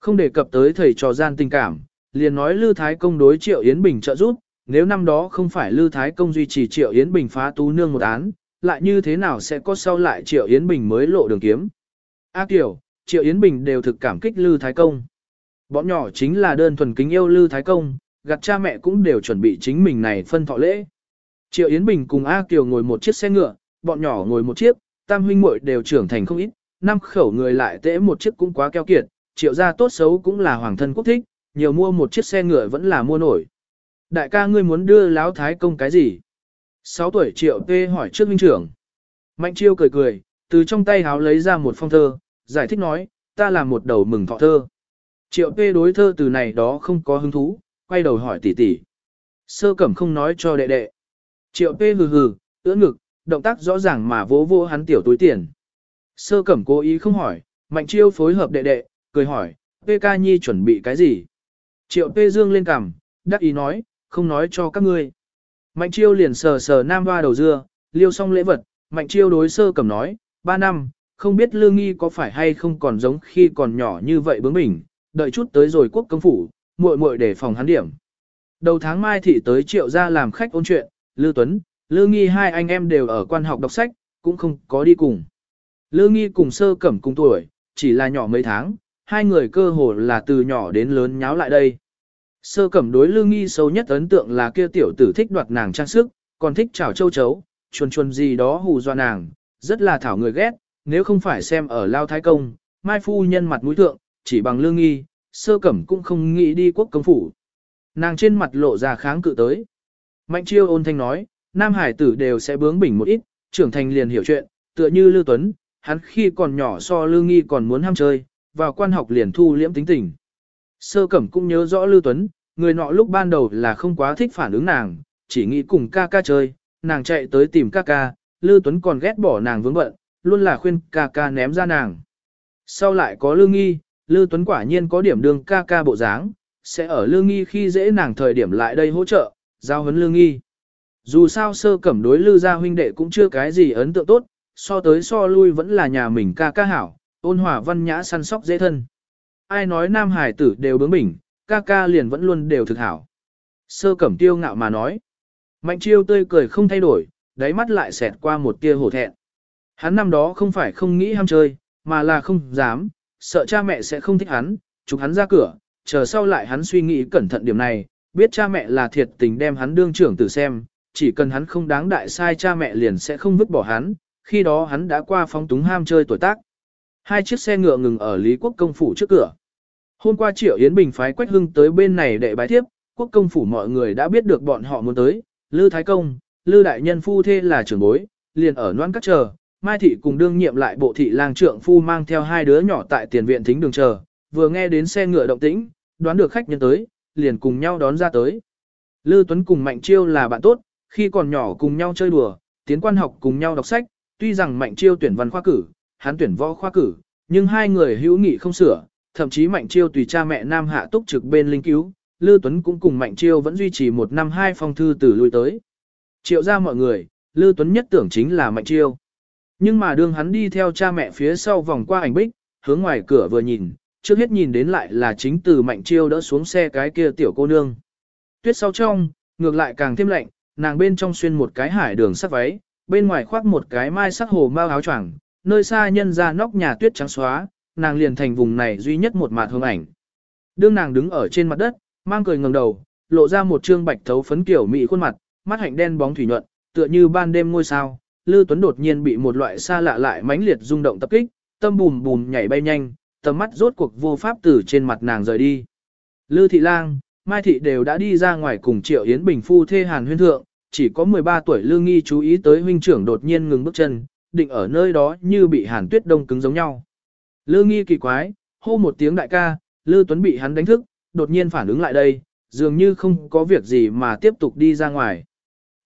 Không đề cập tới thầy trò gian tình cảm, liền nói Lư Thái Công đối Triệu Yến Bình trợ giúp, nếu năm đó không phải Lư Thái Công duy trì Triệu Yến Bình phá tú nương một án, lại như thế nào sẽ có sau lại Triệu Yến Bình mới lộ đường kiếm. A Kiều, Triệu Yến Bình đều thực cảm kích Lư Thái Công. Bọn nhỏ chính là đơn thuần kính yêu Lư Thái Công, gặt cha mẹ cũng đều chuẩn bị chính mình này phân thọ lễ. Triệu Yến Bình cùng A Kiều ngồi một chiếc xe ngựa, bọn nhỏ ngồi một chiếc, tam huynh muội đều trưởng thành không ít, năm khẩu người lại tễ một chiếc cũng quá keo kiệt, triệu gia tốt xấu cũng là hoàng thân quốc thích, nhiều mua một chiếc xe ngựa vẫn là mua nổi. Đại ca ngươi muốn đưa Lão Thái Công cái gì? 6 tuổi triệu tê hỏi trước huynh trưởng. Mạnh chiêu cười cười, từ trong tay háo lấy ra một phong thơ, giải thích nói, ta là một đầu mừng thọ thơ. Triệu tê đối thơ từ này đó không có hứng thú, quay đầu hỏi tỷ tỷ. Sơ cẩm không nói cho đệ đệ. Triệu tê hừ hừ, ưỡn ngực, động tác rõ ràng mà vỗ vỗ hắn tiểu túi tiền. Sơ cẩm cố ý không hỏi, mạnh chiêu phối hợp đệ đệ, cười hỏi, tê ca nhi chuẩn bị cái gì? Triệu Pê dương lên cằm, đắc ý nói, không nói cho các ngươi. Mạnh chiêu liền sờ sờ nam hoa đầu dưa, liêu xong lễ vật, mạnh chiêu đối sơ cẩm nói, ba năm, không biết lương nghi có phải hay không còn giống khi còn nhỏ như vậy bướng bỉnh, đợi chút tới rồi quốc công phủ, muội muội để phòng hắn điểm. Đầu tháng mai thị tới triệu ra làm khách ôn chuyện, Lư Tuấn, Lư Nghi hai anh em đều ở quan học đọc sách, cũng không có đi cùng. Lư Nghi cùng sơ cẩm cùng tuổi, chỉ là nhỏ mấy tháng, hai người cơ hồ là từ nhỏ đến lớn nháo lại đây. Sơ cẩm đối lương Nghi sâu nhất ấn tượng là kia tiểu tử thích đoạt nàng trang sức, còn thích chảo châu chấu, chuồn chuồn gì đó hù dọa nàng, rất là thảo người ghét, nếu không phải xem ở Lao Thái Công, Mai Phu nhân mặt mũi thượng, chỉ bằng lương Nghi, sơ cẩm cũng không nghĩ đi quốc công phủ. Nàng trên mặt lộ ra kháng cự tới. Mạnh chiêu ôn thanh nói, nam hải tử đều sẽ bướng bỉnh một ít, trưởng thành liền hiểu chuyện, tựa như Lưu Tuấn, hắn khi còn nhỏ so Lưu Nghi còn muốn ham chơi, vào quan học liền thu liễm tính tình. Sơ Cẩm cũng nhớ rõ Lưu Tuấn, người nọ lúc ban đầu là không quá thích phản ứng nàng, chỉ nghĩ cùng ca ca chơi, nàng chạy tới tìm ca ca, Lưu Tuấn còn ghét bỏ nàng vướng bận, luôn là khuyên ca ca ném ra nàng. Sau lại có Lưu Nghi, Lưu Tuấn quả nhiên có điểm đường ca ca bộ dáng, sẽ ở Lưu Nghi khi dễ nàng thời điểm lại đây hỗ trợ, giao huấn Lưu Nghi. Dù sao sơ cẩm đối Lưu gia huynh đệ cũng chưa cái gì ấn tượng tốt, so tới so lui vẫn là nhà mình ca ca hảo, ôn hòa văn nhã săn sóc dễ thân. Ai nói nam hải tử đều bướng bỉnh, ca ca liền vẫn luôn đều thực hảo. Sơ cẩm tiêu ngạo mà nói. Mạnh chiêu tươi cười không thay đổi, đáy mắt lại xẹt qua một tia hổ thẹn. Hắn năm đó không phải không nghĩ ham chơi, mà là không dám, sợ cha mẹ sẽ không thích hắn, chụp hắn ra cửa, chờ sau lại hắn suy nghĩ cẩn thận điểm này, biết cha mẹ là thiệt tình đem hắn đương trưởng tử xem, chỉ cần hắn không đáng đại sai cha mẹ liền sẽ không vứt bỏ hắn, khi đó hắn đã qua phóng túng ham chơi tuổi tác. Hai chiếc xe ngựa ngừng ở Lý Quốc công phủ trước cửa. Hôm qua Triệu Yến Bình phái Quách Hưng tới bên này để bái tiếp, quốc công phủ mọi người đã biết được bọn họ muốn tới, Lư Thái Công, Lư Đại Nhân Phu Thê là trưởng bối, liền ở noan cắt chờ, Mai Thị cùng đương nhiệm lại bộ thị lang Trưởng Phu mang theo hai đứa nhỏ tại tiền viện thính đường chờ, vừa nghe đến xe ngựa động tĩnh, đoán được khách nhân tới, liền cùng nhau đón ra tới. Lư Tuấn cùng Mạnh Chiêu là bạn tốt, khi còn nhỏ cùng nhau chơi đùa, tiến quan học cùng nhau đọc sách, tuy rằng Mạnh Chiêu tuyển văn khoa cử, hắn tuyển võ khoa cử, nhưng hai người hữu nghị không sửa, thậm chí Mạnh Chiêu tùy cha mẹ Nam Hạ túc trực bên linh cứu, Lư Tuấn cũng cùng Mạnh Chiêu vẫn duy trì một năm hai phong thư từ lui tới. Triệu ra mọi người, Lư Tuấn nhất tưởng chính là Mạnh Chiêu. Nhưng mà đương hắn đi theo cha mẹ phía sau vòng qua ảnh bích, hướng ngoài cửa vừa nhìn, trước hết nhìn đến lại là chính từ Mạnh Chiêu đỡ xuống xe cái kia tiểu cô nương. Tuyết sau trong, ngược lại càng thêm lạnh, nàng bên trong xuyên một cái hải đường sắc váy, bên ngoài khoác một cái mai sắc hồ mao áo choàng, nơi xa nhân ra nóc nhà tuyết trắng xóa, nàng liền thành vùng này duy nhất một mạt hương ảnh. Đương nàng đứng ở trên mặt đất, mang cười ngẩng đầu, lộ ra một trương bạch thấu phấn kiểu mị khuôn mặt, mắt hạnh đen bóng thủy nhuận, tựa như ban đêm ngôi sao. Lư Tuấn đột nhiên bị một loại xa lạ lại mãnh liệt rung động tập kích, tâm bùm bùm nhảy bay nhanh, tầm mắt rốt cuộc vô pháp từ trên mặt nàng rời đi. Lư Thị Lang, Mai Thị đều đã đi ra ngoài cùng Triệu Yến Bình phu thê Hàn Huyên Thượng, chỉ có 13 tuổi Lương Nghi chú ý tới huynh trưởng đột nhiên ngừng bước chân, định ở nơi đó như bị Hàn Tuyết đông cứng giống nhau. Lư Nghi kỳ quái, hô một tiếng đại ca, Lư Tuấn bị hắn đánh thức, đột nhiên phản ứng lại đây, dường như không có việc gì mà tiếp tục đi ra ngoài.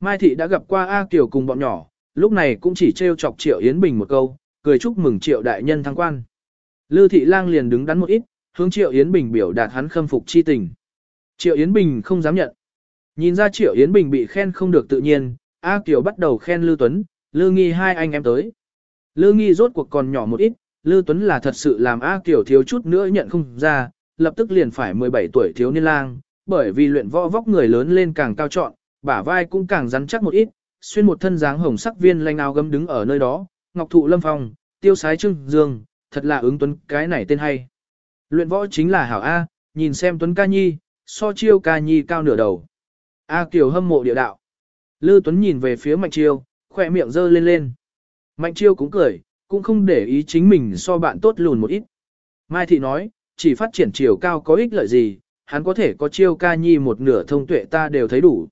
Mai Thị đã gặp qua A Kiều cùng bọn nhỏ, lúc này cũng chỉ trêu chọc Triệu Yến Bình một câu, cười chúc mừng Triệu đại nhân thăng quan. Lư Thị Lang liền đứng đắn một ít, hướng Triệu Yến Bình biểu đạt hắn khâm phục chi tình. Triệu Yến Bình không dám nhận. Nhìn ra Triệu Yến Bình bị khen không được tự nhiên, A Kiều bắt đầu khen Lư Tuấn, Lư Nghi hai anh em tới. Lư Nghi rốt cuộc còn nhỏ một ít, Lư Tuấn là thật sự làm A Kiều thiếu chút nữa nhận không ra, lập tức liền phải 17 tuổi thiếu niên lang, bởi vì luyện võ vóc người lớn lên càng cao trọn, bả vai cũng càng rắn chắc một ít, xuyên một thân dáng hồng sắc viên lanh áo gấm đứng ở nơi đó, ngọc thụ lâm phong, tiêu sái trưng dương, thật là ứng tuấn cái này tên hay. Luyện võ chính là hảo A, nhìn xem tuấn ca nhi, so chiêu ca nhi cao nửa đầu. A Kiều hâm mộ địa đạo. Lư Tuấn nhìn về phía Mạnh Chiêu, khỏe miệng giơ lên lên. Mạnh Chiêu cũng cười, cũng không để ý chính mình so bạn tốt lùn một ít. Mai Thị nói, chỉ phát triển chiều cao có ích lợi gì, hắn có thể có chiêu ca nhi một nửa thông tuệ ta đều thấy đủ.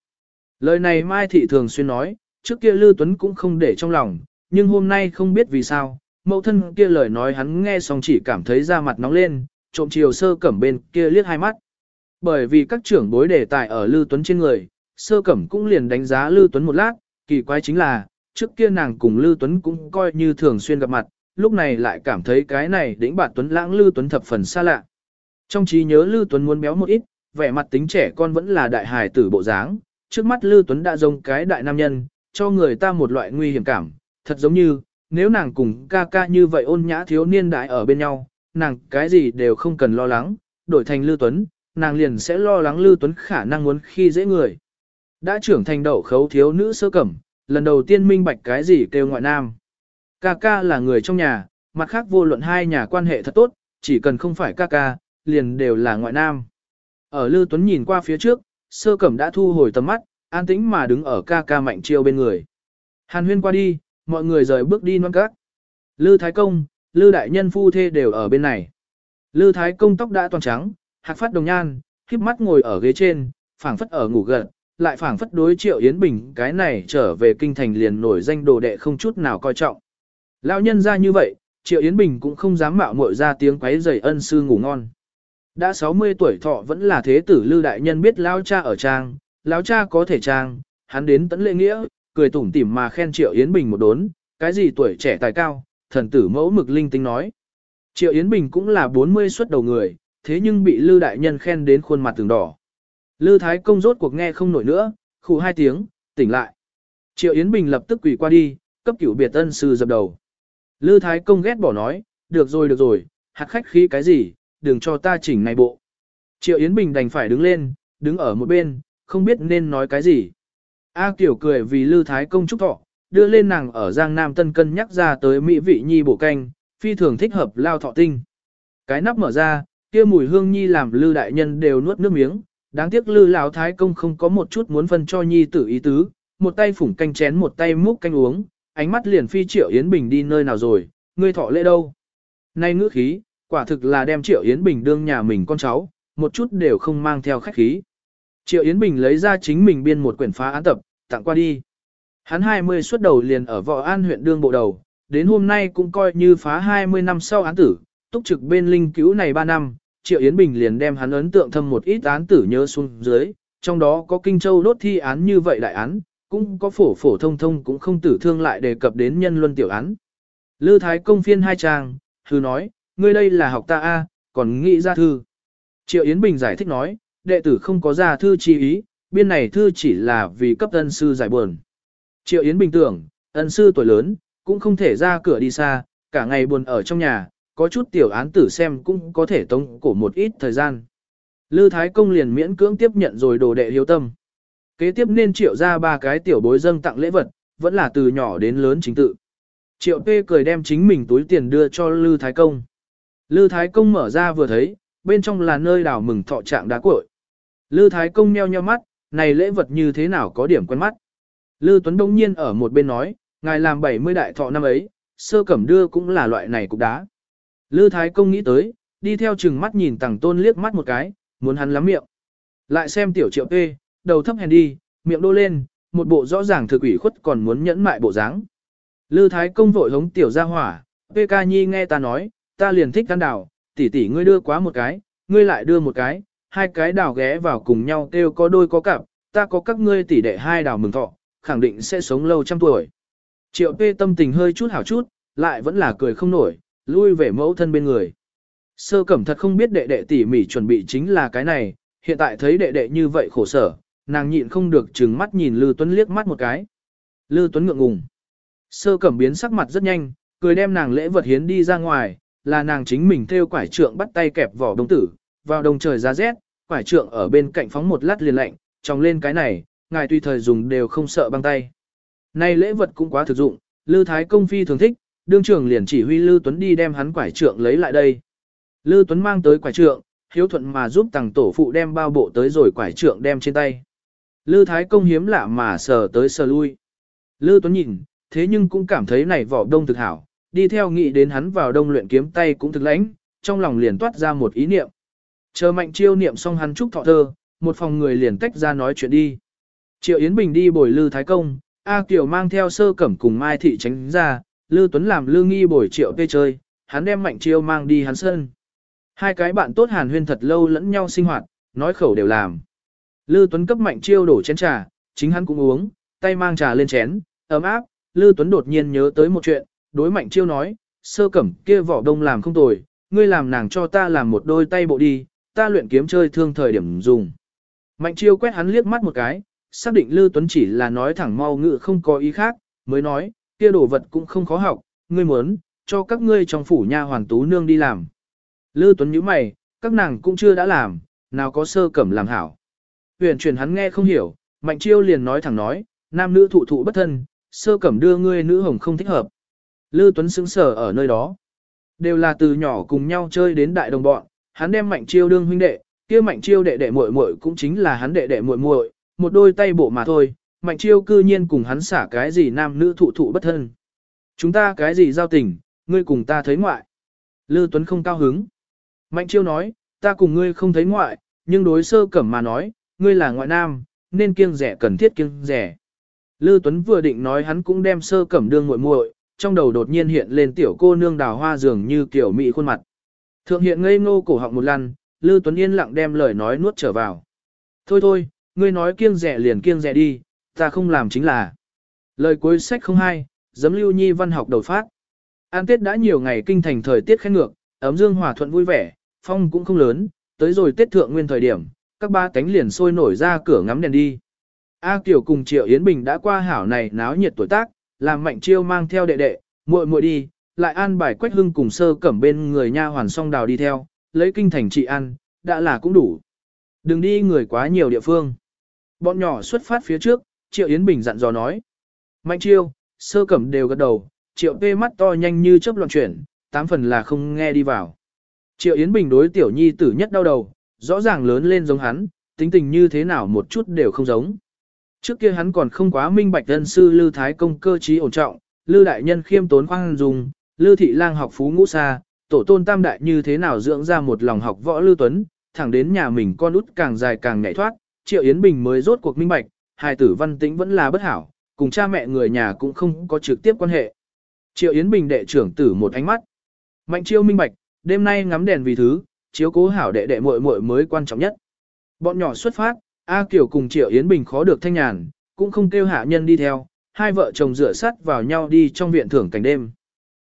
Lời này Mai Thị thường xuyên nói, trước kia Lư Tuấn cũng không để trong lòng, nhưng hôm nay không biết vì sao, mẫu thân kia lời nói hắn nghe xong chỉ cảm thấy da mặt nóng lên, trộm chiều sơ cẩm bên kia liếc hai mắt. Bởi vì các trưởng bối đề tài ở Lư Tuấn trên người, sơ cẩm cũng liền đánh giá Lư Tuấn một lát, kỳ quái chính là, trước kia nàng cùng Lưu Tuấn cũng coi như thường xuyên gặp mặt, lúc này lại cảm thấy cái này đỉnh bạn Tuấn lãng Lưu Tuấn thập phần xa lạ. Trong trí nhớ Lưu Tuấn muốn béo một ít, vẻ mặt tính trẻ con vẫn là đại hài tử bộ dáng, trước mắt Lưu Tuấn đã giống cái đại nam nhân, cho người ta một loại nguy hiểm cảm, thật giống như, nếu nàng cùng ca ca như vậy ôn nhã thiếu niên đại ở bên nhau, nàng cái gì đều không cần lo lắng, đổi thành Lưu Tuấn, nàng liền sẽ lo lắng Lưu Tuấn khả năng muốn khi dễ người. Đã trưởng thành đậu khấu thiếu nữ sơ cẩm, lần đầu tiên minh bạch cái gì kêu ngoại nam. Ca ca là người trong nhà, mặt khác vô luận hai nhà quan hệ thật tốt, chỉ cần không phải ca ca, liền đều là ngoại nam. Ở Lư Tuấn nhìn qua phía trước, sơ cẩm đã thu hồi tầm mắt, an tĩnh mà đứng ở ca ca mạnh chiêu bên người. Hàn huyên qua đi, mọi người rời bước đi non cát. Lư Thái Công, Lư Đại Nhân phu thê đều ở bên này. Lư Thái Công tóc đã toàn trắng, hạc phát đồng nhan, khiếp mắt ngồi ở ghế trên, phảng phất ở ngủ gật, lại phảng phất đối triệu Yến Bình cái này trở về kinh thành liền nổi danh đồ đệ không chút nào coi trọng. Lão nhân ra như vậy, triệu Yến Bình cũng không dám mạo muội ra tiếng quấy rầy ân sư ngủ ngon. Đã 60 tuổi thọ vẫn là thế tử Lư Đại Nhân biết Lão cha ở trang, Lão cha có thể trang, hắn đến tấn lễ nghĩa, cười tủm tỉm mà khen Triệu Yến Bình một đốn, cái gì tuổi trẻ tài cao, thần tử mẫu mực linh tinh nói. Triệu Yến Bình cũng là 40 xuất đầu người, thế nhưng bị Lư Đại Nhân khen đến khuôn mặt từng đỏ. Lư Thái Công rốt cuộc nghe không nổi nữa, khủ hai tiếng, tỉnh lại. Triệu Yến Bình lập tức quỳ qua đi, cấp cửu biệt ân sư dập đầu. Lư Thái Công ghét bỏ nói, được rồi được rồi, hạt khách khí cái gì, đừng cho ta chỉnh này bộ. Triệu Yến Bình đành phải đứng lên, đứng ở một bên, không biết nên nói cái gì. A Kiều cười vì Lư Thái Công chúc thọ, đưa lên nàng ở Giang Nam Tân cân nhắc ra tới mỹ vị nhi bổ canh, phi thường thích hợp lao thọ tinh. Cái nắp mở ra, kia mùi hương nhi làm Lư đại nhân đều nuốt nước miếng, đáng tiếc Lư lão thái công không có một chút muốn phân cho nhi tử ý tứ, một tay phủng canh chén một tay múc canh uống, ánh mắt liền phi Triệu Yến Bình đi nơi nào rồi, ngươi thọ lễ đâu? Nay ngữ khí, quả thực là đem Triệu Yến Bình đương nhà mình con cháu, một chút đều không mang theo khách khí. Triệu Yến Bình lấy ra chính mình biên một quyển phá án tập, tặng qua đi. Hắn 20 xuất đầu liền ở Võ An huyện đương bộ đầu, đến hôm nay cũng coi như phá 20 năm sau án tử, túc trực bên linh cứu này 3 năm, Triệu Yến Bình liền đem hắn ấn tượng thâm một ít án tử nhớ xuống dưới, trong đó có Kinh Châu đốt thi án như vậy đại án, cũng có phổ phổ thông thông cũng không tử thương lại đề cập đến nhân luân tiểu án. Lư Thái công phiên hai trang, hư nói, ngươi đây là học ta a, còn nghĩ ra thư. Triệu Yến Bình giải thích nói, đệ tử không có ra thư chi ý, biên này thư chỉ là vì cấp ân sư giải buồn. Triệu Yến bình tưởng, ân sư tuổi lớn, cũng không thể ra cửa đi xa, cả ngày buồn ở trong nhà, có chút tiểu án tử xem cũng có thể tống cổ một ít thời gian. Lư Thái Công liền miễn cưỡng tiếp nhận rồi đồ đệ hiếu tâm. Kế tiếp nên triệu ra ba cái tiểu bối dâng tặng lễ vật, vẫn là từ nhỏ đến lớn chính tự. Triệu P cười đem chính mình túi tiền đưa cho Lư Thái Công. Lư Thái Công mở ra vừa thấy, bên trong là nơi đào mừng thọ trạng đá cội. Lư Thái Công nheo nheo mắt, này lễ vật như thế nào có điểm quen mắt. Lư Tuấn đông nhiên ở một bên nói, ngài làm 70 đại thọ năm ấy, sơ cẩm đưa cũng là loại này cục đá. Lư Thái Công nghĩ tới, đi theo chừng mắt nhìn tàng tôn liếc mắt một cái, muốn hắn lắm miệng. Lại xem tiểu triệu tê, đầu thấp hèn đi, miệng đô lên, một bộ rõ ràng thực ủy khuất còn muốn nhẫn mại bộ dáng. Lư Thái Công vội hống tiểu ra hỏa, PK Nhi nghe ta nói, ta liền thích ăn đào, tỷ tỷ ngươi đưa quá một cái, ngươi lại đưa một cái, hai cái đào ghé vào cùng nhau kêu có đôi có cặp, ta có các ngươi tỷ đệ hai đào mừng thọ, khẳng định sẽ sống lâu trăm tuổi. Triệu Tê tâm tình hơi chút hảo chút, lại vẫn là cười không nổi, lui về mẫu thân bên người. Sơ cẩm thật không biết đệ đệ tỉ mỉ chuẩn bị chính là cái này, hiện tại thấy đệ đệ như vậy khổ sở, nàng nhịn không được chừng mắt nhìn Lư Tuấn liếc mắt một cái. Lư Tuấn ngượng ngùng. Sơ cẩm biến sắc mặt rất nhanh, cười đem nàng lễ vật hiến đi ra ngoài, là nàng chính mình theo quải trượng bắt tay kẹp vỏ đông tử, vào đông trời giá rét, quải trượng ở bên cạnh phóng một lát liền lạnh, tròng lên cái này, ngài tùy thời dùng đều không sợ băng tay. Này lễ vật cũng quá thực dụng, Lư Thái Công Phi thường thích, đương trưởng liền chỉ huy Lư Tuấn đi đem hắn quải trượng lấy lại đây. Lư Tuấn mang tới quải trượng, hiếu thuận mà giúp tàng tổ phụ đem bao bộ tới rồi quải trượng đem trên tay. Lư Thái Công hiếm lạ mà sờ tới sờ lui. Lư Tuấn nhìn, thế nhưng cũng cảm thấy này vỏ đông thực hảo, đi theo nghĩ đến hắn vào đông luyện kiếm tay cũng thực lãnh, trong lòng liền toát ra một ý niệm. Chờ mạnh chiêu niệm xong hắn chúc thọ thơ, một phòng người liền tách ra nói chuyện đi. Triệu Yến Bình đi bồi Lư Thái Công, A Kiều mang theo sơ cẩm cùng Mai Thị tránh ra, Lư Tuấn làm Lư Nghi bồi Triệu Tê chơi, hắn đem mạnh chiêu mang đi hắn sân. Hai cái bạn tốt hàn huyên thật lâu lẫn nhau sinh hoạt, nói khẩu đều làm. Lư Tuấn cấp mạnh chiêu đổ chén trà, chính hắn cũng uống, tay mang trà lên chén, ấm áp, Lư Tuấn đột nhiên nhớ tới một chuyện, đối mạnh chiêu nói, sơ cẩm kia vỏ đông làm không tồi, ngươi làm nàng cho ta làm một đôi tay bộ đi, ta luyện kiếm chơi thương thời điểm dùng. Mạnh chiêu quét hắn liếc mắt một cái, xác định Lư Tuấn chỉ là nói thẳng mau ngự không có ý khác, mới nói, kia đồ vật cũng không khó học, ngươi muốn, cho các ngươi trong phủ nha hoàn tú nương đi làm. Lư Tuấn nhíu mày, các nàng cũng chưa đã làm, nào có sơ cẩm làm hảo. Huyền truyền hắn nghe không hiểu, Mạnh Chiêu liền nói thẳng nói, nam nữ thụ thụ bất thân, sơ cẩm đưa ngươi nữ hồng không thích hợp. Lư Tuấn sững sờ ở nơi đó. Đều là từ nhỏ cùng nhau chơi đến đại đồng bọn, hắn đem Mạnh Chiêu đương huynh đệ, kia Mạnh Chiêu đệ đệ muội muội cũng chính là hắn đệ đệ muội muội, một đôi tay bộ mà thôi, Mạnh Chiêu cư nhiên cùng hắn xả cái gì nam nữ thụ thụ bất thân. Chúng ta cái gì giao tình, ngươi cùng ta thấy ngoại. Lư Tuấn không cao hứng. Mạnh Chiêu nói, ta cùng ngươi không thấy ngoại, nhưng đối sơ cẩm mà nói, ngươi là ngoại nam, nên kiêng rẻ cần thiết kiêng rẻ. Lư Tuấn vừa định nói hắn cũng đem sơ cẩm đương muội muội, trong đầu đột nhiên hiện lên tiểu cô nương đào hoa dường như kiểu mị khuôn mặt. Thượng hiện ngây ngô cổ họng một lần, Lư Tuấn yên lặng đem lời nói nuốt trở vào. Thôi thôi, ngươi nói kiêng rẻ liền kiêng rẻ đi, ta không làm chính là. Lời cuối sách không hay, giấm lưu nhi văn học đầu phát. An Tết đã nhiều ngày kinh thành thời tiết khen ngược, ấm dương hòa thuận vui vẻ, phong cũng không lớn, tới rồi Tết thượng nguyên thời điểm, các ba cánh liền sôi nổi ra cửa ngắm đèn đi. A Kiều cùng Triệu Yến Bình đã qua hảo này náo nhiệt tuổi tác, làm mạnh chiêu mang theo đệ đệ, muội muội đi, lại an bài quách hưng cùng sơ cẩm bên người nha hoàn song đào đi theo, lấy kinh thành trị ăn, đã là cũng đủ. Đừng đi người quá nhiều địa phương. Bọn nhỏ xuất phát phía trước, Triệu Yến Bình dặn dò nói. Mạnh chiêu, sơ cẩm đều gật đầu, Triệu P mắt to nhanh như chớp loạn chuyển, tám phần là không nghe đi vào. Triệu Yến Bình đối tiểu nhi tử nhất đau đầu, rõ ràng lớn lên giống hắn, tính tình như thế nào một chút đều không giống. Trước kia hắn còn không quá minh bạch thân sư Lư Thái công cơ trí ổn trọng, Lư đại nhân khiêm tốn khoan dung, Lư thị lang học phú ngũ xa, tổ tôn tam đại như thế nào dưỡng ra một lòng học võ Lư Tuấn, thẳng đến nhà mình con út càng dài càng nhảy thoát, Triệu Yến Bình mới rốt cuộc minh bạch, hài tử văn tĩnh vẫn là bất hảo, cùng cha mẹ người nhà cũng không có trực tiếp quan hệ. Triệu Yến Bình đệ trưởng tử một ánh mắt. Mạnh chiêu minh bạch, đêm nay ngắm đèn vì thứ, chiếu cố hảo đệ đệ muội muội mới quan trọng nhất. Bọn nhỏ xuất phát, A Kiều cùng Triệu Yến Bình khó được thanh nhàn, cũng không kêu hạ nhân đi theo, hai vợ chồng rửa sắt vào nhau đi trong viện thưởng cảnh đêm.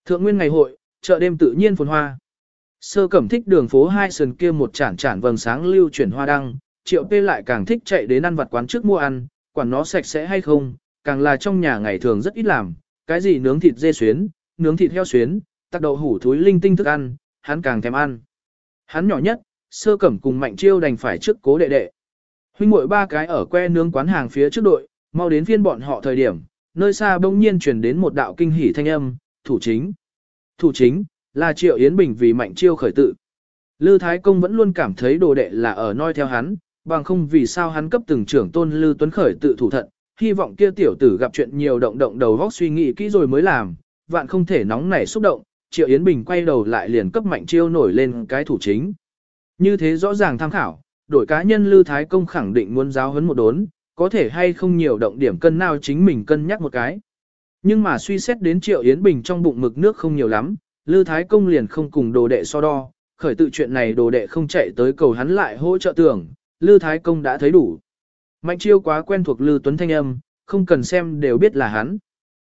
Thượng nguyên ngày hội, chợ đêm tự nhiên phồn hoa. Sơ cẩm thích đường phố hai sườn kia một chản chản vầng sáng lưu chuyển hoa đăng, Triệu Tê lại càng thích chạy đến ăn vặt quán trước mua ăn, quản nó sạch sẽ hay không, càng là trong nhà ngày thường rất ít làm, cái gì nướng thịt dê xuyến, nướng thịt heo xuyến, tắc đậu hủ thúi linh tinh thức ăn, hắn càng thèm ăn. Hắn nhỏ nhất, sơ cẩm cùng mạnh chiêu đành phải trước cố đệ đệ. Huynh muội ba cái ở que nướng quán hàng phía trước đội, mau đến phiên bọn họ thời điểm, nơi xa bỗng nhiên truyền đến một đạo kinh hỉ thanh âm, thủ chính. Thủ chính, là triệu Yến Bình vì mạnh chiêu khởi tự. Lư Thái Công vẫn luôn cảm thấy đồ đệ là ở noi theo hắn, bằng không vì sao hắn cấp từng trưởng tôn Lư Tuấn khởi tự thủ thận, hy vọng kia tiểu tử gặp chuyện nhiều động động đầu góc suy nghĩ kỹ rồi mới làm, vạn không thể nóng nảy xúc động, Triệu Yến Bình quay đầu lại liền cấp mạnh chiêu nổi lên cái thủ chính. Như thế rõ ràng tham khảo, đổi cá nhân Lư Thái Công khẳng định muốn giáo huấn một đốn, có thể hay không nhiều động điểm cân nào chính mình cân nhắc một cái. Nhưng mà suy xét đến Triệu Yến Bình trong bụng mực nước không nhiều lắm, Lư Thái Công liền không cùng đồ đệ so đo, khởi tự chuyện này đồ đệ không chạy tới cầu hắn lại hỗ trợ tưởng, Lư Thái Công đã thấy đủ. Mạnh chiêu quá quen thuộc Lư Tuấn Thanh Âm, không cần xem đều biết là hắn.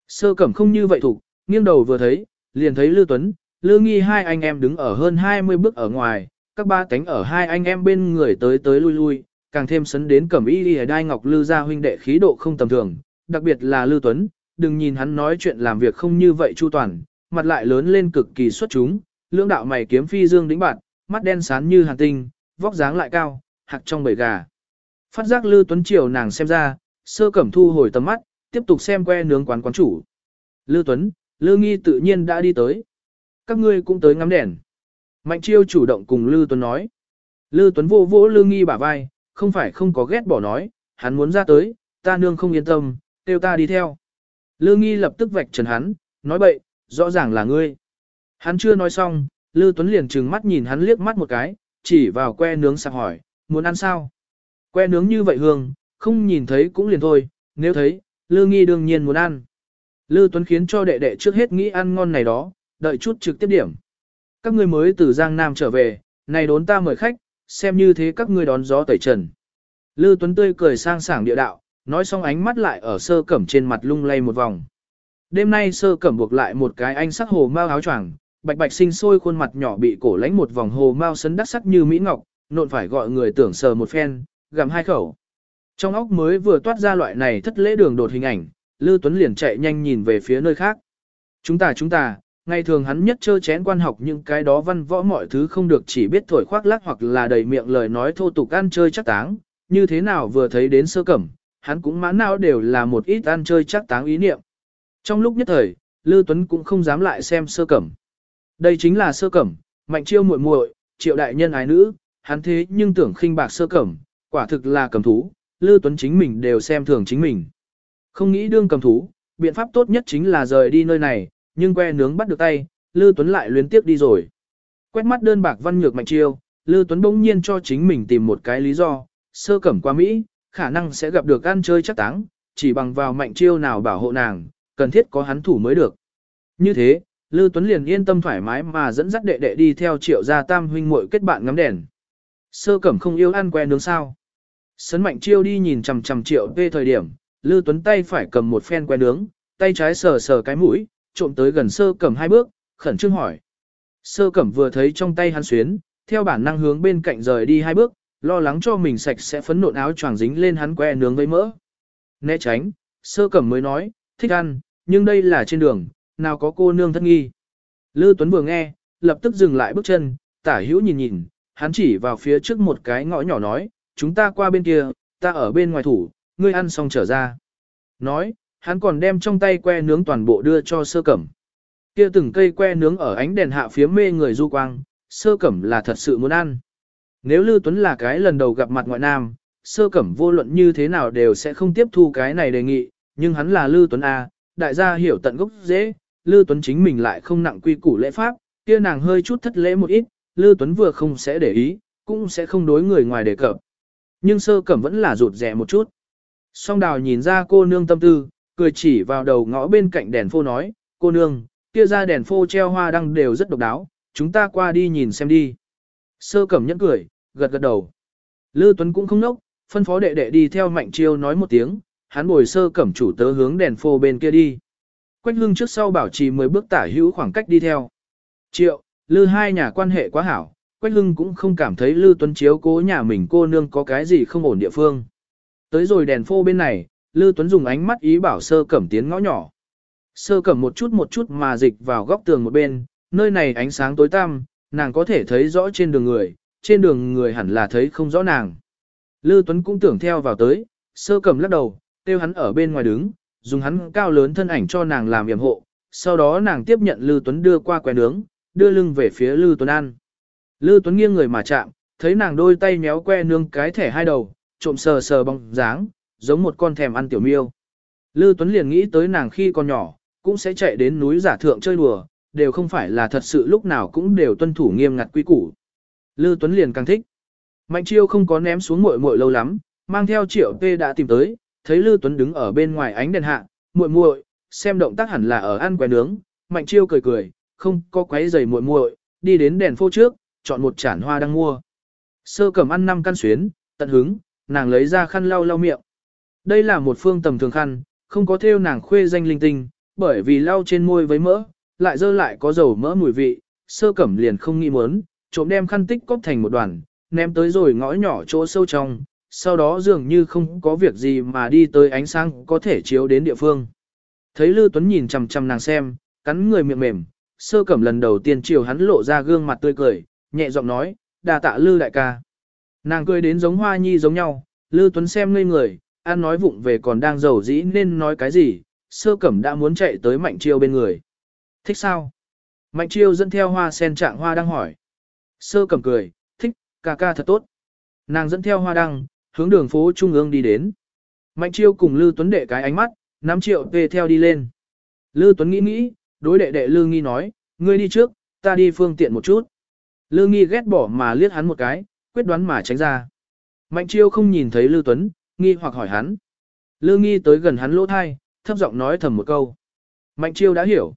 Sơ cẩm không như vậy thủ, nghiêng đầu vừa thấy, liền thấy Lư Tuấn, Lư Nghi hai anh em đứng ở hơn 20 bước ở ngoài, các ba cánh ở hai anh em bên người tới tới lui lui, càng thêm sấn đến cẩm y đi đai ngọc Lư gia huynh đệ khí độ không tầm thường, đặc biệt là Lư Tuấn, đừng nhìn hắn nói chuyện làm việc không như vậy chu toàn, mặt lại lớn lên cực kỳ xuất chúng, lưỡng đạo mày kiếm phi dương đĩnh bạn, mắt đen sáng như hàn tinh, vóc dáng lại cao, hạc trong bầy gà. Phát giác Lư Tuấn Triều nàng xem ra, sơ cẩm thu hồi tầm mắt, tiếp tục xem que nướng quán quán chủ. Lư Tuấn, Lư Nghi tự nhiên đã đi tới. Các ngươi cũng tới ngắm đèn. Mạnh chiêu chủ động cùng Lư Tuấn nói. Lư Tuấn vô vỗ Lư Nghi bả vai, không phải không có ghét bỏ nói, hắn muốn ra tới, ta nương không yên tâm, kêu ta đi theo. Lư Nghi lập tức vạch trần hắn, nói bậy, rõ ràng là ngươi. Hắn chưa nói xong, Lư Tuấn liền trừng mắt nhìn hắn liếc mắt một cái, chỉ vào que nướng sạc hỏi, muốn ăn sao? Que nướng như vậy hương, không nhìn thấy cũng liền thôi, nếu thấy, Lư Nghi đương nhiên muốn ăn. Lư Tuấn khiến cho đệ đệ trước hết nghĩ ăn ngon này đó, đợi chút trực tiếp điểm. Các ngươi mới từ Giang Nam trở về, này đốn ta mời khách, xem như thế các ngươi đón gió tẩy trần. Lư Tuấn tươi cười sang sảng địa đạo, nói xong ánh mắt lại ở sơ cẩm trên mặt lung lay một vòng. Đêm nay sơ cẩm buộc lại một cái anh sắc hồ mao áo choàng, bạch bạch sinh sôi khuôn mặt nhỏ bị cổ lánh một vòng hồ mao sấn đắc sắc như mỹ ngọc, nộn phải gọi người tưởng sờ một phen, gặm hai khẩu. Trong óc mới vừa toát ra loại này thất lễ đường đột hình ảnh, Lư Tuấn liền chạy nhanh nhìn về phía nơi khác. Chúng ta chúng ta, ngày thường hắn nhất chơ chén quan học những cái đó văn võ mọi thứ không được chỉ biết thổi khoác lác hoặc là đầy miệng lời nói thô tục ăn chơi chắc táng, như thế nào vừa thấy đến sơ cẩm, hắn cũng mãn não đều là một ít ăn chơi chắc táng ý niệm. Trong lúc nhất thời, Lư Tuấn cũng không dám lại xem sơ cẩm. Đây chính là sơ cẩm, mạnh chiêu muội muội, triệu đại nhân ái nữ, hắn thế nhưng tưởng khinh bạc sơ cẩm, quả thực là cầm thú, Lư Tuấn chính mình đều xem thường chính mình. Không nghĩ đương cầm thú, biện pháp tốt nhất chính là rời đi nơi này, nhưng que nướng bắt được tay, Lư Tuấn lại luyến tiếp đi rồi. Quét mắt đơn bạc văn nhược mạnh chiêu, Lư Tuấn bỗng nhiên cho chính mình tìm một cái lý do, sơ cẩm qua Mỹ, khả năng sẽ gặp được ăn chơi chắc táng, chỉ bằng vào mạnh chiêu nào bảo hộ nàng, cần thiết có hắn thủ mới được. Như thế, Lư Tuấn liền yên tâm thoải mái mà dẫn dắt đệ đệ đi theo triệu gia tam huynh muội kết bạn ngắm đèn. Sơ cẩm không yêu ăn que nướng sao. Sấn mạnh chiêu đi nhìn chằm chằm triệu về thời điểm, Lư Tuấn tay phải cầm một phen que nướng, tay trái sờ sờ cái mũi, trộm tới gần sơ cẩm hai bước, khẩn trương hỏi. Sơ cẩm vừa thấy trong tay hắn xuyến, theo bản năng hướng bên cạnh rời đi hai bước, lo lắng cho mình sạch sẽ phấn nộn áo choàng dính lên hắn que nướng với mỡ. Né tránh, sơ cẩm mới nói, thích ăn, nhưng đây là trên đường, nào có cô nương thân nghi. Lư Tuấn vừa nghe, lập tức dừng lại bước chân, tả hữu nhìn nhìn, hắn chỉ vào phía trước một cái ngõ nhỏ nói, chúng ta qua bên kia, ta ở bên ngoài thủ, ngươi ăn xong trở ra. Nói, hắn còn đem trong tay que nướng toàn bộ đưa cho sơ cẩm. Kia từng cây que nướng ở ánh đèn hạ phía mê người du quang, sơ cẩm là thật sự muốn ăn. Nếu Lưu Tuấn là cái lần đầu gặp mặt ngoại nam, sơ cẩm vô luận như thế nào đều sẽ không tiếp thu cái này đề nghị, nhưng hắn là Lưu Tuấn A, đại gia hiểu tận gốc dễ, Lưu Tuấn chính mình lại không nặng quy củ lễ pháp, kia nàng hơi chút thất lễ một ít, Lưu Tuấn vừa không sẽ để ý, cũng sẽ không đối người ngoài đề cập. Nhưng sơ cẩm vẫn là rụt rẻ một chút. Song đào nhìn ra cô nương tâm tư, cười chỉ vào đầu ngõ bên cạnh đèn phô nói, cô nương, kia ra đèn phô treo hoa đăng đều rất độc đáo, chúng ta qua đi nhìn xem đi. Sơ cẩm nhẫn cười, gật gật đầu. Lư Tuấn cũng không nốc, phân phó đệ đệ đi theo mạnh chiêu nói một tiếng, hắn bồi sơ cẩm chủ tớ hướng đèn phô bên kia đi. Quách hương trước sau bảo trì 10 bước tả hữu khoảng cách đi theo. Triệu, Lư hai nhà quan hệ quá hảo, Quách hưng cũng không cảm thấy Lư Tuấn chiếu cố nhà mình cô nương có cái gì không ổn địa phương. Tới rồi đèn phô bên này, Lư Tuấn dùng ánh mắt ý bảo sơ cẩm tiến ngõ nhỏ. Sơ cẩm một chút một chút mà dịch vào góc tường một bên, nơi này ánh sáng tối tăm, nàng có thể thấy rõ trên đường người, trên đường người hẳn là thấy không rõ nàng. Lư Tuấn cũng tưởng theo vào tới, sơ cẩm lắc đầu, tiêu hắn ở bên ngoài đứng, dùng hắn cao lớn thân ảnh cho nàng làm yểm hộ, sau đó nàng tiếp nhận Lư Tuấn đưa qua que nướng, đưa lưng về phía Lư Tuấn An, Lư Tuấn nghiêng người mà chạm, thấy nàng đôi tay méo que nướng cái thẻ hai đầu, trộm sờ sờ bóng dáng, giống một con thèm ăn tiểu miêu. Lư Tuấn liền nghĩ tới nàng khi còn nhỏ, cũng sẽ chạy đến núi giả thượng chơi đùa, đều không phải là thật sự lúc nào cũng đều tuân thủ nghiêm ngặt quy củ. Lư Tuấn liền càng thích. Mạnh chiêu không có ném xuống muội muội lâu lắm, mang theo triệu tê đã tìm tới, thấy Lư Tuấn đứng ở bên ngoài ánh đèn hạ, muội muội, xem động tác hẳn là ở ăn quẻ nướng, Mạnh chiêu cười cười, không có quấy giày muội muội, đi đến đèn phô trước, chọn một chản hoa đang mua. Sơ cầm ăn năm căn xuyến, tận hứng, nàng lấy ra khăn lau lau miệng. Đây là một phương tầm thường khăn, không có theo nàng khuê danh linh tinh, bởi vì lau trên môi với mỡ, lại dơ lại có dầu mỡ mùi vị, sơ cẩm liền không nghĩ muốn, trộm đem khăn tích cóp thành một đoàn, ném tới rồi ngõ nhỏ chỗ sâu trong, sau đó dường như không có việc gì mà đi tới ánh sáng có thể chiếu đến địa phương. Thấy Lư Tuấn nhìn chằm chằm nàng xem, cắn người miệng mềm, sơ cẩm lần đầu tiên chiều hắn lộ ra gương mặt tươi cười, nhẹ giọng nói, đà tạ Lư đại ca. Nàng cười đến giống hoa nhi giống nhau, Lư Tuấn xem ngây người, an nói vụng về còn đang giàu dĩ nên nói cái gì, sơ cẩm đã muốn chạy tới mạnh chiêu bên người. Thích sao? Mạnh chiêu dẫn theo hoa sen trạng hoa đang hỏi. Sơ cẩm cười, thích, ca ca thật tốt. Nàng dẫn theo hoa đăng, hướng đường phố trung ương đi đến. Mạnh chiêu cùng Lư Tuấn đệ cái ánh mắt, nắm triệu về theo đi lên. Lư Tuấn nghĩ nghĩ, đối đệ đệ Lư Nghi nói, ngươi đi trước, ta đi phương tiện một chút. Lư Nghi ghét bỏ mà liếc hắn một cái, quyết đoán mà tránh ra. Mạnh chiêu không nhìn thấy Lư Tuấn, nghi hoặc hỏi hắn. Lư Nghi tới gần hắn lỗ thai, thấp giọng nói thầm một câu. Mạnh chiêu đã hiểu.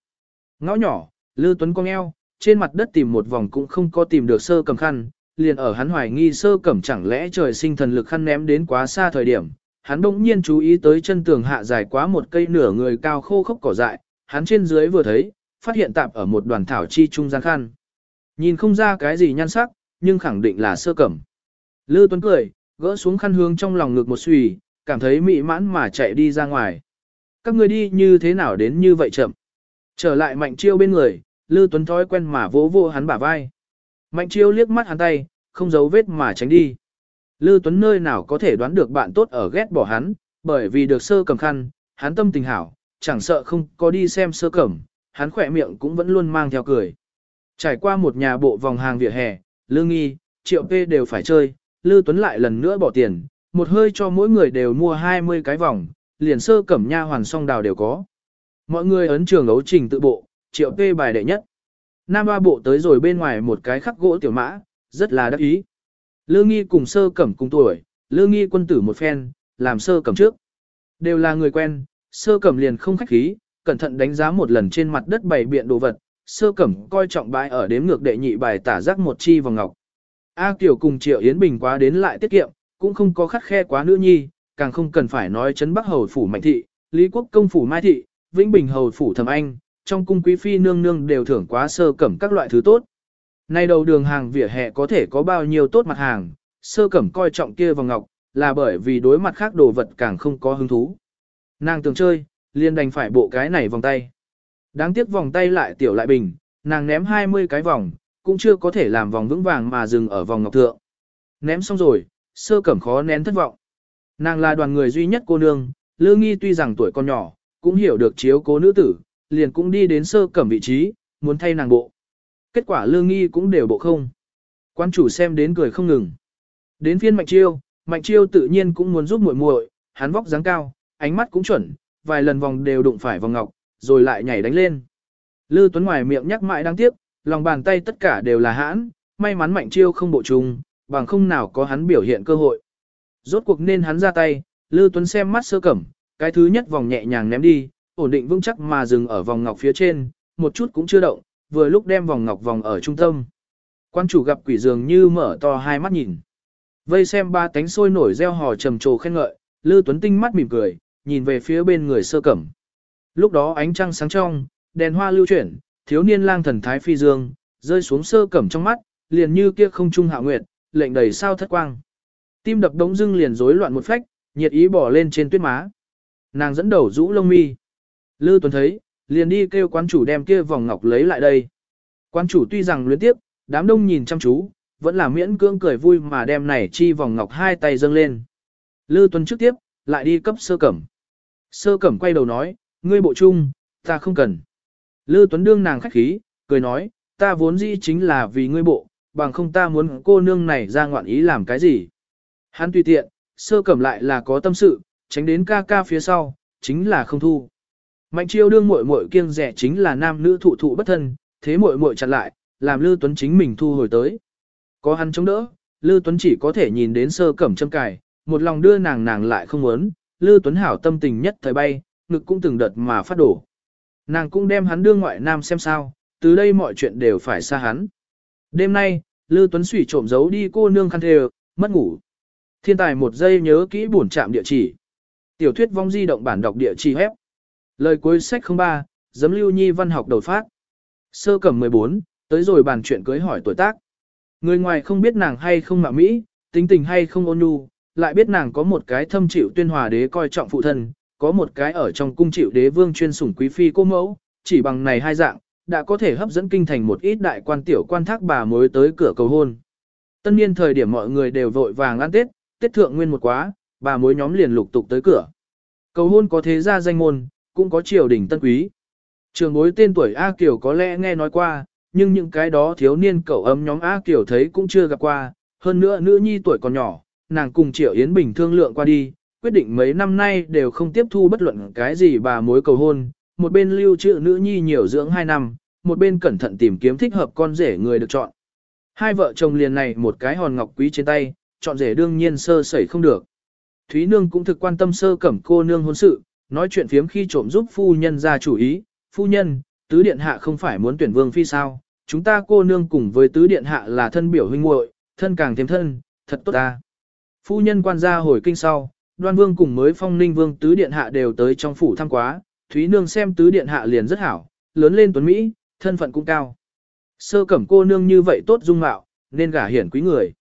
Ngõ nhỏ, Lư Tuấn cong eo, trên mặt đất tìm một vòng cũng không có tìm được sơ cầm khăn, liền ở hắn hoài nghi sơ cẩm chẳng lẽ trời sinh thần lực khăn ném đến quá xa thời điểm. Hắn bỗng nhiên chú ý tới chân tường hạ dài quá một cây nửa người cao khô khốc cỏ dại, hắn trên dưới vừa thấy, phát hiện tạp ở một đoàn thảo chi trung gian khăn. Nhìn không ra cái gì nhan sắc, nhưng khẳng định là sơ cẩm. Lư Tuấn cười, gỡ xuống khăn hương trong lòng ngực một xùy, cảm thấy mị mãn mà chạy đi ra ngoài. Các người đi như thế nào đến như vậy chậm. Trở lại mạnh chiêu bên người, Lư Tuấn thói quen mà vỗ vỗ hắn bả vai. Mạnh chiêu liếc mắt hắn tay, không giấu vết mà tránh đi. Lư Tuấn nơi nào có thể đoán được bạn tốt ở ghét bỏ hắn, bởi vì được sơ cầm khăn, hắn tâm tình hảo, chẳng sợ không có đi xem sơ cẩm, hắn khỏe miệng cũng vẫn luôn mang theo cười. Trải qua một nhà bộ vòng hàng vỉa hè, Lương Nghi, Triệu P đều phải chơi, Lư Tuấn lại lần nữa bỏ tiền, một hơi cho mỗi người đều mua 20 cái vòng, liền sơ cẩm nha hoàn song đào đều có. Mọi người ấn trường ấu trình tự bộ, Triệu P bài đệ nhất. Nam Ba Bộ tới rồi bên ngoài một cái khắc gỗ tiểu mã, rất là đắc ý. Lương Nghi cùng sơ cẩm cùng tuổi, Lương Nghi quân tử một phen, làm sơ cẩm trước. Đều là người quen, sơ cẩm liền không khách khí, cẩn thận đánh giá một lần trên mặt đất bày biện đồ vật, sơ cẩm coi trọng bãi ở đếm ngược đệ nhị bài tả giác một chi vào ngọc. A Kiều cùng Triệu Yến Bình quá đến lại tiết kiệm, cũng không có khắc khe quá nữ nhi, càng không cần phải nói chấn Bắc Hầu phủ Mạnh Thị, Lý Quốc Công phủ Mai Thị, Vĩnh Bình Hầu phủ Thẩm Anh, trong cung quý phi nương nương đều thưởng quá sơ cẩm các loại thứ tốt. Nay đầu đường hàng vỉa hè có thể có bao nhiêu tốt mặt hàng, sơ cẩm coi trọng kia vào ngọc, là bởi vì đối mặt khác đồ vật càng không có hứng thú. Nàng tưởng chơi, liền đành phải bộ cái này vòng tay. Đáng tiếc vòng tay lại tiểu lại bình, nàng ném 20 cái vòng, cũng chưa có thể làm vòng vững vàng mà dừng ở vòng ngọc thượng. Ném xong rồi, sơ cẩm khó nén thất vọng. Nàng là đoàn người duy nhất cô nương, lương nghi tuy rằng tuổi còn nhỏ, cũng hiểu được chiếu cố nữ tử, liền cũng đi đến sơ cẩm vị trí, muốn thay nàng bộ. Kết quả lương nghi cũng đều bộ không. Quan chủ xem đến cười không ngừng. Đến phiên mạnh chiêu, mạnh chiêu tự nhiên cũng muốn giúp muội muội, hắn vóc dáng cao, ánh mắt cũng chuẩn, vài lần vòng đều đụng phải vòng ngọc, rồi lại nhảy đánh lên. Lư Tuấn ngoài miệng nhắc mãi đáng tiếc, lòng bàn tay tất cả đều là hãn, may mắn mạnh chiêu không bộ trùng, bằng không nào có hắn biểu hiện cơ hội. Rốt cuộc nên hắn ra tay, Lư Tuấn xem mắt sơ cẩm, cái thứ nhất vòng nhẹ nhàng ném đi, ổn định vững chắc mà dừng ở vòng ngọc phía trên, một chút cũng chưa động, vừa lúc đem vòng ngọc vòng ở trung tâm. Quan chủ gặp quỷ dường như mở to hai mắt nhìn. Vây xem ba cánh sôi nổi reo hò trầm trồ khen ngợi, Lư Tuấn Tinh mắt mỉm cười, nhìn về phía bên người sơ cẩm. Lúc đó ánh trăng sáng trong, đèn hoa lưu chuyển, thiếu niên lang thần thái phi dương, rơi xuống sơ cẩm trong mắt, liền như kia không trung hạ nguyệt, lệnh đầy sao thất quang. Tim đập đống dưng liền rối loạn một phách, nhiệt ý bỏ lên trên tuyết má. Nàng dẫn đầu rũ lông mi. Lư Tuấn thấy, liền đi kêu quán chủ đem kia vòng ngọc lấy lại đây. Quán chủ tuy rằng luyến tiếp, đám đông nhìn chăm chú, vẫn là miễn cưỡng cười vui mà đem này chi vòng ngọc hai tay dâng lên. Lư Tuấn trước tiếp, lại đi cấp sơ cẩm. Sơ cẩm quay đầu nói, ngươi bộ chung, ta không cần. Lư Tuấn đương nàng khách khí, cười nói, ta vốn dĩ chính là vì ngươi bộ, bằng không ta muốn cô nương này ra ngoạn ý làm cái gì. Hắn tùy tiện, sơ cẩm lại là có tâm sự, tránh đến ca ca phía sau, chính là không thu. Mạnh chiêu đương muội muội kiêng rẻ chính là nam nữ thụ thụ bất thân, thế muội muội chặn lại, làm Lư Tuấn chính mình thu hồi tới. Có hắn chống đỡ, Lư Tuấn chỉ có thể nhìn đến sơ cẩm châm cài, một lòng đưa nàng nàng lại không muốn, Lư Tuấn hảo tâm tình nhất thời bay, ngực cũng từng đợt mà phát đổ. Nàng cũng đem hắn đưa ngoại nam xem sao, từ đây mọi chuyện đều phải xa hắn. Đêm nay, Lư Tuấn sủy trộm giấu đi cô nương khăn thề, mất ngủ. Thiên tài một giây nhớ kỹ bổn trạm địa chỉ. Tiểu thuyết vong di động bản đọc địa chỉ hép. Lời cuối sách 03, giấm lưu nhi văn học đầu phát. Sơ cẩm 14, tới rồi bàn chuyện cưới hỏi tuổi tác. Người ngoài không biết nàng hay không mạ mỹ, tính tình hay không ôn nhu, lại biết nàng có một cái thâm chịu tuyên hòa đế coi trọng phụ thân, có một cái ở trong cung chịu đế vương chuyên sủng quý phi cô mẫu, chỉ bằng này hai dạng, đã có thể hấp dẫn kinh thành một ít đại quan tiểu quan thác bà mới tới cửa cầu hôn. Tân niên thời điểm mọi người đều vội vàng ăn Tết, Tết thượng nguyên một quá, bà mối nhóm liền lục tục tới cửa. Cầu hôn có thế gia danh môn, cũng có triều đình tân quý. Trường bối tên tuổi A Kiều có lẽ nghe nói qua, nhưng những cái đó thiếu niên cậu ấm nhóm A Kiều thấy cũng chưa gặp qua, hơn nữa nữ nhi tuổi còn nhỏ, nàng cùng Triệu Yến Bình thương lượng qua đi, quyết định mấy năm nay đều không tiếp thu bất luận cái gì bà mối cầu hôn, một bên lưu trữ nữ nhi nhiều dưỡng 2 năm, một bên cẩn thận tìm kiếm thích hợp con rể người được chọn. Hai vợ chồng liền này một cái hòn ngọc quý trên tay, chọn rể đương nhiên sơ sẩy không được. Thúy Nương cũng thực quan tâm sơ cẩm cô nương hôn sự, nói chuyện phiếm khi trộm giúp phu nhân ra chủ ý, phu nhân, tứ điện hạ không phải muốn tuyển vương phi sao, chúng ta cô nương cùng với tứ điện hạ là thân biểu huynh muội, thân càng thêm thân, thật tốt ta. Phu nhân quan gia hồi kinh sau, đoan vương cùng mới phong ninh vương tứ điện hạ đều tới trong phủ thăm quá, Thúy Nương xem tứ điện hạ liền rất hảo, lớn lên tuấn Mỹ, thân phận cũng cao. Sơ cẩm cô nương như vậy tốt dung mạo, nên gả hiển quý người.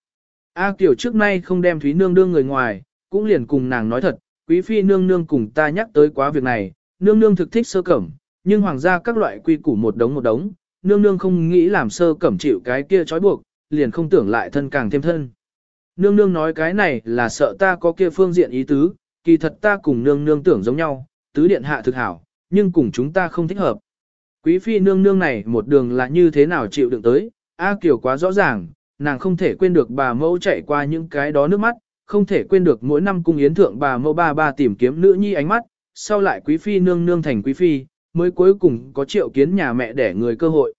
A Kiều trước nay không đem Thúy Nương đưa người ngoài, cũng liền cùng nàng nói thật, quý phi nương nương cùng ta nhắc tới quá việc này, nương nương thực thích sơ cẩm, nhưng hoàng gia các loại quy củ một đống một đống, nương nương không nghĩ làm sơ cẩm chịu cái kia trói buộc, liền không tưởng lại thân càng thêm thân. Nương nương nói cái này là sợ ta có kia phương diện ý tứ, kỳ thật ta cùng nương nương tưởng giống nhau, tứ điện hạ thực hảo, nhưng cùng chúng ta không thích hợp. Quý phi nương nương này một đường là như thế nào chịu đựng tới, A Kiều quá rõ ràng, nàng không thể quên được bà mẫu chạy qua những cái đó nước mắt, không thể quên được mỗi năm cung yến thượng bà mẫu ba ba tìm kiếm nữ nhi ánh mắt, sau lại quý phi nương nương thành quý phi, mới cuối cùng có triệu kiến nhà mẹ để người cơ hội.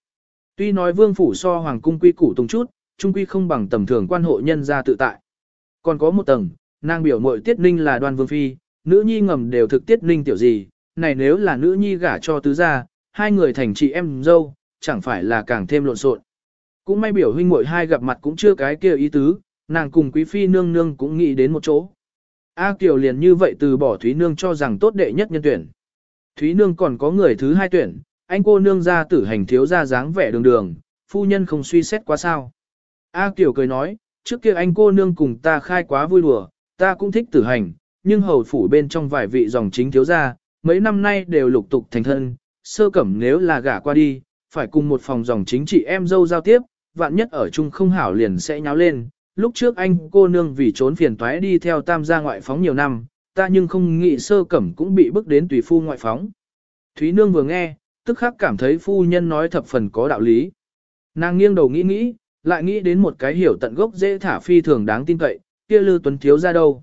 Tuy nói vương phủ so hoàng cung quy củ tùng chút, trung quy không bằng tầm thường quan hộ nhân gia tự tại. Còn có một tầng, nàng biểu muội tiết ninh là đoan vương phi, nữ nhi ngầm đều thực tiết ninh tiểu gì, này nếu là nữ nhi gả cho tứ gia, hai người thành chị em dâu, chẳng phải là càng thêm lộn xộn. Cũng may biểu huynh muội hai gặp mặt cũng chưa cái kia ý tứ, nàng cùng quý phi nương nương cũng nghĩ đến một chỗ. A Kiều liền như vậy từ bỏ Thúy Nương cho rằng tốt đệ nhất nhân tuyển. Thúy Nương còn có người thứ hai tuyển, anh cô nương ra tử hành thiếu ra dáng vẻ đường đường, phu nhân không suy xét quá sao. A Kiều cười nói, trước kia anh cô nương cùng ta khai quá vui đùa, ta cũng thích tử hành, nhưng hầu phủ bên trong vài vị dòng chính thiếu gia, mấy năm nay đều lục tục thành thân, sơ cẩm nếu là gả qua đi, phải cùng một phòng dòng chính trị em dâu giao tiếp, vạn nhất ở chung không hảo liền sẽ nháo lên. Lúc trước anh cô nương vì trốn phiền toái đi theo tam gia ngoại phóng nhiều năm, ta nhưng không nghĩ sơ cẩm cũng bị bức đến tùy phu ngoại phóng. Thúy nương vừa nghe, tức khắc cảm thấy phu nhân nói thập phần có đạo lý. Nàng nghiêng đầu nghĩ nghĩ, lại nghĩ đến một cái hiểu tận gốc dễ thả phi thường đáng tin cậy, kia Lư Tuấn Thiếu ra đâu.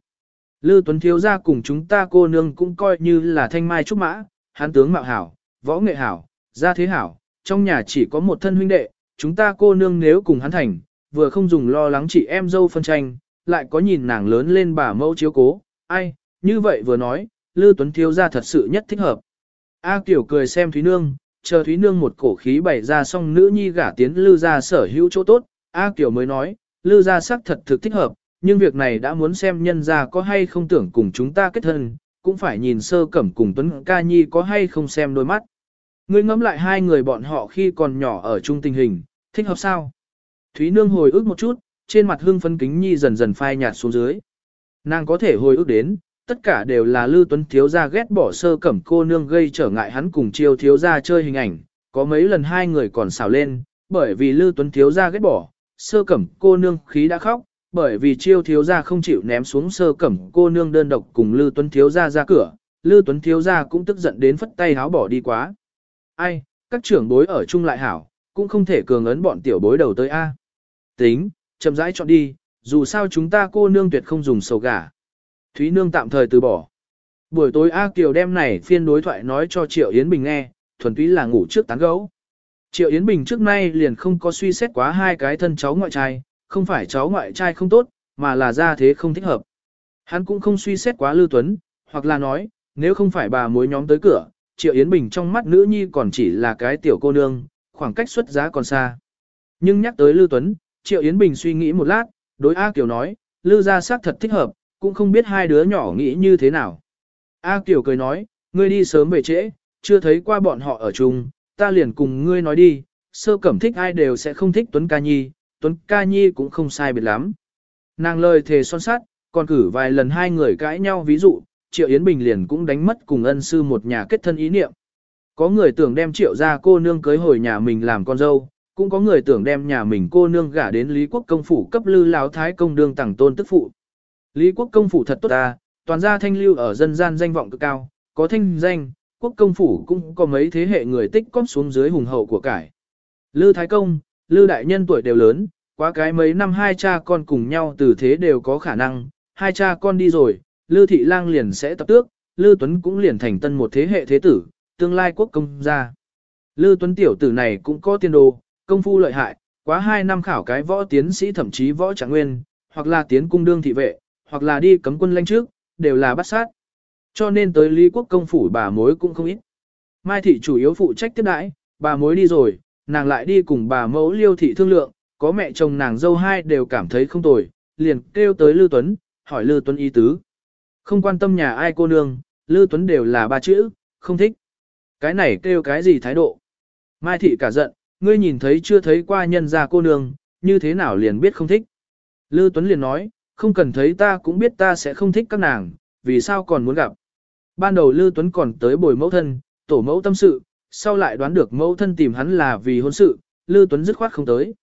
Lư Tuấn Thiếu ra cùng chúng ta cô nương cũng coi như là thanh mai trúc mã, hán tướng mạo hảo, võ nghệ hảo, gia thế hảo, trong nhà chỉ có một thân huynh đệ, chúng ta cô nương nếu cùng hắn thành, vừa không dùng lo lắng chị em dâu phân tranh, lại có nhìn nàng lớn lên bà mẫu chiếu cố, ai, như vậy vừa nói, Lư Tuấn Thiếu ra thật sự nhất thích hợp. A tiểu cười xem Thúy Nương, chờ Thúy Nương một cổ khí bày ra xong nữ nhi gả tiến Lư ra sở hữu chỗ tốt, A Kiều mới nói, Lư ra sắc thật thực thích hợp, nhưng việc này đã muốn xem nhân ra có hay không tưởng cùng chúng ta kết thân, cũng phải nhìn sơ cẩm cùng Tuấn Ca Nhi có hay không xem đôi mắt. Ngươi ngẫm lại hai người bọn họ khi còn nhỏ ở chung tình hình, thích hợp sao? Thúy Nương hồi ức một chút, trên mặt hương phấn kính nhi dần dần phai nhạt xuống dưới. Nàng có thể hồi ức đến, tất cả đều là Lưu Tuấn thiếu gia ghét bỏ sơ cẩm cô nương gây trở ngại hắn cùng chiêu thiếu gia chơi hình ảnh, có mấy lần hai người còn xào lên, bởi vì Lưu Tuấn thiếu gia ghét bỏ, sơ cẩm cô nương khí đã khóc, bởi vì chiêu thiếu gia không chịu ném xuống sơ cẩm cô nương đơn độc cùng Lưu Tuấn thiếu gia ra cửa, Lưu Tuấn thiếu gia cũng tức giận đến phất tay háo bỏ đi quá. Ai, các trưởng bối ở chung lại hảo, cũng không thể cường ấn bọn tiểu bối đầu tới A. Tính, chậm rãi chọn đi, dù sao chúng ta cô nương tuyệt không dùng sầu gà. Thúy Nương tạm thời từ bỏ. Buổi tối A Kiều đem này phiên đối thoại nói cho Triệu Yến Bình nghe, thuần túy là ngủ trước tán gấu. Triệu Yến Bình trước nay liền không có suy xét quá hai cái thân cháu ngoại trai, không phải cháu ngoại trai không tốt, mà là ra thế không thích hợp. Hắn cũng không suy xét quá Lưu Tuấn, hoặc là nói, nếu không phải bà mối nhóm tới cửa, Triệu Yến Bình trong mắt nữ nhi còn chỉ là cái tiểu cô nương, khoảng cách xuất giá còn xa. Nhưng nhắc tới Lưu Tuấn, Triệu Yến Bình suy nghĩ một lát, đối A Kiều nói, Lưu gia xác thật thích hợp, cũng không biết hai đứa nhỏ nghĩ như thế nào. A Kiều cười nói, ngươi đi sớm về trễ, chưa thấy qua bọn họ ở chung, ta liền cùng ngươi nói đi, sơ cẩm thích ai đều sẽ không thích Tuấn Ca Nhi, Tuấn Ca Nhi cũng không sai biệt lắm. Nàng lời thề son sát, còn cử vài lần hai người cãi nhau ví dụ, Triệu Yến Bình liền cũng đánh mất cùng ân sư một nhà kết thân ý niệm. Có người tưởng đem Triệu ra cô nương cưới hồi nhà mình làm con dâu, cũng có người tưởng đem nhà mình cô nương gả đến Lý Quốc công phủ cấp lư lão thái công đương tặng tôn tức phụ. Lý Quốc công phủ thật tốt ta, toàn gia thanh lưu ở dân gian danh vọng cực cao, có thanh danh, quốc công phủ cũng có mấy thế hệ người tích cóp xuống dưới hùng hậu của cải. Lư Thái Công, Lư Đại Nhân tuổi đều lớn, quá cái mấy năm hai cha con cùng nhau từ thế đều có khả năng, hai cha con đi rồi, Lư Thị Lang liền sẽ tập tước, Lư Tuấn cũng liền thành tân một thế hệ thế tử, tương lai quốc công gia. Lư Tuấn tiểu tử này cũng có tiên đồ, công phu lợi hại, quá hai năm khảo cái võ tiến sĩ thậm chí võ trạng nguyên, hoặc là tiến cung đương thị vệ, hoặc là đi cấm quân lãnh trước, đều là bắt sát. Cho nên tới Lý Quốc công phủ bà mối cũng không ít. Mai thị chủ yếu phụ trách tiếp đãi, bà mối đi rồi, nàng lại đi cùng bà mẫu liêu thị thương lượng, có mẹ chồng nàng dâu hai đều cảm thấy không tồi, liền kêu tới Lư Tuấn, hỏi Lư Tuấn ý tứ. Không quan tâm nhà ai cô nương, Lư Tuấn đều là ba chữ, không thích. Cái này kêu cái gì thái độ? Mai thị cả giận, ngươi nhìn thấy chưa thấy qua nhân gia cô nương, như thế nào liền biết không thích. Lư Tuấn liền nói, không cần thấy ta cũng biết ta sẽ không thích các nàng, vì sao còn muốn gặp. Ban đầu Lưu Tuấn còn tới bồi mẫu thân, tổ mẫu tâm sự, sau lại đoán được mẫu thân tìm hắn là vì hôn sự, Lưu Tuấn dứt khoát không tới.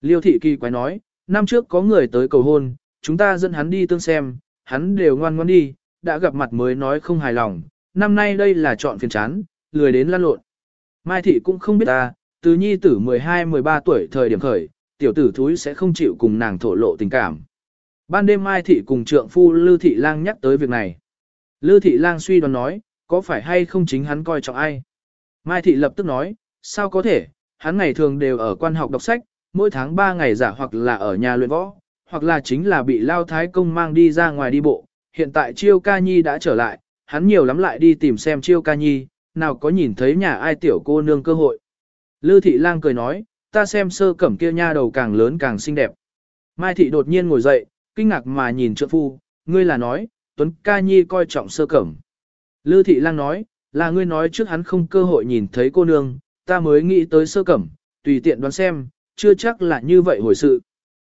Liêu thị kỳ quái nói, năm trước có người tới cầu hôn, chúng ta dẫn hắn đi tương xem, hắn đều ngoan ngoan đi, đã gặp mặt mới nói không hài lòng, năm nay đây là chọn phiền chán, lười đến lan lộn. Mai thị cũng không biết ta, từ nhi tử 12-13 tuổi thời điểm khởi, tiểu tử thúi sẽ không chịu cùng nàng thổ lộ tình cảm. Ban đêm Mai thị cùng trượng phu Lư thị lang nhắc tới việc này. Lư thị lang suy đoán nói, có phải hay không chính hắn coi trọng ai? Mai thị lập tức nói, sao có thể, hắn ngày thường đều ở quan học đọc sách, mỗi tháng 3 ngày giả hoặc là ở nhà luyện võ, hoặc là chính là bị lao thái công mang đi ra ngoài đi bộ. Hiện tại chiêu ca nhi đã trở lại, hắn nhiều lắm lại đi tìm xem chiêu ca nhi, nào có nhìn thấy nhà ai tiểu cô nương cơ hội. Lư thị lang cười nói, ta xem sơ cẩm kia nha đầu càng lớn càng xinh đẹp. Mai thị đột nhiên ngồi dậy, kinh ngạc mà nhìn trượng phu, ngươi là nói, Tuấn ca nhi coi trọng sơ cẩm. Lư thị lang nói, là ngươi nói trước hắn không cơ hội nhìn thấy cô nương, ta mới nghĩ tới sơ cẩm, tùy tiện đoán xem, chưa chắc là như vậy hồi sự.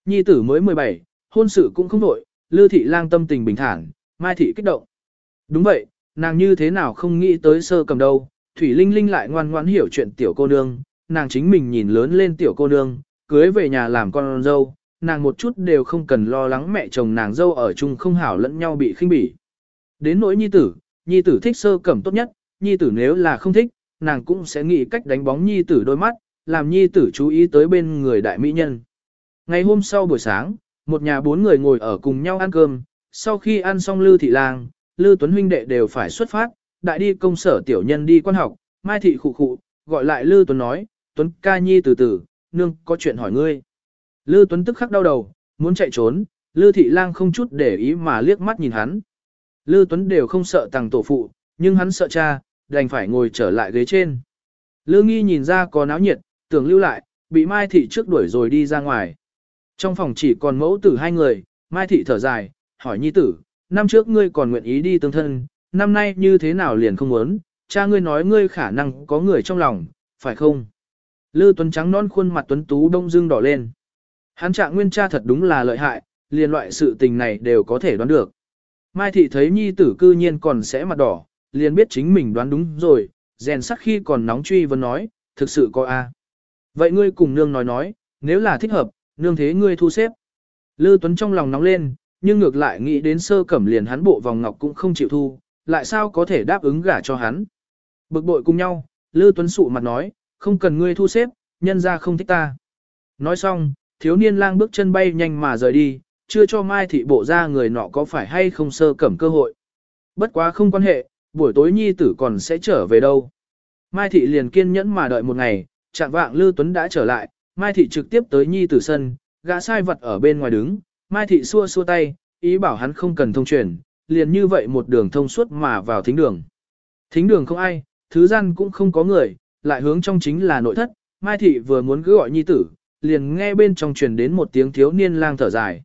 Nhi tử mới 17, hôn sự cũng không nổi. Lư thị lang tâm tình bình thản, Mai thị kích động. Đúng vậy, nàng như thế nào không nghĩ tới sơ cầm đâu, Thủy Linh Linh lại ngoan ngoãn hiểu chuyện tiểu cô nương, nàng chính mình nhìn lớn lên tiểu cô nương, cưới về nhà làm con dâu, nàng một chút đều không cần lo lắng mẹ chồng nàng dâu ở chung không hảo lẫn nhau bị khinh bỉ. Đến nỗi nhi tử, nhi tử thích sơ cẩm tốt nhất, nhi tử nếu là không thích, nàng cũng sẽ nghĩ cách đánh bóng nhi tử đôi mắt, làm nhi tử chú ý tới bên người đại mỹ nhân. Ngày hôm sau buổi sáng, một nhà bốn người ngồi ở cùng nhau ăn cơm, sau khi ăn xong Lư Thị Lang, Lư Tuấn huynh đệ đều phải xuất phát, đại đi công sở tiểu nhân đi quan học, Mai Thị khụ khụ, gọi lại Lư Tuấn nói, Tuấn ca nhi từ từ, nương có chuyện hỏi ngươi. Lư Tuấn tức khắc đau đầu, muốn chạy trốn, Lư Thị Lang không chút để ý mà liếc mắt nhìn hắn. Lư Tuấn đều không sợ tàng tổ phụ, nhưng hắn sợ cha, đành phải ngồi trở lại ghế trên. Lư Nghi nhìn ra có náo nhiệt, tưởng lưu lại, bị Mai Thị trước đuổi rồi đi ra ngoài. Trong phòng chỉ còn mẫu tử hai người, Mai Thị thở dài, hỏi nhi tử, năm trước ngươi còn nguyện ý đi tương thân, năm nay như thế nào liền không muốn, cha ngươi nói ngươi khả năng có người trong lòng, phải không? Lư Tuấn trắng non khuôn mặt tuấn tú đông dưng đỏ lên. Hắn trạng nguyên cha thật đúng là lợi hại, liền loại sự tình này đều có thể đoán được. Mai thị thấy nhi tử cư nhiên còn sẽ mặt đỏ, liền biết chính mình đoán đúng rồi, rèn sắc khi còn nóng truy vấn nói, thực sự có a. Vậy ngươi cùng nương nói nói, nếu là thích hợp, nương thế ngươi thu xếp. Lư Tuấn trong lòng nóng lên, nhưng ngược lại nghĩ đến sơ cẩm liền hắn bộ vòng ngọc cũng không chịu thu, lại sao có thể đáp ứng gả cho hắn. Bực bội cùng nhau, Lư Tuấn sụ mặt nói, không cần ngươi thu xếp, nhân ra không thích ta. Nói xong, thiếu niên lang bước chân bay nhanh mà rời đi, chưa cho Mai thị bộ ra người nọ có phải hay không sơ cẩm cơ hội. Bất quá không quan hệ, buổi tối nhi tử còn sẽ trở về đâu. Mai thị liền kiên nhẫn mà đợi một ngày, chạm vạng Lư Tuấn đã trở lại, Mai thị trực tiếp tới nhi tử sân, gã sai vật ở bên ngoài đứng, Mai thị xua xua tay, ý bảo hắn không cần thông truyền, liền như vậy một đường thông suốt mà vào thính đường. Thính đường không ai, thứ gian cũng không có người, lại hướng trong chính là nội thất, Mai thị vừa muốn cứ gọi nhi tử, liền nghe bên trong truyền đến một tiếng thiếu niên lang thở dài.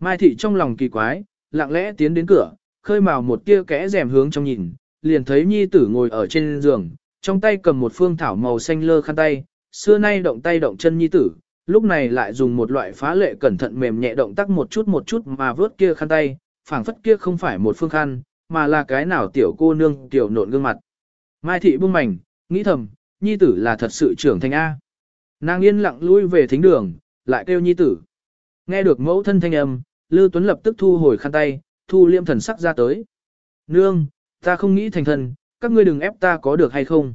Mai thị trong lòng kỳ quái, lặng lẽ tiến đến cửa, khơi mào một tia kẽ rèm hướng trong nhìn, liền thấy nhi tử ngồi ở trên giường, trong tay cầm một phương thảo màu xanh lơ khăn tay, xưa nay động tay động chân nhi tử, lúc này lại dùng một loại phá lệ cẩn thận mềm nhẹ động tác một chút một chút mà vớt kia khăn tay, phảng phất kia không phải một phương khăn, mà là cái nào tiểu cô nương tiểu nộn gương mặt. Mai thị buông mảnh, nghĩ thầm, nhi tử là thật sự trưởng thành A. Nàng yên lặng lui về thính đường, lại kêu nhi tử. Nghe được mẫu thân thanh âm, Lư Tuấn lập tức thu hồi khăn tay, thu liêm thần sắc ra tới. Nương, ta không nghĩ thành thần, các ngươi đừng ép ta có được hay không.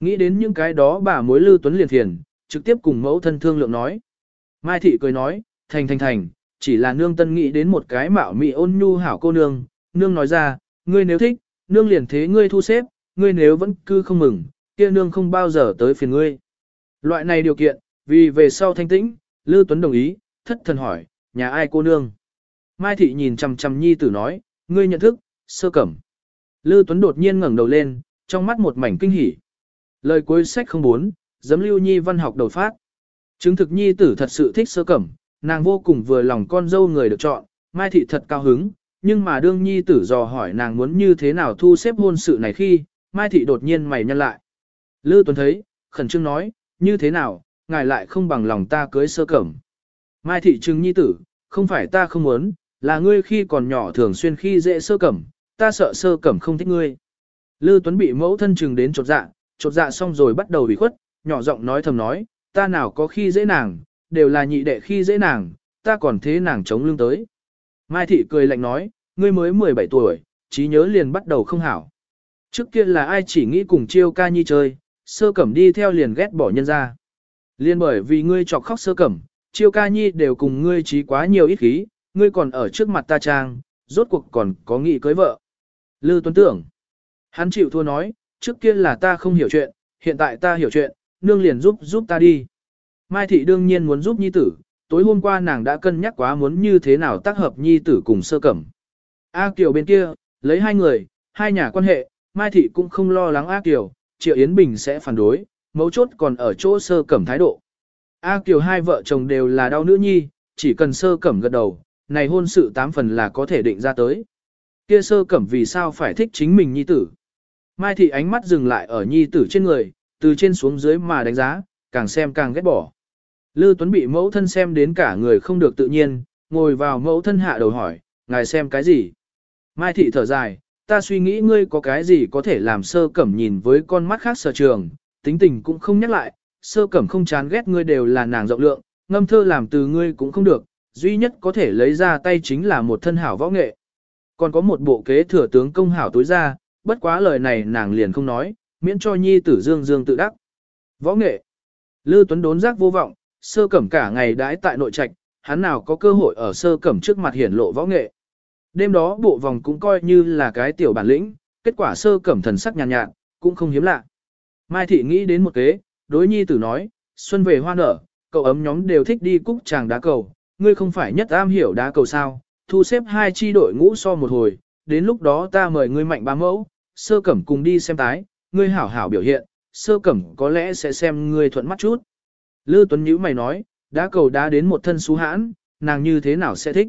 Nghĩ đến những cái đó bà mối lưu tuấn liền thiền, trực tiếp cùng mẫu thân thương lượng nói. Mai thị cười nói, thành thành thành, chỉ là nương tân nghĩ đến một cái mạo mị ôn nhu hảo cô nương, nương nói ra, ngươi nếu thích, nương liền thế ngươi thu xếp, ngươi nếu vẫn cứ không mừng, kia nương không bao giờ tới phiền ngươi. Loại này điều kiện, vì về sau thanh tĩnh, Lư Tuấn đồng ý, thất thần hỏi, nhà ai cô nương? Mai thị nhìn chằm chằm nhi tử nói, ngươi nhận thức, sơ cẩm. Lư Tuấn đột nhiên ngẩng đầu lên, trong mắt một mảnh kinh hỉ. Lời cuối sách không bốn, giấm lưu nhi văn học đầu phát. Chứng thực nhi tử thật sự thích sơ cẩm, nàng vô cùng vừa lòng con dâu người được chọn, Mai thị thật cao hứng, nhưng mà đương nhi tử dò hỏi nàng muốn như thế nào thu xếp hôn sự này khi, Mai thị đột nhiên mày nhăn lại. Lư Tuấn thấy, khẩn trương nói, như thế nào, ngài lại không bằng lòng ta cưới sơ cẩm. Mai thị trừng nhi tử, không phải ta không muốn, là ngươi khi còn nhỏ thường xuyên khi dễ sơ cẩm, ta sợ sơ cẩm không thích ngươi. Lư Tuấn bị mẫu thân trừng đến chột dạ, chột dạ xong rồi bắt đầu bị khuất, nhỏ giọng nói thầm nói, ta nào có khi dễ nàng, đều là nhị đệ khi dễ nàng, ta còn thế nàng chống lưng tới. Mai thị cười lạnh nói, ngươi mới 17 tuổi, trí nhớ liền bắt đầu không hảo. Trước kia là ai chỉ nghĩ cùng chiêu ca nhi chơi, sơ cẩm đi theo liền ghét bỏ nhân ra. Liên bởi vì ngươi chọc khóc sơ cẩm, chiêu ca nhi đều cùng ngươi trí quá nhiều ít khí, ngươi còn ở trước mặt ta trang, rốt cuộc còn có nghị cưới vợ. Lư Tuấn tưởng, hắn chịu thua nói, trước kia là ta không hiểu chuyện, hiện tại ta hiểu chuyện, nương liền giúp giúp ta đi. Mai thị đương nhiên muốn giúp nhi tử, tối hôm qua nàng đã cân nhắc quá muốn như thế nào tác hợp nhi tử cùng sơ cẩm. A Kiều bên kia, lấy hai người, hai nhà quan hệ, Mai thị cũng không lo lắng A Kiều, Triệu Yến Bình sẽ phản đối, mấu chốt còn ở chỗ sơ cẩm thái độ. A Kiều hai vợ chồng đều là đau nữ nhi, chỉ cần sơ cẩm gật đầu, này hôn sự tám phần là có thể định ra tới. Kia sơ cẩm vì sao phải thích chính mình nhi tử. Mai thị ánh mắt dừng lại ở nhi tử trên người, từ trên xuống dưới mà đánh giá, càng xem càng ghét bỏ. Lư Tuấn bị mẫu thân xem đến cả người không được tự nhiên, ngồi vào mẫu thân hạ đầu hỏi, ngài xem cái gì? Mai thị thở dài, ta suy nghĩ ngươi có cái gì có thể làm sơ cẩm nhìn với con mắt khác sở trường, tính tình cũng không nhắc lại, sơ cẩm không chán ghét ngươi đều là nàng rộng lượng, ngâm thơ làm từ ngươi cũng không được, duy nhất có thể lấy ra tay chính là một thân hảo võ nghệ. Còn có một bộ kế thừa tướng công hảo tối ra, bất quá lời này nàng liền không nói, miễn cho nhi tử dương dương tự đắc. Võ nghệ. Lư Tuấn đốn giác vô vọng, sơ cẩm cả ngày đãi tại nội trạch, hắn nào có cơ hội ở sơ cẩm trước mặt hiển lộ võ nghệ. Đêm đó bộ vòng cũng coi như là cái tiểu bản lĩnh, kết quả sơ cẩm thần sắc nhàn nhạt, nhạt, cũng không hiếm lạ. Mai thị nghĩ đến một kế, đối nhi tử nói, xuân về hoa nở, cậu ấm nhóm đều thích đi cúc chàng đá cầu, ngươi không phải nhất am hiểu đá cầu sao, thu xếp hai chi đội ngũ so một hồi, đến lúc đó ta mời ngươi mạnh ba mẫu, sơ cẩm cùng đi xem tái, ngươi hảo hảo biểu hiện, sơ cẩm có lẽ sẽ xem ngươi thuận mắt chút. Lư Tuấn Nhữ mày nói, đá cầu đá đến một thân xú hãn, nàng như thế nào sẽ thích.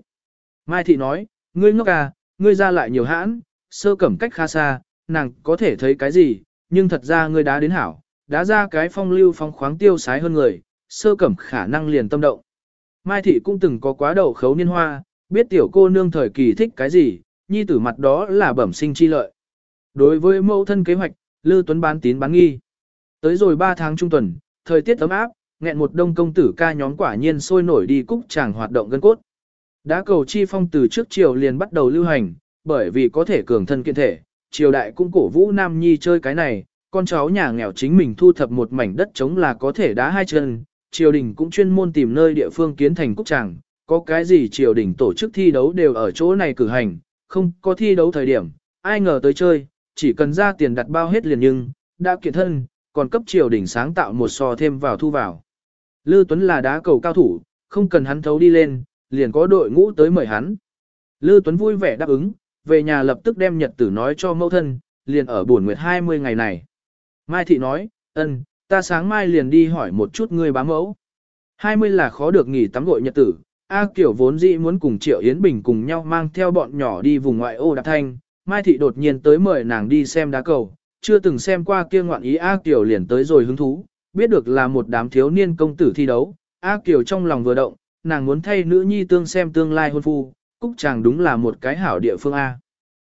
Mai Thị nói, ngươi ngốc à, ngươi ra lại nhiều hãn, sơ cẩm cách khá xa, nàng có thể thấy cái gì, nhưng thật ra ngươi đã đến hảo, đã ra cái phong lưu phong khoáng tiêu sái hơn người, sơ cẩm khả năng liền tâm động. Mai Thị cũng từng có quá đầu khấu niên hoa, biết tiểu cô nương thời kỳ thích cái gì, nhi tử mặt đó là bẩm sinh chi lợi. Đối với mẫu thân kế hoạch, Lư Tuấn bán tín bán nghi. Tới rồi 3 tháng trung tuần, thời tiết ấm áp, nghẹn một đông công tử ca nhóm quả nhiên sôi nổi đi cúc chàng hoạt động gân cốt. Đá cầu chi phong từ trước triều liền bắt đầu lưu hành, bởi vì có thể cường thân kiện thể, triều đại cũng cổ vũ Nam Nhi chơi cái này, con cháu nhà nghèo chính mình thu thập một mảnh đất trống là có thể đá hai chân, triều đình cũng chuyên môn tìm nơi địa phương kiến thành cúc tràng, có cái gì triều đình tổ chức thi đấu đều ở chỗ này cử hành, không có thi đấu thời điểm, ai ngờ tới chơi, chỉ cần ra tiền đặt bao hết liền nhưng, đã kiện thân, còn cấp triều đình sáng tạo một so thêm vào thu vào. Lư Tuấn là đá cầu cao thủ, không cần hắn thấu đi lên, liền có đội ngũ tới mời hắn. Lư Tuấn vui vẻ đáp ứng, về nhà lập tức đem nhật tử nói cho mẫu thân, liền ở buồn nguyệt 20 ngày này. Mai Thị nói, ân, ta sáng mai liền đi hỏi một chút ngươi bá mẫu. 20 là khó được nghỉ tắm gội nhật tử, A Kiểu vốn dĩ muốn cùng Triệu Yến Bình cùng nhau mang theo bọn nhỏ đi vùng ngoại ô Đạp Thanh, Mai Thị đột nhiên tới mời nàng đi xem đá cầu, chưa từng xem qua kia ngoạn ý A Kiều liền tới rồi hứng thú, biết được là một đám thiếu niên công tử thi đấu, A Kiều trong lòng vừa động, nàng muốn thay nữ nhi tương xem tương lai hôn phu, Cúc chàng đúng là một cái hảo địa phương A.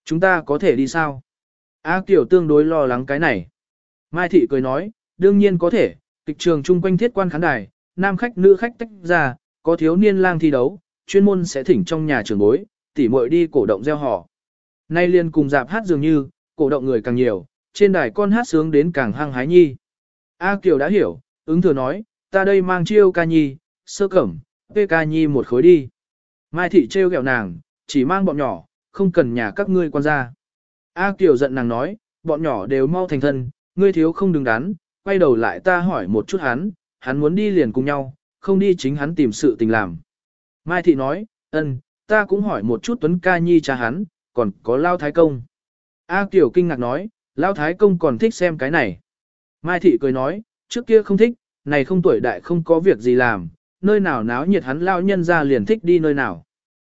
Chúng ta có thể đi sao? A Kiều tương đối lo lắng cái này. Mai Thị cười nói, đương nhiên có thể, kịch trường chung quanh thiết quan khán đài, nam khách nữ khách tách ra, có thiếu niên lang thi đấu, chuyên môn sẽ thỉnh trong nhà trường bối, tỉ muội đi cổ động gieo họ. Nay liên cùng dạp hát dường như, cổ động người càng nhiều, trên đài con hát sướng đến càng hăng hái nhi. A Kiều đã hiểu, ứng thừa nói, ta đây mang chiêu ca nhi, sơ cẩm, PK ca nhi một khối đi. Mai thị trêu ghẹo nàng, chỉ mang bọn nhỏ, không cần nhà các ngươi quan gia. A Kiều giận nàng nói, bọn nhỏ đều mau thành thân, ngươi thiếu không đừng đắn, quay đầu lại ta hỏi một chút hắn, hắn muốn đi liền cùng nhau, không đi chính hắn tìm sự tình làm. Mai thị nói, ân, ta cũng hỏi một chút Tuấn ca nhi cha hắn, còn có Lao Thái Công. A Kiều kinh ngạc nói, Lao Thái Công còn thích xem cái này. Mai thị cười nói, trước kia không thích, này không tuổi đại không có việc gì làm, nơi nào náo nhiệt hắn lao nhân ra liền thích đi nơi nào.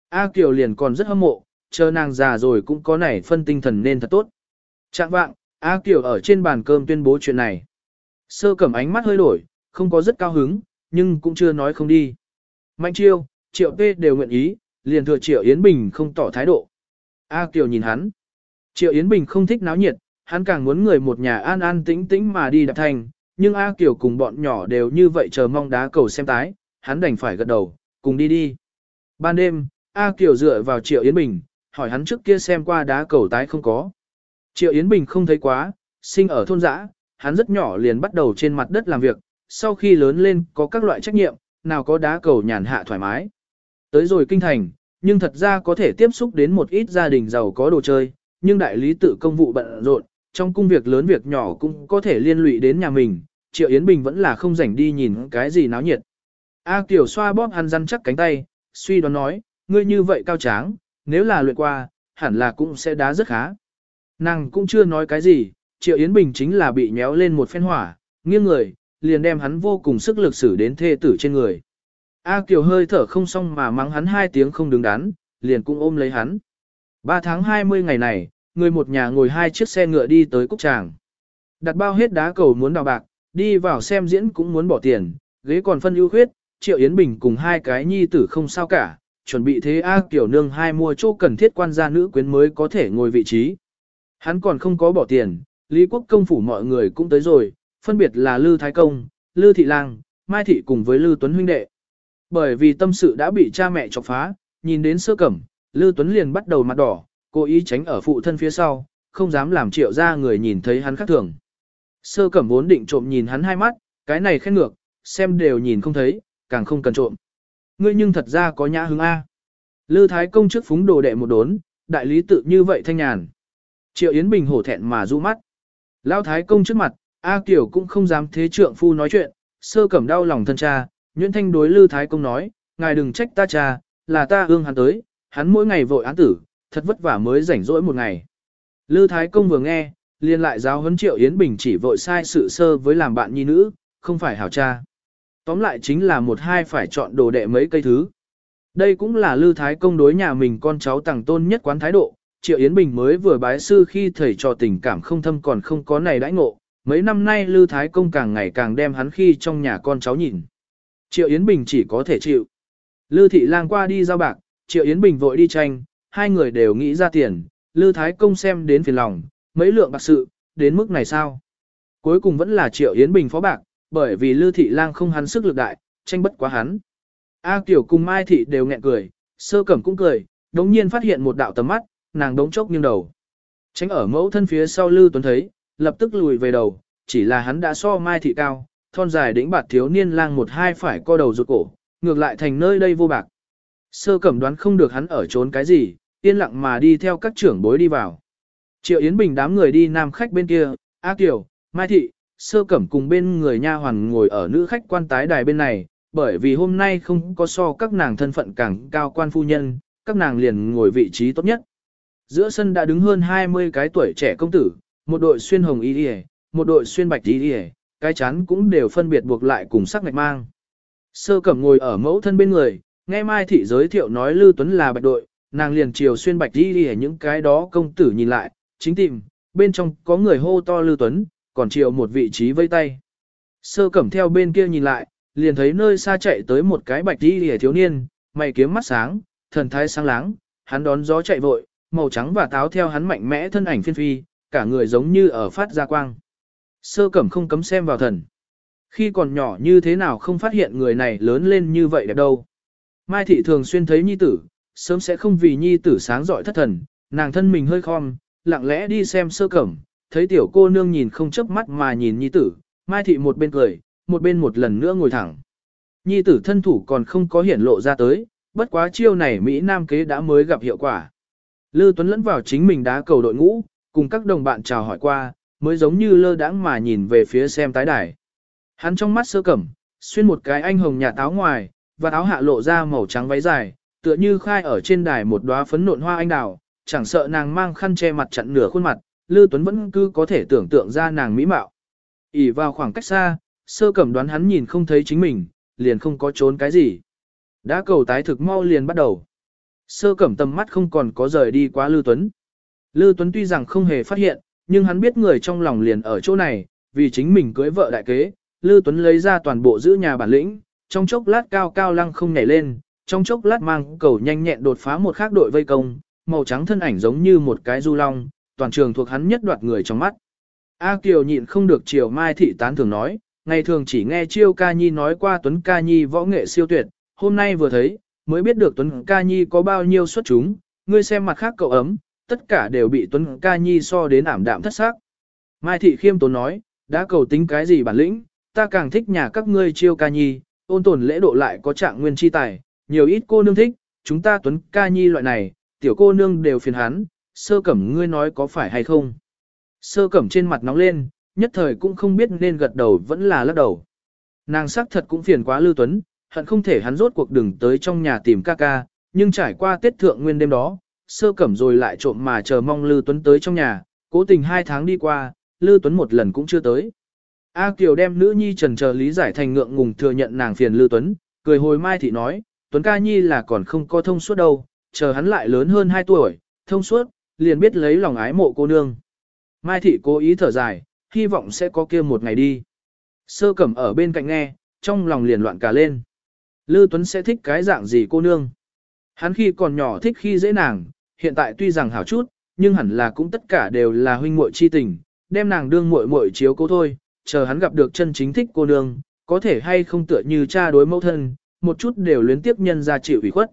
A Kiều liền còn rất hâm mộ, chờ nàng già rồi cũng có nảy phân tinh thần nên thật tốt. Trạng vạng, A Kiều ở trên bàn cơm tuyên bố chuyện này. Sơ cẩm ánh mắt hơi đổi, không có rất cao hứng, nhưng cũng chưa nói không đi. Mạnh chiêu, triệu tê đều nguyện ý, liền thừa triệu Yến Bình không tỏ thái độ. A Kiều nhìn hắn. Triệu Yến Bình không thích náo nhiệt, hắn càng muốn người một nhà an an tĩnh tĩnh mà đi đạp thành, nhưng A Kiều cùng bọn nhỏ đều như vậy chờ mong đá cầu xem tái, hắn đành phải gật đầu, cùng đi đi. Ban đêm, A Kiều dựa vào Triệu Yến Bình, hỏi hắn trước kia xem qua đá cầu tái không có. Triệu Yến Bình không thấy quá, sinh ở thôn dã, hắn rất nhỏ liền bắt đầu trên mặt đất làm việc, sau khi lớn lên có các loại trách nhiệm, nào có đá cầu nhàn hạ thoải mái. Tới rồi kinh thành, nhưng thật ra có thể tiếp xúc đến một ít gia đình giàu có đồ chơi, nhưng đại lý tự công vụ bận rộn, trong công việc lớn việc nhỏ cũng có thể liên lụy đến nhà mình, Triệu Yến Bình vẫn là không rảnh đi nhìn cái gì náo nhiệt. A Kiều xoa bóp hắn rắn chắc cánh tay, suy đoán nói, ngươi như vậy cao tráng, nếu là luyện qua, hẳn là cũng sẽ đá rất khá. Nàng cũng chưa nói cái gì, Triệu Yến Bình chính là bị nhéo lên một phen hỏa, nghiêng người, liền đem hắn vô cùng sức lực xử đến thê tử trên người. A Kiều hơi thở không xong mà mắng hắn hai tiếng không đứng đắn, liền cũng ôm lấy hắn. Ba tháng 20 ngày này, người một nhà ngồi hai chiếc xe ngựa đi tới Cúc Tràng. Đặt bao hết đá cầu muốn đào bạc, đi vào xem diễn cũng muốn bỏ tiền, ghế còn phân ưu khuyết, Triệu Yến Bình cùng hai cái nhi tử không sao cả, chuẩn bị thế A Kiều Nương hai mua chỗ cần thiết quan gia nữ quyến mới có thể ngồi vị trí. Hắn còn không có bỏ tiền, Lý Quốc công phủ mọi người cũng tới rồi, phân biệt là Lư Thái Công, Lư Thị Lang, Mai Thị cùng với Lư Tuấn Huynh Đệ. Bởi vì tâm sự đã bị cha mẹ chọc phá, nhìn đến sơ cẩm, Lư Tuấn liền bắt đầu mặt đỏ, cố ý tránh ở phụ thân phía sau, không dám làm triệu ra người nhìn thấy hắn khác thường. Sơ cẩm vốn định trộm nhìn hắn hai mắt, cái này khen ngược, xem đều nhìn không thấy, càng không cần trộm. Ngươi nhưng thật ra có nhã hứng A. Lư Thái Công trước phúng đồ đệ một đốn, đại lý tự như vậy thanh nhàn. Triệu Yến Bình hổ thẹn mà du mắt. Lão Thái Công trước mặt, A Kiều cũng không dám thế trượng phu nói chuyện, sơ cẩm đau lòng thân cha, Nguyễn Thanh đối Lư Thái Công nói, ngài đừng trách ta cha, là ta ương hắn tới, hắn mỗi ngày vội án tử, thật vất vả mới rảnh rỗi một ngày. Lư Thái Công vừa nghe, liền lại giáo huấn Triệu Yến Bình chỉ vội sai sự sơ với làm bạn nhi nữ, không phải hảo cha. Tóm lại chính là một hai phải chọn đồ đệ mấy cây thứ. Đây cũng là Lư Thái Công đối nhà mình con cháu tàng tôn nhất quán thái độ, Triệu Yến Bình mới vừa bái sư khi thầy trò tình cảm không thâm còn không có này đãi ngộ, mấy năm nay Lư Thái Công càng ngày càng đem hắn khi trong nhà con cháu nhìn. Triệu Yến Bình chỉ có thể chịu. Lư Thị Lang qua đi giao bạc, Triệu Yến Bình vội đi tranh, hai người đều nghĩ ra tiền, Lư Thái Công xem đến phiền lòng, mấy lượng bạc sự, đến mức này sao? Cuối cùng vẫn là Triệu Yến Bình phó bạc, bởi vì Lư Thị Lang không hắn sức lực đại, tranh bất quá hắn. A Kiều cùng Mai Thị đều nghẹn cười, sơ cẩm cũng cười, đống nhiên phát hiện một đạo tầm mắt, nàng đống chốc nghiêng đầu. Tránh ở mẫu thân phía sau Lư Tuấn thấy, lập tức lùi về đầu, chỉ là hắn đã so Mai Thị cao, thon dài đĩnh bạt thiếu niên lang một hai phải co đầu rụt cổ, ngược lại thành nơi đây vô bạc. Sơ cẩm đoán không được hắn ở trốn cái gì, yên lặng mà đi theo các trưởng bối đi vào. Triệu Yến Bình đám người đi nam khách bên kia, A Kiều, Mai Thị, Sơ Cẩm cùng bên người nha hoàn ngồi ở nữ khách quan tái đài bên này, bởi vì hôm nay không có so các nàng thân phận càng cao quan phu nhân, các nàng liền ngồi vị trí tốt nhất. Giữa sân đã đứng hơn 20 cái tuổi trẻ công tử, một đội xuyên hồng y đi một đội xuyên bạch y đi cái chán cũng đều phân biệt buộc lại cùng sắc ngạch mang. Sơ Cẩm ngồi ở mẫu thân bên người, nghe Mai Thị giới thiệu nói Lưu Tuấn là bạch đội, nàng liền chiều xuyên bạch y đi những cái đó công tử nhìn lại, chính tìm, bên trong có người hô to Lưu Tuấn, còn chiều một vị trí vây tay. Sơ cẩm theo bên kia nhìn lại, liền thấy nơi xa chạy tới một cái bạch đi hề thiếu niên, mày kiếm mắt sáng, thần thái sáng láng, hắn đón gió chạy vội, màu trắng và táo theo hắn mạnh mẽ thân ảnh phiên phi, cả người giống như ở phát ra quang. Sơ cẩm không cấm xem vào thần. Khi còn nhỏ như thế nào không phát hiện người này lớn lên như vậy đẹp đâu. Mai thị thường xuyên thấy nhi tử, sớm sẽ không vì nhi tử sáng giỏi thất thần, nàng thân mình hơi khom, lặng lẽ đi xem sơ cẩm, thấy tiểu cô nương nhìn không chớp mắt mà nhìn nhi tử, mai thị một bên cười, một bên một lần nữa ngồi thẳng. Nhi tử thân thủ còn không có hiển lộ ra tới, bất quá chiêu này Mỹ Nam kế đã mới gặp hiệu quả. Lư Tuấn lẫn vào chính mình đá cầu đội ngũ, cùng các đồng bạn chào hỏi qua, mới giống như lơ đãng mà nhìn về phía xem tái đài. Hắn trong mắt sơ cẩm, xuyên một cái anh hồng nhà táo ngoài, và áo hạ lộ ra màu trắng váy dài, tựa như khai ở trên đài một đóa phấn nộn hoa anh đào, chẳng sợ nàng mang khăn che mặt chặn nửa khuôn mặt, Lư Tuấn vẫn cứ có thể tưởng tượng ra nàng mỹ mạo. ỉ vào khoảng cách xa, sơ cẩm đoán hắn nhìn không thấy chính mình, liền không có trốn cái gì. Đã cầu tái thực mau liền bắt đầu. Sơ cẩm tầm mắt không còn có rời đi quá Lư Tuấn. Lư Tuấn tuy rằng không hề phát hiện, nhưng hắn biết người trong lòng liền ở chỗ này, vì chính mình cưới vợ đại kế, Lư Tuấn lấy ra toàn bộ giữ nhà bản lĩnh, trong chốc lát cao cao lăng không nhảy lên, trong chốc lát mang cầu nhanh nhẹn đột phá một khác đội vây công, màu trắng thân ảnh giống như một cái du long, toàn trường thuộc hắn nhất đoạt người trong mắt. A Kiều nhịn không được chiều Mai Thị tán thường nói, ngày thường chỉ nghe Chiêu Ca Nhi nói qua Tuấn Ca Nhi võ nghệ siêu tuyệt, hôm nay vừa thấy, mới biết được Tuấn Ca Nhi có bao nhiêu xuất chúng, ngươi xem mặt khác cậu ấm, tất cả đều bị Tuấn Ca Nhi so đến ảm đạm thất sắc. Mai Thị khiêm tốn nói, đã cầu tính cái gì bản lĩnh, ta càng thích nhà các ngươi Chiêu Ca Nhi, ôn tồn lễ độ lại có trạng nguyên chi tài, nhiều ít cô nương thích, chúng ta Tuấn Ca Nhi loại này, tiểu cô nương đều phiền hắn, sơ cẩm ngươi nói có phải hay không. Sơ cẩm trên mặt nóng lên, nhất thời cũng không biết nên gật đầu vẫn là lắc đầu. Nàng sắc thật cũng phiền quá Lưu Tuấn, hận không thể hắn rốt cuộc đừng tới trong nhà tìm ca ca, nhưng trải qua Tết Thượng Nguyên đêm đó, sơ cẩm rồi lại trộm mà chờ mong Lưu Tuấn tới trong nhà, cố tình hai tháng đi qua, Lưu Tuấn một lần cũng chưa tới. A Kiều đem nữ nhi trần chờ lý giải thành ngượng ngùng thừa nhận nàng phiền Lưu Tuấn, cười hồi mai thì nói, Tuấn ca nhi là còn không có thông suốt đâu, chờ hắn lại lớn hơn 2 tuổi, thông suốt, liền biết lấy lòng ái mộ cô nương. Mai thị cố ý thở dài, hy vọng sẽ có kia một ngày đi. Sơ cẩm ở bên cạnh nghe, trong lòng liền loạn cả lên. Lư Tuấn sẽ thích cái dạng gì cô nương. Hắn khi còn nhỏ thích khi dễ nàng, hiện tại tuy rằng hảo chút, nhưng hẳn là cũng tất cả đều là huynh muội chi tình, đem nàng đương muội muội chiếu cố thôi, chờ hắn gặp được chân chính thích cô nương, có thể hay không tựa như cha đối mẫu thân, một chút đều luyến tiếp nhân ra chịu ủy khuất.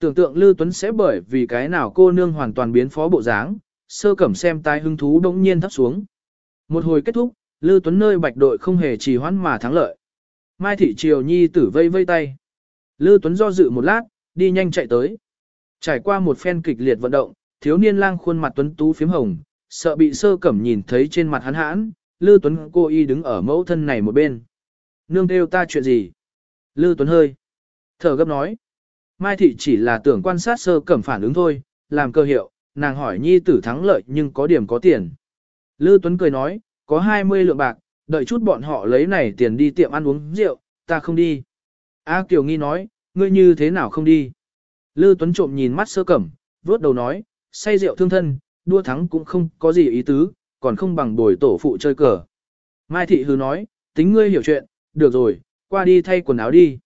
Tưởng tượng Lư Tuấn sẽ bởi vì cái nào cô nương hoàn toàn biến phó bộ dáng, sơ cẩm xem tai hứng thú đống nhiên thấp xuống. Một hồi kết thúc, Lư Tuấn nơi bạch đội không hề trì hoãn mà thắng lợi. Mai Thị Triều Nhi tử vây vây tay. Lư Tuấn do dự một lát, đi nhanh chạy tới. Trải qua một phen kịch liệt vận động, thiếu niên lang khuôn mặt Tuấn Tú phím hồng, sợ bị sơ cẩm nhìn thấy trên mặt hắn hãn, Lư Tuấn cô y đứng ở mẫu thân này một bên. Nương kêu ta chuyện gì? Lư Tuấn hơi. Thở gấp nói. Mai Thị chỉ là tưởng quan sát sơ cẩm phản ứng thôi, làm cơ hiệu, nàng hỏi nhi tử thắng lợi nhưng có điểm có tiền. Lư Tuấn cười nói, có 20 lượng bạc, đợi chút bọn họ lấy này tiền đi tiệm ăn uống rượu, ta không đi. A Kiều Nghi nói, ngươi như thế nào không đi? Lư Tuấn trộm nhìn mắt sơ cẩm, vuốt đầu nói, say rượu thương thân, đua thắng cũng không có gì ý tứ, còn không bằng bồi tổ phụ chơi cờ. Mai Thị Hư nói, tính ngươi hiểu chuyện, được rồi, qua đi thay quần áo đi.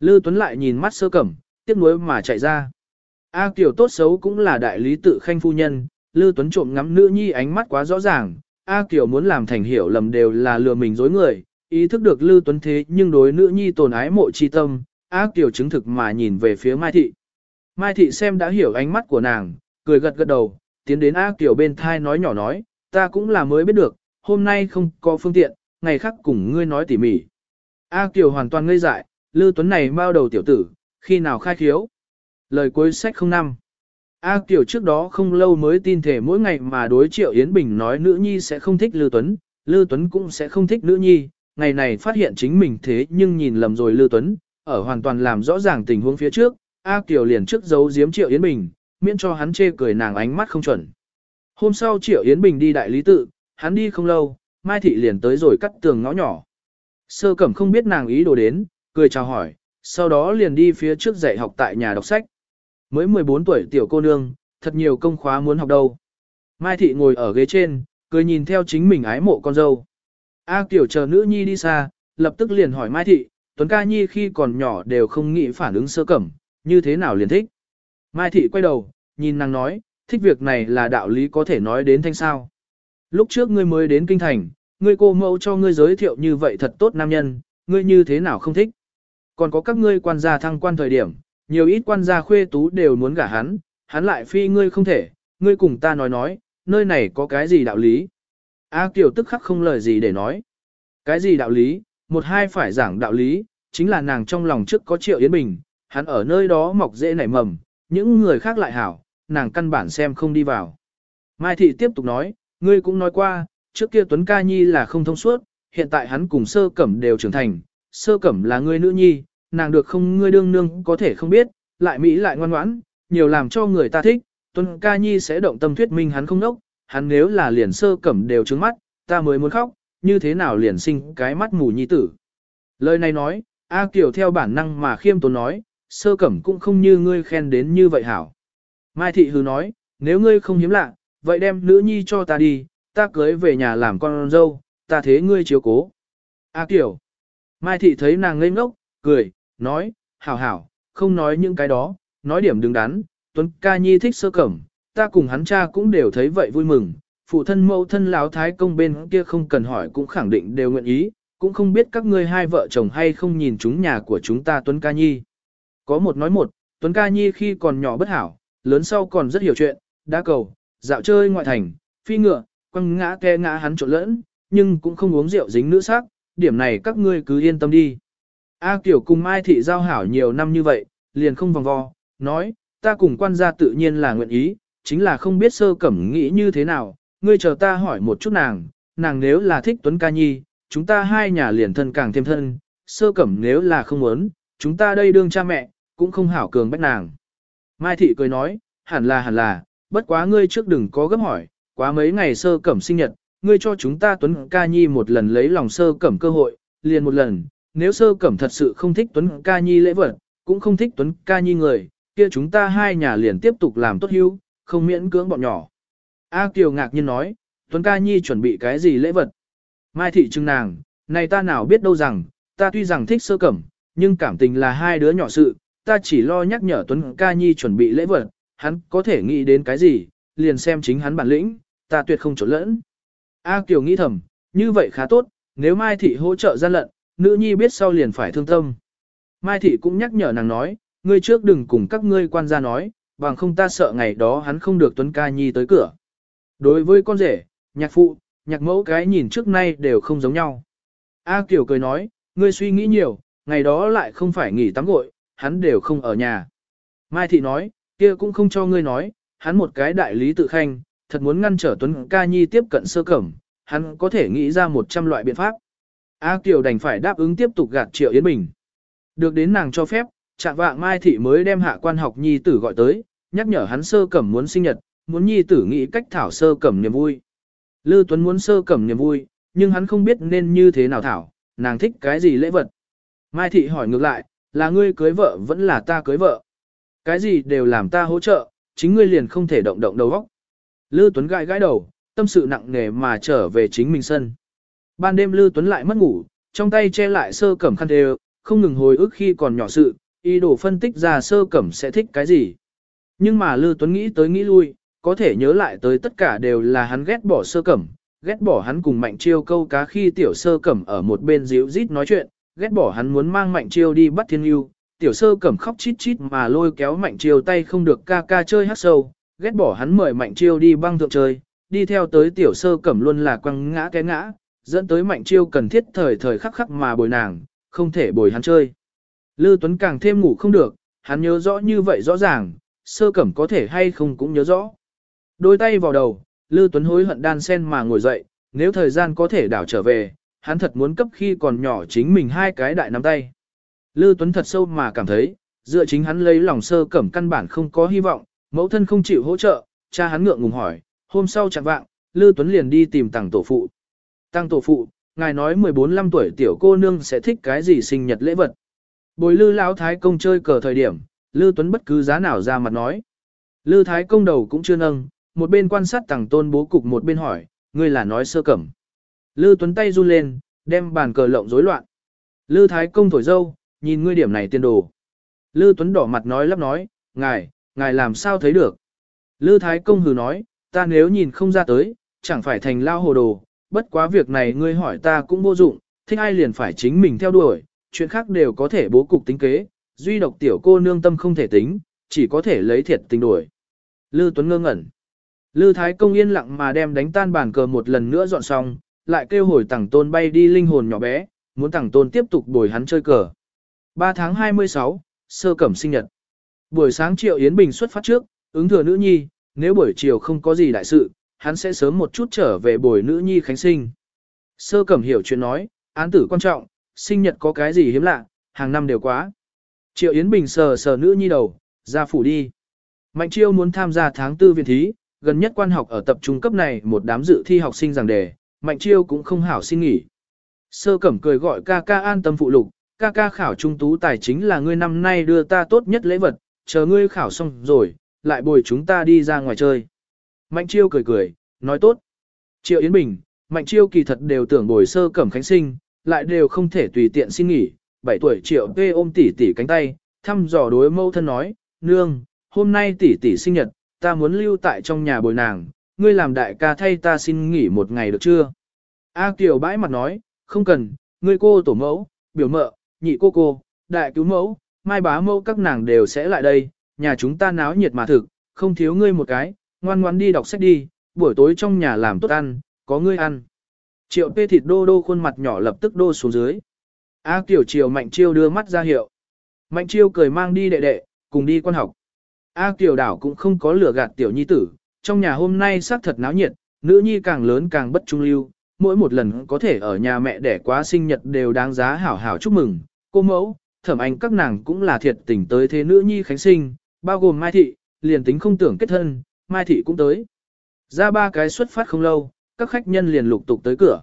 Lư Tuấn lại nhìn mắt sơ cẩm, tiếc nuối mà chạy ra. A Kiều tốt xấu cũng là đại lý tự khanh phu nhân, Lư Tuấn trộm ngắm nữ nhi ánh mắt quá rõ ràng, A Kiều muốn làm thành hiểu lầm đều là lừa mình dối người, ý thức được Lư Tuấn thế nhưng đối nữ nhi tồn ái mộ chi tâm, A Kiều chứng thực mà nhìn về phía Mai Thị. Mai Thị xem đã hiểu ánh mắt của nàng, cười gật gật đầu, tiến đến A Kiều bên thai nói nhỏ nói, ta cũng là mới biết được, hôm nay không có phương tiện, ngày khác cùng ngươi nói tỉ mỉ. A Kiều hoàn toàn ngây dại, Lư Tuấn này bao đầu tiểu tử, khi nào khai khiếu. Lời cuối sách không năm. A Kiều trước đó không lâu mới tin thể mỗi ngày mà đối Triệu Yến Bình nói nữ nhi sẽ không thích Lư Tuấn, Lư Tuấn cũng sẽ không thích nữ nhi, ngày này phát hiện chính mình thế nhưng nhìn lầm rồi Lư Tuấn, ở hoàn toàn làm rõ ràng tình huống phía trước, A Kiều liền trước giấu giếm Triệu Yến Bình, miễn cho hắn chê cười nàng ánh mắt không chuẩn. Hôm sau Triệu Yến Bình đi đại lý tự, hắn đi không lâu, Mai Thị liền tới rồi cắt tường ngõ nhỏ. Sơ cẩm không biết nàng ý đồ đến, cười chào hỏi, sau đó liền đi phía trước dạy học tại nhà đọc sách. Mới 14 tuổi tiểu cô nương, thật nhiều công khóa muốn học đâu. Mai Thị ngồi ở ghế trên, cười nhìn theo chính mình ái mộ con dâu. A Kiều chờ nữ nhi đi xa, lập tức liền hỏi Mai Thị, Tuấn ca nhi khi còn nhỏ đều không nghĩ phản ứng sơ cẩm, như thế nào liền thích. Mai Thị quay đầu, nhìn nàng nói, thích việc này là đạo lý có thể nói đến thanh sao. Lúc trước ngươi mới đến kinh thành, ngươi cô mẫu cho ngươi giới thiệu như vậy thật tốt nam nhân, ngươi như thế nào không thích. Còn có các ngươi quan gia thăng quan thời điểm, Nhiều ít quan gia khuê tú đều muốn gả hắn, hắn lại phi ngươi không thể, ngươi cùng ta nói nói, nơi này có cái gì đạo lý. A Kiều tức khắc không lời gì để nói. Cái gì đạo lý, một hai phải giảng đạo lý, chính là nàng trong lòng trước có Triệu Yến Bình, hắn ở nơi đó mọc dễ nảy mầm, những người khác lại hảo, nàng căn bản xem không đi vào. Mai Thị tiếp tục nói, ngươi cũng nói qua, trước kia Tuấn Ca Nhi là không thông suốt, hiện tại hắn cùng sơ cẩm đều trưởng thành, sơ cẩm là ngươi nữ nhi, nàng được không ngươi đương nương có thể không biết, lại Mỹ lại ngoan ngoãn, nhiều làm cho người ta thích, Tuân Ca Nhi sẽ động tâm thuyết minh hắn không nốc, hắn nếu là liền sơ cẩm đều trứng mắt, ta mới muốn khóc, như thế nào liền sinh cái mắt mù nhi tử. Lời này nói, A Kiều theo bản năng mà khiêm tốn nói, sơ cẩm cũng không như ngươi khen đến như vậy hảo. Mai Thị Hứ nói, nếu ngươi không hiếm lạ, vậy đem nữ nhi cho ta đi, ta cưới về nhà làm con dâu, ta thế ngươi chiếu cố. A Kiều. Mai Thị thấy nàng ngây ngốc, cười, nói, hảo hảo, không nói những cái đó, nói điểm đứng đắn, Tuấn ca nhi thích sơ cẩm, ta cùng hắn cha cũng đều thấy vậy vui mừng, phụ thân mẫu thân lão thái công bên kia không cần hỏi cũng khẳng định đều nguyện ý, cũng không biết các ngươi hai vợ chồng hay không nhìn chúng nhà của chúng ta Tuấn ca nhi. Có một nói một, Tuấn ca nhi khi còn nhỏ bất hảo, lớn sau còn rất hiểu chuyện, đá cầu, dạo chơi ngoại thành, phi ngựa, quăng ngã ke ngã hắn trộn lẫn, nhưng cũng không uống rượu dính nữ sắc, điểm này các ngươi cứ yên tâm đi. A Kiều cùng Mai Thị giao hảo nhiều năm như vậy, liền không vòng vo, nói, ta cùng quan gia tự nhiên là nguyện ý, chính là không biết sơ cẩm nghĩ như thế nào, ngươi chờ ta hỏi một chút nàng, nàng nếu là thích Tuấn Ca Nhi, chúng ta hai nhà liền thân càng thêm thân, sơ cẩm nếu là không muốn, chúng ta đây đương cha mẹ, cũng không hảo cường bách nàng. Mai Thị cười nói, hẳn là hẳn là, bất quá ngươi trước đừng có gấp hỏi, quá mấy ngày sơ cẩm sinh nhật, ngươi cho chúng ta Tuấn Ca Nhi một lần lấy lòng sơ cẩm cơ hội, liền một lần, nếu sơ cẩm thật sự không thích Tuấn Ca Nhi lễ vật, cũng không thích Tuấn Ca Nhi người, kia chúng ta hai nhà liền tiếp tục làm tốt hữu, không miễn cưỡng bọn nhỏ. A Kiều ngạc nhiên nói, Tuấn Ca Nhi chuẩn bị cái gì lễ vật? Mai thị trưng nàng, này ta nào biết đâu rằng, ta tuy rằng thích sơ cẩm, nhưng cảm tình là hai đứa nhỏ sự, ta chỉ lo nhắc nhở Tuấn Ca Nhi chuẩn bị lễ vật, hắn có thể nghĩ đến cái gì, liền xem chính hắn bản lĩnh, ta tuyệt không trốn lẫn. A Kiều nghĩ thầm, như vậy khá tốt, nếu Mai Thị hỗ trợ gian lận, nữ nhi biết sau liền phải thương tâm. Mai Thị cũng nhắc nhở nàng nói, ngươi trước đừng cùng các ngươi quan gia nói, bằng không ta sợ ngày đó hắn không được Tuấn Ca Nhi tới cửa. Đối với con rể, nhạc phụ, nhạc mẫu cái nhìn trước nay đều không giống nhau. A Kiều cười nói, ngươi suy nghĩ nhiều, ngày đó lại không phải nghỉ tắm gội, hắn đều không ở nhà. Mai Thị nói, kia cũng không cho ngươi nói, hắn một cái đại lý tự khanh, thật muốn ngăn trở Tuấn Ca Nhi tiếp cận sơ cẩm, hắn có thể nghĩ ra một trăm loại biện pháp. A Kiều đành phải đáp ứng tiếp tục gạt Triệu Yến Bình. Được đến nàng cho phép, trạng vạng Mai Thị mới đem hạ quan học Nhi tử gọi tới, nhắc nhở hắn sơ cẩm muốn sinh nhật, muốn Nhi tử nghĩ cách thảo sơ cẩm niềm vui. Lư Tuấn muốn sơ cẩm niềm vui, nhưng hắn không biết nên như thế nào thảo, nàng thích cái gì lễ vật. Mai Thị hỏi ngược lại, là ngươi cưới vợ vẫn là ta cưới vợ. Cái gì đều làm ta hỗ trợ, chính ngươi liền không thể động động đầu óc. Lư Tuấn gãi gãi đầu, tâm sự nặng nề mà trở về chính mình sân. Ban đêm Lư Tuấn lại mất ngủ, trong tay che lại sơ cẩm khăn đều, không ngừng hồi ức khi còn nhỏ sự, ý đồ phân tích ra sơ cẩm sẽ thích cái gì. Nhưng mà Lư Tuấn nghĩ tới nghĩ lui, có thể nhớ lại tới tất cả đều là hắn ghét bỏ sơ cẩm, ghét bỏ hắn cùng mạnh chiêu câu cá khi tiểu sơ cẩm ở một bên díu rít nói chuyện, ghét bỏ hắn muốn mang mạnh chiêu đi bắt thiên yêu, tiểu sơ cẩm khóc chít chít mà lôi kéo mạnh chiêu tay không được ca ca chơi hát sâu, ghét bỏ hắn mời mạnh chiêu đi băng thượng chơi, đi theo tới tiểu sơ cẩm luôn là quăng ngã cái ngã, dẫn tới mạnh chiêu cần thiết thời thời khắc khắc mà bồi nàng, không thể bồi hắn chơi. Lư Tuấn càng thêm ngủ không được, hắn nhớ rõ như vậy rõ ràng, sơ cẩm có thể hay không cũng nhớ rõ. Đôi tay vào đầu, Lư Tuấn hối hận đan sen mà ngồi dậy, nếu thời gian có thể đảo trở về, hắn thật muốn cấp khi còn nhỏ chính mình hai cái đại nắm tay. Lư Tuấn thật sâu mà cảm thấy, dựa chính hắn lấy lòng sơ cẩm căn bản không có hy vọng, mẫu thân không chịu hỗ trợ, cha hắn ngượng ngùng hỏi, hôm sau chẳng vạng, Lư Tuấn liền đi tìm tăng tổ phụ. Tăng tổ phụ, ngài nói 14-15 tuổi tiểu cô nương sẽ thích cái gì sinh nhật lễ vật. Bồi Lư Lão Thái Công chơi cờ thời điểm, Lư Tuấn bất cứ giá nào ra mặt nói. Lư Thái Công đầu cũng chưa nâng, một bên quan sát tăng tôn bố cục một bên hỏi, ngươi là nói sơ cẩm. Lư Tuấn tay run lên, đem bàn cờ lộng rối loạn. Lư Thái Công thổi dâu, nhìn ngươi điểm này tiên đồ. Lư Tuấn đỏ mặt nói lắp nói, ngài, ngài làm sao thấy được. Lư Thái Công hừ nói, ta nếu nhìn không ra tới, chẳng phải thành lao hồ đồ, bất quá việc này ngươi hỏi ta cũng vô dụng, thích ai liền phải chính mình theo đuổi, chuyện khác đều có thể bố cục tính kế, duy độc tiểu cô nương tâm không thể tính, chỉ có thể lấy thiệt tình đuổi. Lư Tuấn ngơ ngẩn. Lư Thái Công yên lặng mà đem đánh tan bàn cờ một lần nữa dọn xong, lại kêu hồi tàng tôn bay đi linh hồn nhỏ bé, muốn tàng tôn tiếp tục bồi hắn chơi cờ. 3 tháng 26, sơ cẩm sinh nhật. Buổi sáng Triệu Yến Bình xuất phát trước, ứng thừa nữ nhi, nếu buổi chiều không có gì đại sự, hắn sẽ sớm một chút trở về buổi nữ nhi khánh sinh. Sơ cẩm hiểu chuyện nói, án tử quan trọng, sinh nhật có cái gì hiếm lạ, hàng năm đều quá. Triệu Yến Bình sờ sờ nữ nhi đầu, ra phủ đi. Mạnh Chiêu muốn tham gia tháng tư viện thí, gần nhất quan học ở tập trung cấp này một đám dự thi học sinh giảng đề, Mạnh Chiêu cũng không hảo xin nghỉ. Sơ Cẩm cười gọi ca ca an tâm phụ lục, ca ca khảo trung tú tài chính là ngươi năm nay đưa ta tốt nhất lễ vật, chờ ngươi khảo xong rồi, lại bồi chúng ta đi ra ngoài chơi. Mạnh Chiêu cười cười, nói tốt. Triệu Yến Bình, Mạnh Chiêu kỳ thật đều tưởng bồi Sơ Cẩm khánh sinh, lại đều không thể tùy tiện xin nghỉ. 7 tuổi Triệu P ôm tỷ tỷ cánh tay, thăm dò đối mâu thân nói, nương, hôm nay tỷ tỷ sinh nhật, ta muốn lưu tại trong nhà bồi nàng, ngươi làm đại ca thay ta xin nghỉ một ngày được chưa? A Kiều bãi mặt nói, không cần, ngươi cô tổ mẫu, biểu mợ, nhị cô cô, đại cứu mẫu, mai bá mẫu các nàng đều sẽ lại đây, nhà chúng ta náo nhiệt mà thực, không thiếu ngươi một cái, ngoan ngoan đi đọc sách đi, buổi tối trong nhà làm tốt ăn, có ngươi ăn. Triệu pê thịt đô đô khuôn mặt nhỏ lập tức đô xuống dưới. A Kiều Triều Mạnh Chiêu đưa mắt ra hiệu. Mạnh Chiêu cười mang đi đệ đệ, cùng đi quan học. A Kiều Đảo cũng không có lửa gạt tiểu nhi tử, trong nhà hôm nay xác thật náo nhiệt, nữ nhi càng lớn càng bất trung lưu, mỗi một lần có thể ở nhà mẹ đẻ quá sinh nhật đều đáng giá hảo hảo chúc mừng. Cô mẫu, thẩm anh các nàng cũng là thiệt tình tới thế nữ nhi khánh sinh, bao gồm Mai Thị, liền tính không tưởng kết thân, Mai Thị cũng tới. Ra ba cái xuất phát không lâu, các khách nhân liền lục tục tới cửa.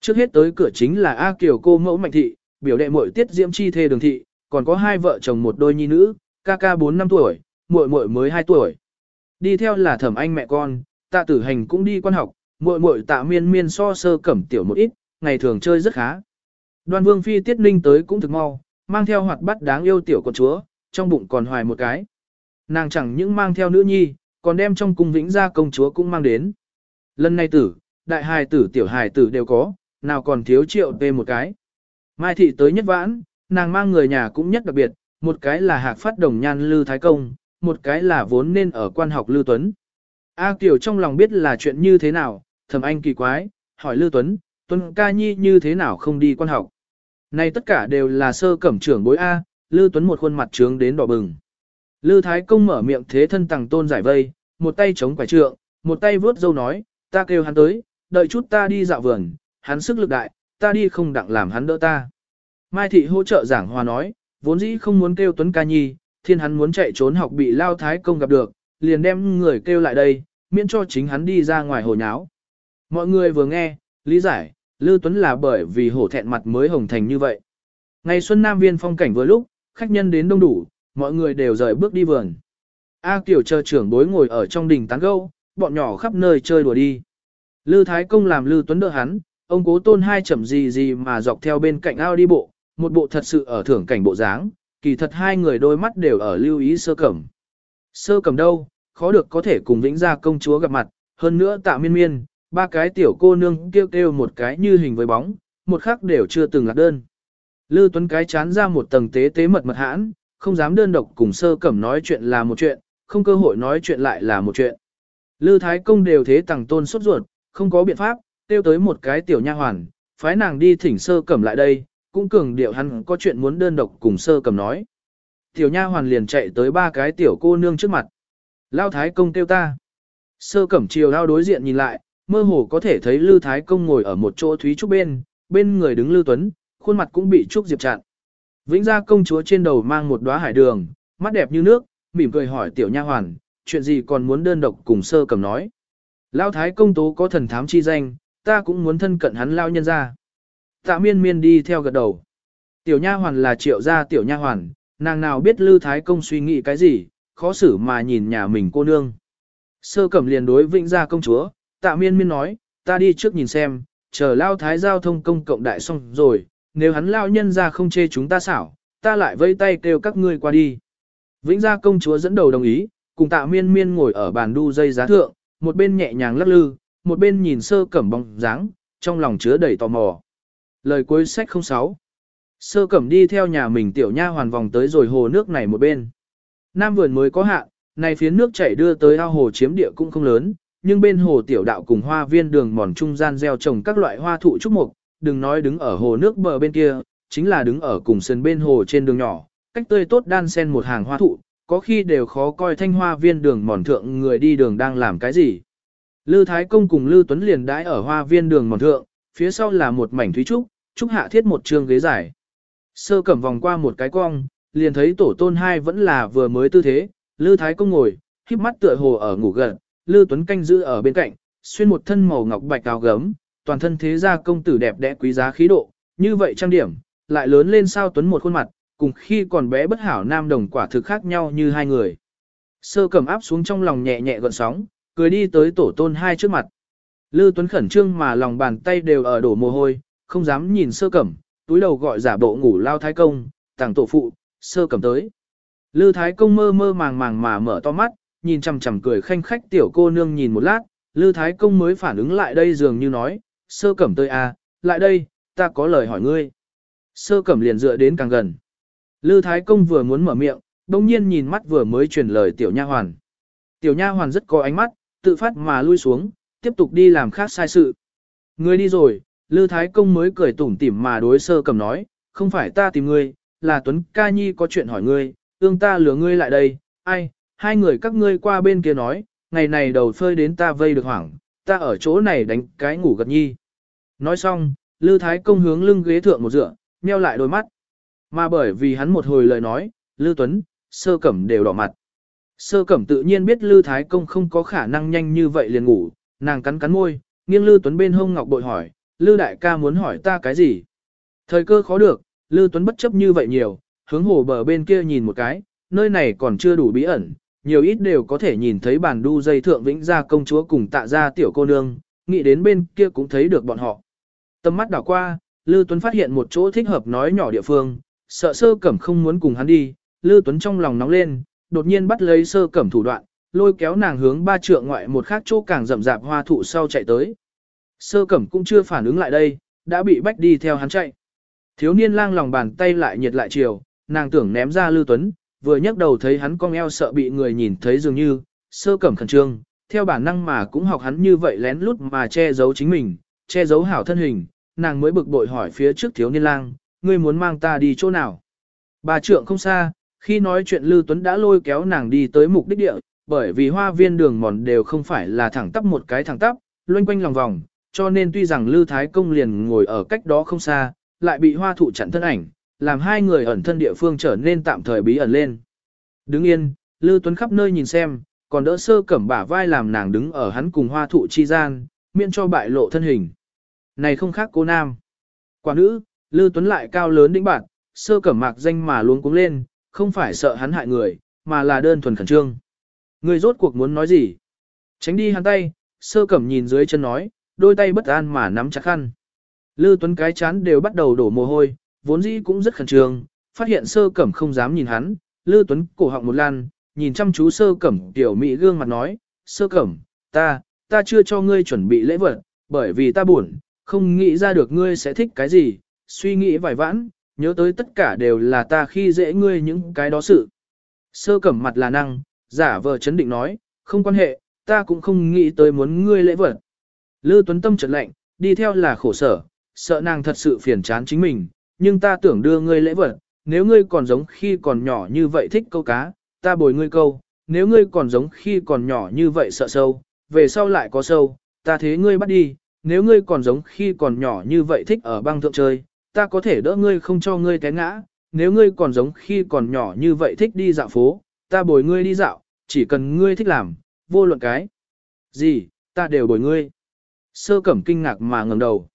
Trước hết tới cửa chính là A Kiều cô mẫu Mạnh Thị, biểu đệ muội tiết diễm chi thê đường thị, còn có hai vợ chồng một đôi nhi nữ, ca ca 4 năm tuổi, muội muội mới 2 tuổi. Đi theo là thẩm anh mẹ con, tạ tử hành cũng đi quan học, muội muội tạ miên miên so sơ cẩm tiểu một ít, ngày thường chơi rất khá. Đoan vương phi tiết ninh tới cũng thực mau, mang theo hoạt bát đáng yêu tiểu con chúa, trong bụng còn hoài một cái. Nàng chẳng những mang theo nữ nhi, còn đem trong cung vĩnh gia công chúa cũng mang đến. Lần này tử, đại hài tử tiểu hài tử đều có, nào còn thiếu triệu tê một cái. Mai thị tới nhất vãn, nàng mang người nhà cũng nhất đặc biệt, một cái là hạc phát đồng nhan lư thái công, một cái là vốn nên ở quan học Lưu Tuấn. A Kiều trong lòng biết là chuyện như thế nào, thầm anh kỳ quái, hỏi Lưu Tuấn, Tuấn ca nhi như thế nào không đi quan học. Này tất cả đều là sơ cẩm trưởng bối A, Lưu Tuấn một khuôn mặt trướng đến đỏ bừng. Lưu Thái Công mở miệng thế thân tàng tôn giải vây, một tay chống quải trượng, một tay vớt dâu nói, ta kêu hắn tới, đợi chút ta đi dạo vườn, hắn sức lực đại, ta đi không đặng làm hắn đỡ ta. Mai Thị hỗ trợ giảng hòa nói, vốn dĩ không muốn kêu Tuấn ca nhi, thiên hắn muốn chạy trốn học bị lao thái công gặp được, liền đem người kêu lại đây, miễn cho chính hắn đi ra ngoài hồ nháo. Mọi người vừa nghe, lý giải, Lưu Tuấn là bởi vì hổ thẹn mặt mới hồng thành như vậy. Ngày xuân Nam Viên phong cảnh vừa lúc, khách nhân đến đông đủ, mọi người đều rời bước đi vườn. A Kiều chờ trưởng bối ngồi ở trong đình tán gâu, bọn nhỏ khắp nơi chơi đùa đi. Lư Thái Công làm Lư Tuấn đỡ hắn, ông cố tôn hai chậm gì gì mà dọc theo bên cạnh ao đi bộ, một bộ thật sự ở thưởng cảnh bộ dáng, kỳ thật hai người đôi mắt đều ở lưu ý sơ cẩm. Sơ cẩm đâu, khó được có thể cùng vĩnh gia công chúa gặp mặt, hơn nữa tạ miên miên, ba cái tiểu cô nương kêu kêu một cái như hình với bóng, một khắc đều chưa từng lạc đơn. Lư Tuấn cái chán ra một tầng tế tế mật mật hãn, không dám đơn độc cùng sơ cẩm nói chuyện là một chuyện, không cơ hội nói chuyện lại là một chuyện. Lư Thái Công đều thế tàng tôn sốt ruột, không có biện pháp, tiêu tới một cái tiểu nha hoàn, phái nàng đi thỉnh sơ cẩm lại đây, cũng cường điệu hắn có chuyện muốn đơn độc cùng sơ cẩm nói. Tiểu nha hoàn liền chạy tới ba cái tiểu cô nương trước mặt. Lao thái công kêu ta. Sơ cẩm chiều lao đối diện nhìn lại, mơ hồ có thể thấy Lư Thái Công ngồi ở một chỗ thúy trúc bên, bên người đứng Lư Tuấn, khuôn mặt cũng bị trúc diệp chặn. Vĩnh gia công chúa trên đầu mang một đóa hải đường, mắt đẹp như nước, mỉm cười hỏi tiểu nha hoàn, chuyện gì còn muốn đơn độc cùng sơ cầm nói. Lao Thái Công tố có thần thám chi danh, ta cũng muốn thân cận hắn lao nhân ra. Tạ miên miên đi theo gật đầu. Tiểu nha hoàn là triệu gia tiểu nha hoàn, nàng nào biết Lư Thái Công suy nghĩ cái gì, khó xử mà nhìn nhà mình cô nương. Sơ cẩm liền đối vĩnh gia công chúa, tạ miên miên nói, ta đi trước nhìn xem, chờ lao thái giao thông công cộng đại xong rồi, nếu hắn lao nhân ra không chê chúng ta xảo, ta lại vây tay kêu các ngươi qua đi. Vĩnh gia công chúa dẫn đầu đồng ý, cùng tạ miên miên ngồi ở bàn đu dây giá thượng, một bên nhẹ nhàng lắc lư, một bên nhìn sơ cẩm bóng dáng, trong lòng chứa đầy tò mò. Lời cuối sách 06 Sơ cẩm đi theo nhà mình tiểu nha hoàn vòng tới rồi hồ nước này một bên. Nam vườn mới có hạn, này phía nước chảy đưa tới ao hồ chiếm địa cũng không lớn, nhưng bên hồ tiểu đạo cùng hoa viên đường mòn trung gian gieo trồng các loại hoa thụ trúc mục, đừng nói đứng ở hồ nước bờ bên kia, chính là đứng ở cùng sân bên hồ trên đường nhỏ, cách tươi tốt đan sen một hàng hoa thụ, có khi đều khó coi thanh hoa viên đường mòn thượng người đi đường đang làm cái gì. Lư Thái Công cùng Lư Tuấn liền đãi ở hoa viên đường mòn thượng, phía sau là một mảnh thúy trúc, trúc hạ thiết một trường ghế dài. Sơ cẩm vòng qua một cái cong, liền thấy tổ tôn hai vẫn là vừa mới tư thế, Lư Thái Công ngồi, híp mắt tựa hồ ở ngủ gần, Lư Tuấn canh giữ ở bên cạnh, xuyên một thân màu ngọc bạch áo gấm, toàn thân thế gia công tử đẹp đẽ quý giá khí độ, như vậy trang điểm, lại lớn lên sao Tuấn một khuôn mặt, cùng khi còn bé bất hảo nam đồng quả thực khác nhau như hai người. Sơ cầm áp xuống trong lòng nhẹ nhẹ gợn sóng, cười đi tới tổ tôn hai trước mặt. Lư Tuấn khẩn trương mà lòng bàn tay đều ở đổ mồ hôi, không dám nhìn sơ cẩm, túi đầu gọi giả bộ ngủ lao thái công, tàng tổ phụ, sơ cẩm tới. Lư thái công mơ mơ màng màng mà mở to mắt, nhìn chằm chằm cười khanh khách tiểu cô nương nhìn một lát, Lư thái công mới phản ứng lại đây dường như nói, sơ cẩm tới à, lại đây, ta có lời hỏi ngươi. Sơ cẩm liền dựa đến càng gần. Lư thái công vừa muốn mở miệng, đồng nhiên nhìn mắt vừa mới truyền lời tiểu nha hoàn. Tiểu nha hoàn rất có ánh mắt, tự phát mà lui xuống, tiếp tục đi làm khác sai sự. Ngươi đi rồi, Lư Thái Công mới cười tủm tỉm mà đối sơ cầm nói, không phải ta tìm ngươi, là Tuấn Ca Nhi có chuyện hỏi ngươi, ương ta lừa ngươi lại đây, ai, hai người các ngươi qua bên kia nói, ngày này đầu phơi đến ta vây được hoảng, ta ở chỗ này đánh cái ngủ gật nhi. Nói xong, Lư Thái Công hướng lưng ghế thượng một dựa, nheo lại đôi mắt. Mà bởi vì hắn một hồi lời nói, Lư Tuấn, sơ cẩm đều đỏ mặt. Sơ cẩm tự nhiên biết Lư Thái Công không có khả năng nhanh như vậy liền ngủ, nàng cắn cắn môi, nghiêng Lư Tuấn bên hông ngọc bội hỏi, Lư đại ca muốn hỏi ta cái gì? Thời cơ khó được, Lư Tuấn bất chấp như vậy nhiều, hướng hồ bờ bên kia nhìn một cái, nơi này còn chưa đủ bí ẩn, nhiều ít đều có thể nhìn thấy bàn đu dây thượng vĩnh gia công chúa cùng tạ gia tiểu cô nương, nghĩ đến bên kia cũng thấy được bọn họ. Tầm mắt đảo qua, Lư Tuấn phát hiện một chỗ thích hợp nói nhỏ địa phương, sợ sơ cẩm không muốn cùng hắn đi, Lư Tuấn trong lòng nóng lên, đột nhiên bắt lấy sơ cẩm thủ đoạn, lôi kéo nàng hướng ba trượng ngoại một khác chỗ càng rậm rạp hoa thụ sau chạy tới. Sơ cẩm cũng chưa phản ứng lại đây, đã bị bách đi theo hắn chạy. Thiếu niên lang lòng bàn tay lại nhiệt lại chiều, nàng tưởng ném ra Lư Tuấn, vừa nhấc đầu thấy hắn cong eo sợ bị người nhìn thấy dường như, sơ cẩm khẩn trương, theo bản năng mà cũng học hắn như vậy lén lút mà che giấu chính mình, che giấu hảo thân hình, nàng mới bực bội hỏi phía trước thiếu niên lang, ngươi muốn mang ta đi chỗ nào? Bà trượng không xa, khi nói chuyện Lư Tuấn đã lôi kéo nàng đi tới mục đích địa, bởi vì hoa viên đường mòn đều không phải là thẳng tắp một cái thẳng tắp, loanh quanh lòng vòng, cho nên tuy rằng Lư Thái Công liền ngồi ở cách đó không xa, lại bị hoa thụ chặn thân ảnh, làm hai người ẩn thân địa phương trở nên tạm thời bí ẩn lên. Đứng yên, Lư Tuấn khắp nơi nhìn xem, còn đỡ sơ cẩm bả vai làm nàng đứng ở hắn cùng hoa thụ chi gian, miễn cho bại lộ thân hình. Này không khác cô nam. Quả nữ, Lư Tuấn lại cao lớn đĩnh bạn, sơ cẩm mạc danh mà luôn cuống lên, không phải sợ hắn hại người, mà là đơn thuần khẩn trương. Người rốt cuộc muốn nói gì? Tránh đi hắn tay, sơ cẩm nhìn dưới chân nói, đôi tay bất an mà nắm chặt khăn. Lư Tuấn cái chán đều bắt đầu đổ mồ hôi, vốn dĩ cũng rất khẩn trương, phát hiện sơ cẩm không dám nhìn hắn. Lư Tuấn cổ họng một lan, nhìn chăm chú sơ cẩm tiểu mỹ gương mặt nói, sơ cẩm, ta, ta chưa cho ngươi chuẩn bị lễ vật, bởi vì ta buồn, không nghĩ ra được ngươi sẽ thích cái gì, suy nghĩ vài vãn, nhớ tới tất cả đều là ta khi dễ ngươi những cái đó sự. Sơ cẩm mặt là năng, giả vờ chấn định nói, không quan hệ, ta cũng không nghĩ tới muốn ngươi lễ vật. Lư Tuấn Tâm trật lạnh, đi theo là khổ sở, sợ nàng thật sự phiền chán chính mình, nhưng ta tưởng đưa ngươi lễ vật, nếu ngươi còn giống khi còn nhỏ như vậy thích câu cá, ta bồi ngươi câu, nếu ngươi còn giống khi còn nhỏ như vậy sợ sâu, về sau lại có sâu, ta thế ngươi bắt đi, nếu ngươi còn giống khi còn nhỏ như vậy thích ở băng thượng chơi, ta có thể đỡ ngươi không cho ngươi té ngã, nếu ngươi còn giống khi còn nhỏ như vậy thích đi dạo phố, ta bồi ngươi đi dạo, chỉ cần ngươi thích làm, vô luận cái. Gì, ta đều bồi ngươi. Sơ cẩm kinh ngạc mà ngẩng đầu.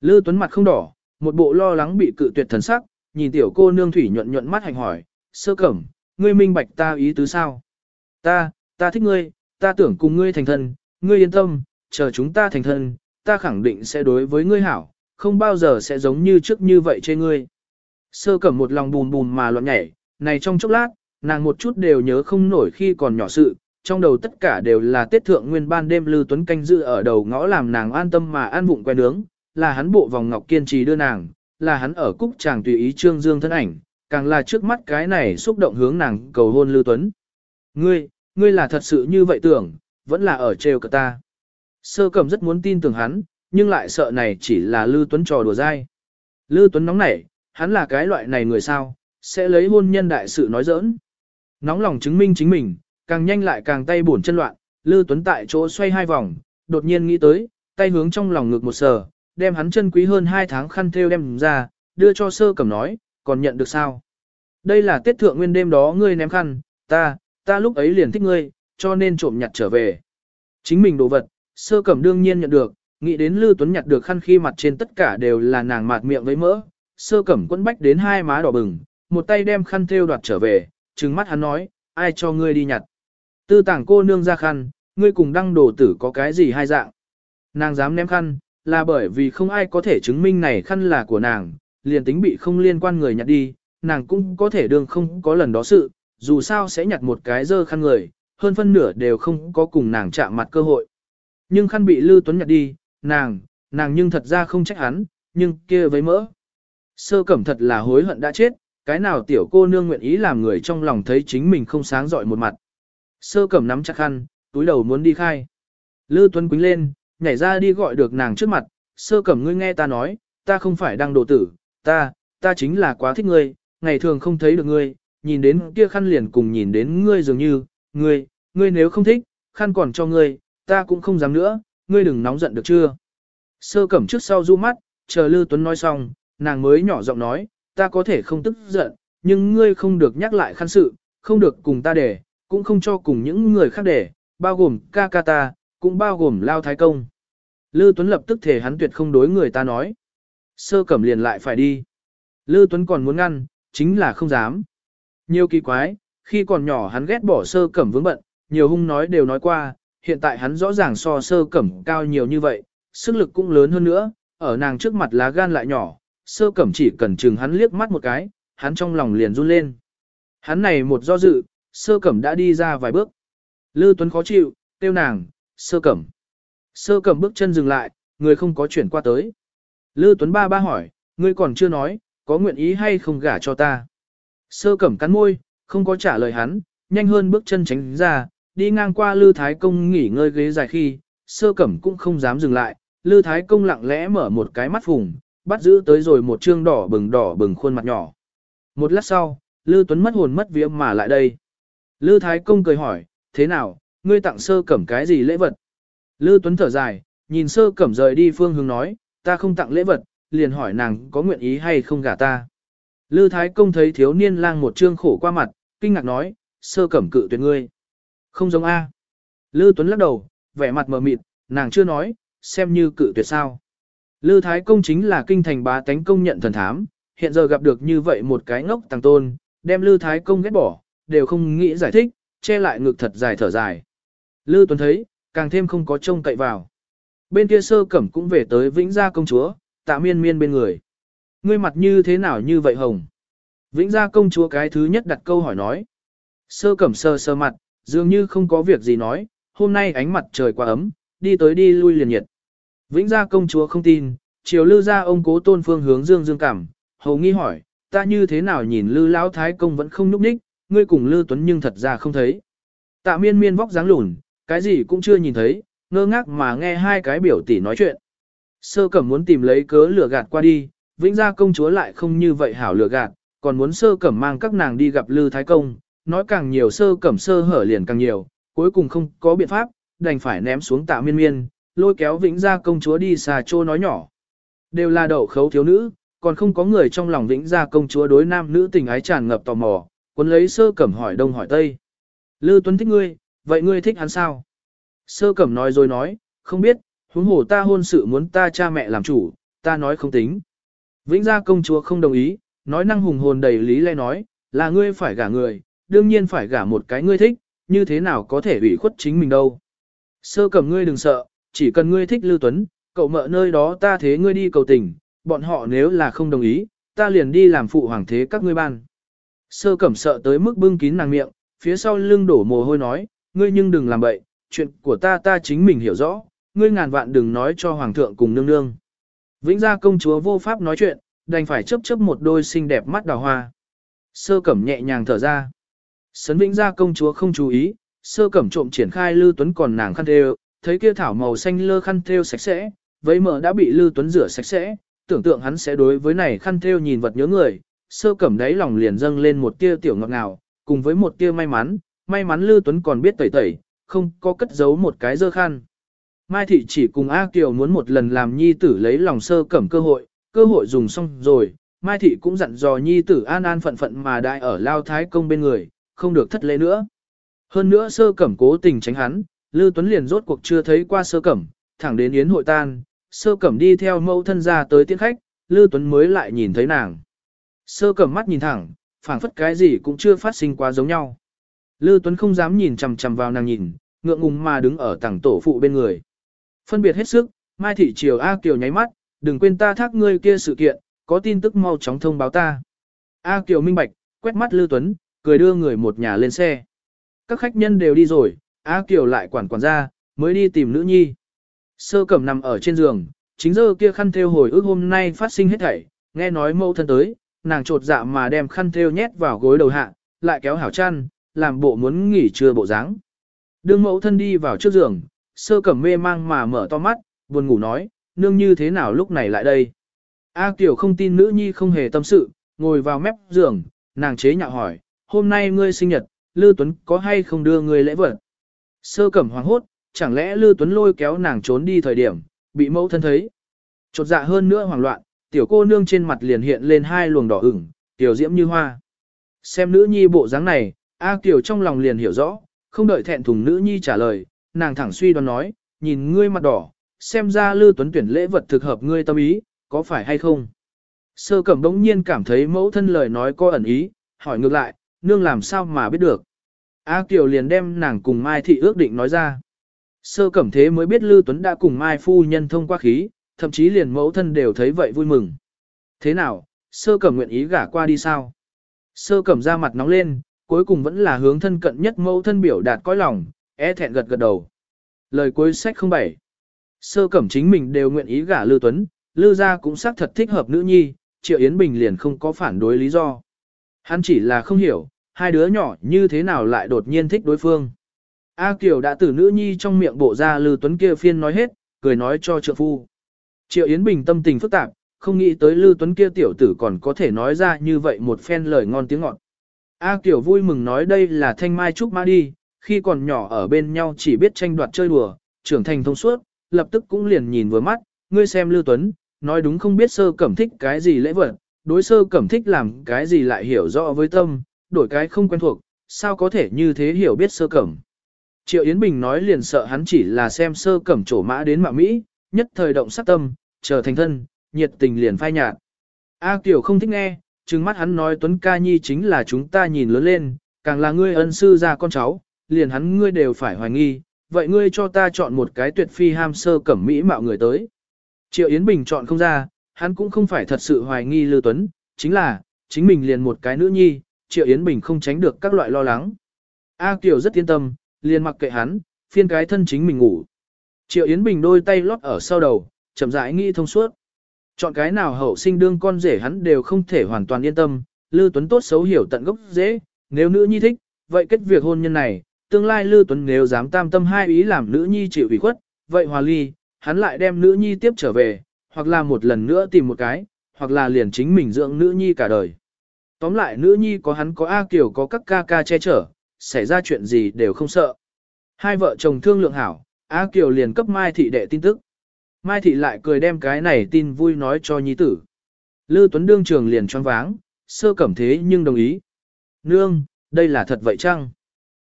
Lư Tuấn mặt không đỏ, một bộ lo lắng bị cự tuyệt thần sắc, nhìn tiểu cô nương thủy nhuận nhuận mắt hành hỏi, sơ cẩm, ngươi minh bạch ta ý tứ sao? Ta, ta thích ngươi, ta tưởng cùng ngươi thành thân, ngươi yên tâm, chờ chúng ta thành thân, ta khẳng định sẽ đối với ngươi hảo, không bao giờ sẽ giống như trước như vậy trên ngươi. Sơ cẩm một lòng bùn bùn mà loạn nhảy, này trong chốc lát, nàng một chút đều nhớ không nổi khi còn nhỏ sự, trong đầu tất cả đều là tiết thượng nguyên ban đêm Lưu Tuấn canh dự ở đầu ngõ làm nàng an tâm mà an vụng quen nướng, là hắn bộ vòng ngọc kiên trì đưa nàng, là hắn ở cúc chàng tùy ý trương dương thân ảnh, càng là trước mắt cái này xúc động hướng nàng cầu hôn Lưu Tuấn. Ngươi, ngươi là thật sự như vậy tưởng, vẫn là ở trêu cả ta. Sơ cẩm rất muốn tin tưởng hắn, nhưng lại sợ này chỉ là Lưu Tuấn trò đùa dai. Lưu Tuấn nóng nảy, hắn là cái loại này người sao, sẽ lấy hôn nhân đại sự nói giỡn. Nóng lòng chứng minh chính mình, càng nhanh lại càng tay bổn chân loạn, Lưu Tuấn tại chỗ xoay hai vòng, đột nhiên nghĩ tới, tay hướng trong lòng ngực một sờ, đem hắn chân quý hơn hai tháng khăn thêu đem ra, đưa cho sơ cẩm nói, còn nhận được sao? Đây là tiết thượng nguyên đêm đó ngươi ném khăn, ta, ta lúc ấy liền thích ngươi, cho nên trộm nhặt trở về. Chính mình đồ vật, sơ cẩm đương nhiên nhận được, nghĩ đến Lưu Tuấn nhặt được khăn khi mặt trên tất cả đều là nàng mạt miệng với mỡ, sơ cẩm quấn bách đến hai má đỏ bừng, một tay đem khăn thêu đoạt trở về, trừng mắt hắn nói, ai cho ngươi đi nhặt. Tư tảng cô nương ra khăn, ngươi cùng đăng đồ tử có cái gì hai dạng. Nàng dám ném khăn, là bởi vì không ai có thể chứng minh này khăn là của nàng, liền tính bị không liên quan người nhặt đi, nàng cũng có thể đương không có lần đó sự, dù sao sẽ nhặt một cái dơ khăn người, hơn phân nửa đều không có cùng nàng chạm mặt cơ hội. Nhưng khăn bị Lưu Tuấn nhặt đi, nàng, nàng nhưng thật ra không trách hắn, nhưng kia với mỡ. Sơ cẩm thật là hối hận đã chết, cái nào tiểu cô nương nguyện ý làm người trong lòng thấy chính mình không sáng dọi một mặt. Sơ cẩm nắm chặt khăn, túi đầu muốn đi khai. Lưu Tuấn quính lên, nhảy ra đi gọi được nàng trước mặt, sơ cẩm ngươi nghe ta nói, ta không phải đang đồ tử, ta, ta chính là quá thích ngươi, ngày thường không thấy được ngươi, nhìn đến kia khăn liền cùng nhìn đến ngươi dường như, ngươi, ngươi nếu không thích, khăn còn cho ngươi, ta cũng không dám nữa, ngươi đừng nóng giận được chưa. Sơ cẩm trước sau du mắt, chờ Lưu Tuấn nói xong, nàng mới nhỏ giọng nói, ta có thể không tức giận, nhưng ngươi không được nhắc lại khăn sự, không được cùng ta để, cũng không cho cùng những người khác để, bao gồm ca ca ta, cũng bao gồm Lao Thái Công. Lư Tuấn lập tức thể hắn tuyệt không đối người ta nói. Sơ cẩm liền lại phải đi. Lư Tuấn còn muốn ngăn, chính là không dám. Nhiều kỳ quái, khi còn nhỏ hắn ghét bỏ sơ cẩm vướng bận, nhiều hung nói đều nói qua, hiện tại hắn rõ ràng so sơ cẩm cao nhiều như vậy, sức lực cũng lớn hơn nữa, ở nàng trước mặt lá gan lại nhỏ, sơ cẩm chỉ cần chừng hắn liếc mắt một cái, hắn trong lòng liền run lên. Hắn này một do dự, sơ cẩm đã đi ra vài bước. Lư Tuấn khó chịu, tiêu nàng, sơ cẩm. Sơ cẩm bước chân dừng lại, người không có chuyển qua tới. Lư Tuấn ba ba hỏi, ngươi còn chưa nói, có nguyện ý hay không gả cho ta. Sơ cẩm cắn môi, không có trả lời hắn, nhanh hơn bước chân tránh ra, đi ngang qua Lư Thái Công nghỉ ngơi ghế dài khi, sơ cẩm cũng không dám dừng lại. Lư Thái Công lặng lẽ mở một cái mắt phùng, bắt giữ tới rồi một trương đỏ bừng đỏ bừng khuôn mặt nhỏ. Một lát sau, Lư Tuấn mất hồn mất vía mà lại đây. Lư Thái Công cười hỏi, thế nào, ngươi tặng sơ cẩm cái gì lễ vật? Lư Tuấn thở dài, nhìn sơ cẩm rời đi phương hướng nói, ta không tặng lễ vật, liền hỏi nàng có nguyện ý hay không gả ta. Lư Thái Công thấy thiếu niên lang một trương khổ qua mặt, kinh ngạc nói, sơ cẩm cự tuyệt ngươi. Không giống A. Lư Tuấn lắc đầu, vẻ mặt mờ mịt, nàng chưa nói, xem như cự tuyệt sao. Lư Thái Công chính là kinh thành bá tánh công nhận thần thám, hiện giờ gặp được như vậy một cái ngốc tăng tôn, đem Lư Thái Công ghét bỏ, đều không nghĩ giải thích, che lại ngực thật dài thở dài. Lư Tuấn thấy, càng thêm không có trông cậy vào. Bên kia sơ cẩm cũng về tới Vĩnh Gia công chúa, tạ miên miên bên người. Ngươi mặt như thế nào như vậy hồng? Vĩnh Gia công chúa cái thứ nhất đặt câu hỏi nói. Sơ cẩm sơ sơ mặt, dường như không có việc gì nói, hôm nay ánh mặt trời quá ấm, đi tới đi lui liền nhiệt. Vĩnh Gia công chúa không tin, chiều lư ra ông cố tôn phương hướng dương dương cảm, hầu nghi hỏi, ta như thế nào nhìn lư lão thái công vẫn không núp ních, ngươi cùng lư tuấn nhưng thật ra không thấy. Tạ miên miên vóc dáng lùn, cái gì cũng chưa nhìn thấy, ngơ ngác mà nghe hai cái biểu tỷ nói chuyện. Sơ cẩm muốn tìm lấy cớ lừa gạt qua đi, vĩnh gia công chúa lại không như vậy hảo lừa gạt, còn muốn sơ cẩm mang các nàng đi gặp lư thái công, nói càng nhiều sơ cẩm sơ hở liền càng nhiều, cuối cùng không có biện pháp, đành phải ném xuống tạ miên miên, lôi kéo vĩnh gia công chúa đi xà trô nói nhỏ. Đều là đậu khấu thiếu nữ, còn không có người trong lòng vĩnh gia công chúa đối nam nữ tình ái tràn ngập tò mò, cuốn lấy sơ cẩm hỏi đông hỏi tây. Lư Tuấn thích ngươi, vậy ngươi thích hắn sao? Sơ cẩm nói rồi nói, không biết, huống hồ ta hôn sự muốn ta cha mẹ làm chủ, ta nói không tính. Vĩnh gia công chúa không đồng ý, nói năng hùng hồn đầy lý lẽ nói, là ngươi phải gả người, đương nhiên phải gả một cái ngươi thích, như thế nào có thể ủy khuất chính mình đâu. Sơ cẩm ngươi đừng sợ, chỉ cần ngươi thích Lưu Tuấn, cậu mợ nơi đó ta thế ngươi đi cầu tình, bọn họ nếu là không đồng ý, ta liền đi làm phụ hoàng thế các ngươi ban. Sơ cẩm sợ tới mức bưng kín nàng miệng, phía sau lưng đổ mồ hôi nói, ngươi nhưng đừng làm bậy, chuyện của ta ta chính mình hiểu rõ, ngươi ngàn vạn đừng nói cho hoàng thượng cùng nương nương. Vĩnh gia công chúa vô pháp nói chuyện, đành phải chấp chấp một đôi xinh đẹp mắt đào hoa. Sơ cẩm nhẹ nhàng thở ra. Sấn vĩnh gia công chúa không chú ý, sơ cẩm trộm triển khai Lư Tuấn còn nàng khăn thêu, thấy kia thảo màu xanh lơ khăn thêu sạch sẽ, vấy mở đã bị Lư Tuấn rửa sạch sẽ, tưởng tượng hắn sẽ đối với này khăn thêu nhìn vật nhớ người, sơ cẩm đáy lòng liền dâng lên một tia tiểu ngọt ngào, cùng với một tia may mắn, may mắn Lư Tuấn còn biết tẩy tẩy, không có cất giấu một cái dơ khăn. Mai Thị chỉ cùng A Kiều muốn một lần làm nhi tử lấy lòng sơ cẩm cơ hội, cơ hội dùng xong rồi, Mai Thị cũng dặn dò nhi tử an an phận phận mà đại ở Lao Thái Công bên người, không được thất lễ nữa. Hơn nữa sơ cẩm cố tình tránh hắn, Lư Tuấn liền rốt cuộc chưa thấy qua sơ cẩm, thẳng đến yến hội tan, sơ cẩm đi theo mẫu thân ra tới tiễn khách, Lư Tuấn mới lại nhìn thấy nàng. Sơ cẩm mắt nhìn thẳng, phảng phất cái gì cũng chưa phát sinh quá giống nhau. Lư Tuấn không dám nhìn chằm chằm vào nàng nhìn, ngượng ngùng mà đứng ở tảng tổ phụ bên người. Phân biệt hết sức, Mai Thị Triều A Kiều nháy mắt, đừng quên ta thác ngươi kia sự kiện, có tin tức mau chóng thông báo ta. A Kiều minh bạch, quét mắt Lư Tuấn, cười đưa người một nhà lên xe. Các khách nhân đều đi rồi, A Kiều lại quản quản ra, mới đi tìm nữ nhi. Sơ cẩm nằm ở trên giường, chính giờ kia khăn thêu hồi ước hôm nay phát sinh hết thảy, nghe nói mâu thân tới, nàng trột dạ mà đem khăn thêu nhét vào gối đầu hạ, lại kéo hảo chăn, làm bộ muốn nghỉ trưa bộ dáng. Đương mẫu thân đi vào trước giường, sơ cẩm mê mang mà mở to mắt, buồn ngủ nói, nương như thế nào lúc này lại đây. A Kiều không tin nữ nhi không hề tâm sự, ngồi vào mép giường, nàng chế nhạo hỏi, hôm nay ngươi sinh nhật, Lư Tuấn có hay không đưa ngươi lễ vật? Sơ cẩm hoàng hốt, chẳng lẽ Lư Tuấn lôi kéo nàng trốn đi thời điểm, bị mẫu thân thấy. Chột dạ hơn nữa hoảng loạn, tiểu cô nương trên mặt liền hiện lên hai luồng đỏ ửng, tiểu diễm như hoa. Xem nữ nhi bộ dáng này, A Kiều trong lòng liền hiểu rõ, không đợi thẹn thùng nữ nhi trả lời, nàng thẳng suy đoán nói, nhìn ngươi mặt đỏ, xem ra Lư Tuấn tuyển lễ vật thực hợp ngươi tâm ý, có phải hay không? Sơ cẩm đống nhiên cảm thấy mẫu thân lời nói có ẩn ý, hỏi ngược lại, nương làm sao mà biết được? A Kiều liền đem nàng cùng Mai Thị ước định nói ra. Sơ cẩm thế mới biết Lư Tuấn đã cùng Mai Phu Nhân thông qua khí, thậm chí liền mẫu thân đều thấy vậy vui mừng. Thế nào, sơ cẩm nguyện ý gả qua đi sao? Sơ cẩm ra mặt nóng lên, cuối cùng vẫn là hướng thân cận nhất mẫu thân biểu đạt cõi lòng, e thẹn gật gật đầu. Lời cuối sách không bảy. Sơ cẩm chính mình đều nguyện ý gả Lư Tuấn, Lư gia cũng xác thật thích hợp nữ nhi, Triệu Yến Bình liền không có phản đối lý do. Hắn chỉ là không hiểu, hai đứa nhỏ như thế nào lại đột nhiên thích đối phương. A Kiều đã từ nữ nhi trong miệng bộ ra Lư Tuấn kia phiên nói hết, cười nói cho trợ phu. Triệu Yến Bình tâm tình phức tạp, không nghĩ tới Lư Tuấn kia tiểu tử còn có thể nói ra như vậy một phen lời ngon tiếng ngọt. A Kiều vui mừng nói đây là thanh mai trúc mã đi, khi còn nhỏ ở bên nhau chỉ biết tranh đoạt chơi đùa, trưởng thành thông suốt, lập tức cũng liền nhìn vừa mắt, ngươi xem Lưu Tuấn, nói đúng không biết sơ cẩm thích cái gì lễ vật, đối sơ cẩm thích làm cái gì lại hiểu rõ với tâm, đổi cái không quen thuộc, sao có thể như thế hiểu biết sơ cẩm. Triệu Yến Bình nói liền sợ hắn chỉ là xem sơ cẩm trổ mã đến mạ Mỹ, nhất thời động sát tâm, chờ thành thân, nhiệt tình liền phai nhạt. A Kiều không thích nghe, trừng mắt hắn nói Tuấn Ca Nhi chính là chúng ta nhìn lớn lên, càng là ngươi ân sư ra con cháu, liền hắn ngươi đều phải hoài nghi, vậy ngươi cho ta chọn một cái tuyệt phi ham sơ cẩm mỹ mạo người tới. Triệu Yến Bình chọn không ra, hắn cũng không phải thật sự hoài nghi Lưu Tuấn, chính là, chính mình liền một cái nữ nhi, Triệu Yến Bình không tránh được các loại lo lắng. A Kiều rất yên tâm, liền mặc kệ hắn, phiên cái thân chính mình ngủ. Triệu Yến Bình đôi tay lót ở sau đầu, chậm rãi nghĩ thông suốt. Chọn cái nào hậu sinh đương con rể hắn đều không thể hoàn toàn yên tâm, lư Tuấn tốt xấu hiểu tận gốc dễ, nếu nữ nhi thích, vậy kết việc hôn nhân này, tương lai lư Tuấn nếu dám tam tâm hai ý làm nữ nhi chịu ủy khuất, vậy hòa ly, hắn lại đem nữ nhi tiếp trở về, hoặc là một lần nữa tìm một cái, hoặc là liền chính mình dưỡng nữ nhi cả đời. Tóm lại nữ nhi có hắn có A Kiều có các ca ca che chở, xảy ra chuyện gì đều không sợ. Hai vợ chồng thương lượng hảo, A Kiều liền cấp Mai Thị đệ tin tức. Mai Thị lại cười đem cái này tin vui nói cho nhi tử. Lư Tuấn đương trường liền choáng váng, sơ cẩm thế nhưng đồng ý. Nương, đây là thật vậy chăng?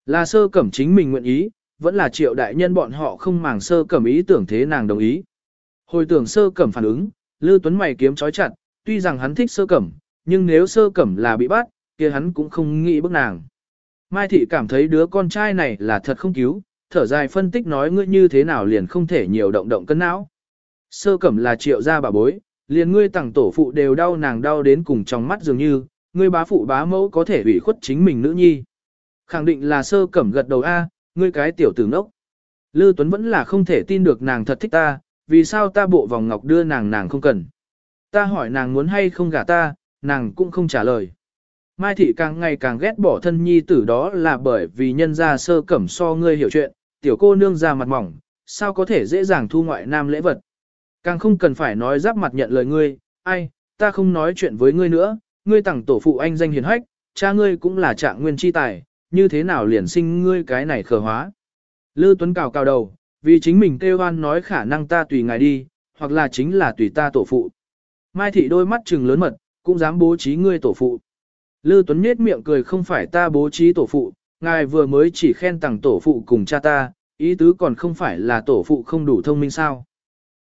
Là sơ cẩm chính mình nguyện ý, vẫn là triệu đại nhân bọn họ không màng sơ cẩm ý tưởng thế nàng đồng ý. Hồi tưởng sơ cẩm phản ứng, Lư Tuấn mày kiếm chói chặt, tuy rằng hắn thích sơ cẩm, nhưng nếu sơ cẩm là bị bắt, kia hắn cũng không nghĩ bức nàng. Mai thị cảm thấy đứa con trai này là thật không cứu, thở dài phân tích nói ngươi như thế nào liền không thể nhiều động động cân não. Sơ cẩm là triệu gia bà bối, liền ngươi tặng tổ phụ đều đau nàng đau đến cùng trong mắt dường như, ngươi bá phụ bá mẫu có thể ủy khuất chính mình nữ nhi. Khẳng định là sơ cẩm gật đầu A, ngươi cái tiểu tử ngốc. Lư Tuấn vẫn là không thể tin được nàng thật thích ta, vì sao ta bộ vòng ngọc đưa nàng nàng không cần. Ta hỏi nàng muốn hay không gả ta, nàng cũng không trả lời. Mai thị càng ngày càng ghét bỏ thân nhi tử đó là bởi vì nhân gia sơ cẩm so ngươi hiểu chuyện, tiểu cô nương ra mặt mỏng, sao có thể dễ dàng thu ngoại nam lễ vật. Càng không cần phải nói giáp mặt nhận lời ngươi, ai, ta không nói chuyện với ngươi nữa, ngươi tặng tổ phụ anh danh hiền hách, cha ngươi cũng là trạng nguyên chi tài, như thế nào liền sinh ngươi cái này khờ hóa. Lư Tuấn cào cào đầu, vì chính mình kêu oan nói khả năng ta tùy ngài đi, hoặc là chính là tùy ta tổ phụ. Mai thị đôi mắt trừng lớn mật, cũng dám bố trí ngươi tổ phụ. Lư Tuấn nhếch miệng cười không phải ta bố trí tổ phụ, ngài vừa mới chỉ khen tặng tổ phụ cùng cha ta, ý tứ còn không phải là tổ phụ không đủ thông minh sao.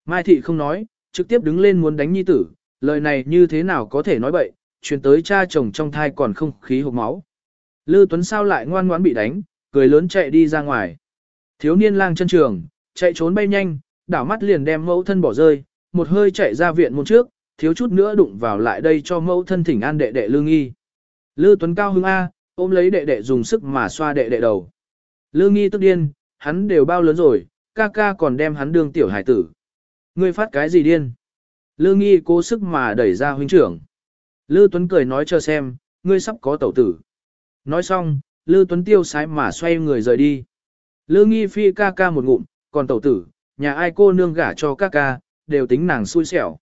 Mai thị không nói, trực tiếp đứng lên muốn đánh nhi tử, lời này như thế nào có thể nói bậy, truyền tới cha chồng trong thai còn không khí hộp máu. Lư Tuấn sao lại ngoan ngoãn bị đánh, cười lớn chạy đi ra ngoài. Thiếu niên lang chân trường, chạy trốn bay nhanh, đảo mắt liền đem mẫu thân bỏ rơi, một hơi chạy ra viện môn trước, thiếu chút nữa đụng vào lại đây cho mẫu thân thỉnh an đệ đệ lương nghi. Lư Tuấn cao hứng A, ôm lấy đệ đệ dùng sức mà xoa đệ đệ đầu. Lương nghi tức điên, hắn đều bao lớn rồi, ca ca còn đem hắn đương tiểu hải tử. Ngươi phát cái gì điên? Lư nghi cố sức mà đẩy ra huynh trưởng. Lư Tuấn cười nói cho xem, ngươi sắp có tẩu tử. Nói xong, Lư Tuấn tiêu sái mà xoay người rời đi. Lư nghi phi ca ca một ngụm, còn tẩu tử, nhà ai cô nương gả cho ca ca, đều tính nàng xui xẻo.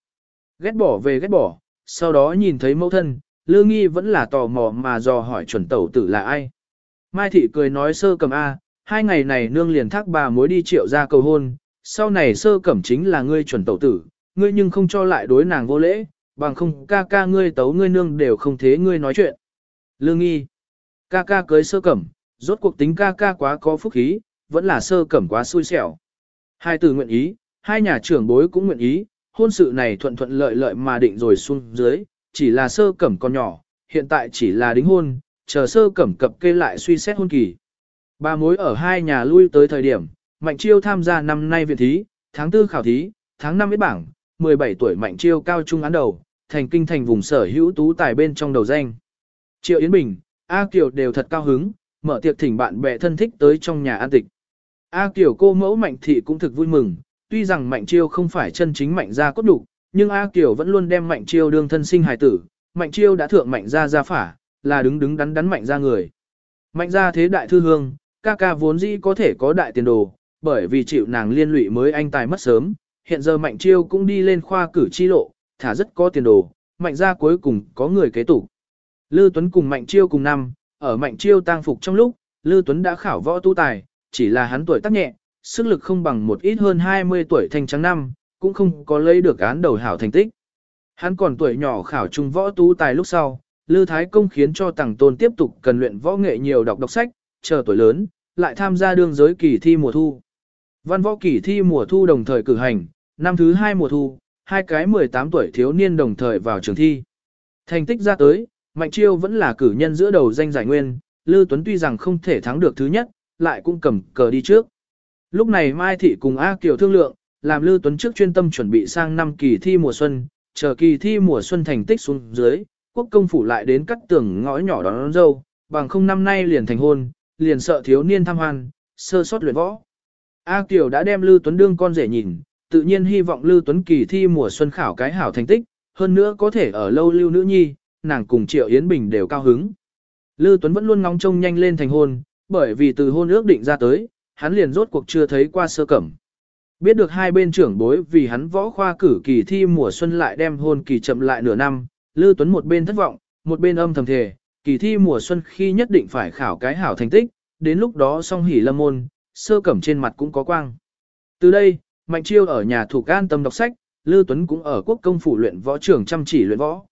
Ghét bỏ về ghét bỏ, sau đó nhìn thấy mẫu thân, Lư nghi vẫn là tò mò mà dò hỏi chuẩn tẩu tử là ai. Mai thị cười nói sơ cầm A, hai ngày này nương liền thác bà mối đi triệu ra cầu hôn, sau này sơ cẩm chính là ngươi chuẩn tẩu tử, ngươi nhưng không cho lại đối nàng vô lễ, bằng không ca ca ngươi tấu ngươi nương đều không thế ngươi nói chuyện. Lương nghi, ca ca cưới sơ cẩm, rốt cuộc tính ca ca quá có phúc khí, vẫn là sơ cẩm quá xui xẻo. Hai tử nguyện ý, hai nhà trưởng bối cũng nguyện ý, hôn sự này thuận thuận lợi lợi mà định rồi xuống dưới, chỉ là sơ cẩm còn nhỏ, hiện tại chỉ là đính hôn, chờ sơ cẩm cập kê lại suy xét hôn kỳ. Ba mối ở hai nhà lui tới thời điểm, Mạnh Chiêu tham gia năm nay viện thí, tháng 4 khảo thí, tháng 5 biết bảng, 17 tuổi Mạnh Chiêu cao trung án đầu, thành kinh thành vùng sở hữu tú tài bên trong đầu danh. Triệu Yến Bình, A Kiều đều thật cao hứng, mở tiệc thỉnh bạn bè thân thích tới trong nhà an tịch. A Kiều cô mẫu Mạnh Thị cũng thực vui mừng, tuy rằng Mạnh Chiêu không phải chân chính Mạnh gia cốt đủ, nhưng A Kiều vẫn luôn đem Mạnh Chiêu đương thân sinh hài tử, Mạnh Chiêu đã thượng Mạnh gia gia phả, là đứng đứng đắn đắn Mạnh gia người. Mạnh gia thế đại thư hương, ca ca vốn dĩ có thể có đại tiền đồ, bởi vì chịu nàng liên lụy mới anh tài mất sớm, hiện giờ Mạnh Chiêu cũng đi lên khoa cử chi lộ, thả rất có tiền đồ, Mạnh gia cuối cùng có người kế tục. Lư Tuấn cùng Mạnh Chiêu cùng năm, ở Mạnh Chiêu tang phục trong lúc, Lư Tuấn đã khảo võ tu tài, chỉ là hắn tuổi tác nhẹ, sức lực không bằng một ít hơn 20 tuổi thanh trắng năm, cũng không có lấy được án đầu hảo thành tích. Hắn còn tuổi nhỏ khảo trung võ tu tài lúc sau, Lư Thái Công khiến cho Tằng Tôn tiếp tục cần luyện võ nghệ nhiều đọc đọc sách, chờ tuổi lớn, lại tham gia đương giới kỳ thi mùa thu. Văn võ kỳ thi mùa thu đồng thời cử hành, năm thứ hai mùa thu, hai cái 18 tuổi thiếu niên đồng thời vào trường thi. Thành tích ra tới, Mạnh Chiêu vẫn là cử nhân giữa đầu danh giải nguyên, Lư Tuấn tuy rằng không thể thắng được thứ nhất, lại cũng cầm cờ đi trước. Lúc này Mai Thị cùng A Kiều thương lượng, làm Lư Tuấn trước chuyên tâm chuẩn bị sang năm kỳ thi mùa xuân, chờ kỳ thi mùa xuân thành tích xuống dưới, quốc công phủ lại đến cắt tường ngõ nhỏ đón, đón dâu, bằng không năm nay liền thành hôn, liền sợ thiếu niên tham hoan, sơ sót luyện võ. A Kiều đã đem Lư Tuấn đương con rể nhìn, tự nhiên hy vọng Lư Tuấn kỳ thi mùa xuân khảo cái hảo thành tích, hơn nữa có thể ở lâu lưu nữ nhi, nàng cùng Triệu Yến Bình đều cao hứng. Lư Tuấn vẫn luôn ngóng trông nhanh lên thành hôn, bởi vì từ hôn ước định ra tới, hắn liền rốt cuộc chưa thấy qua sơ cẩm. Biết được hai bên trưởng bối vì hắn võ khoa cử kỳ thi mùa xuân lại đem hôn kỳ chậm lại nửa năm, Lư Tuấn một bên thất vọng, một bên âm thầm thề, kỳ thi mùa xuân khi nhất định phải khảo cái hảo thành tích, đến lúc đó song hỉ lâm môn, sơ cẩm trên mặt cũng có quang. Từ đây, Mạnh Chiêu ở nhà thủ an tâm đọc sách, Lư Tuấn cũng ở quốc công phủ luyện võ trưởng chăm chỉ luyện võ.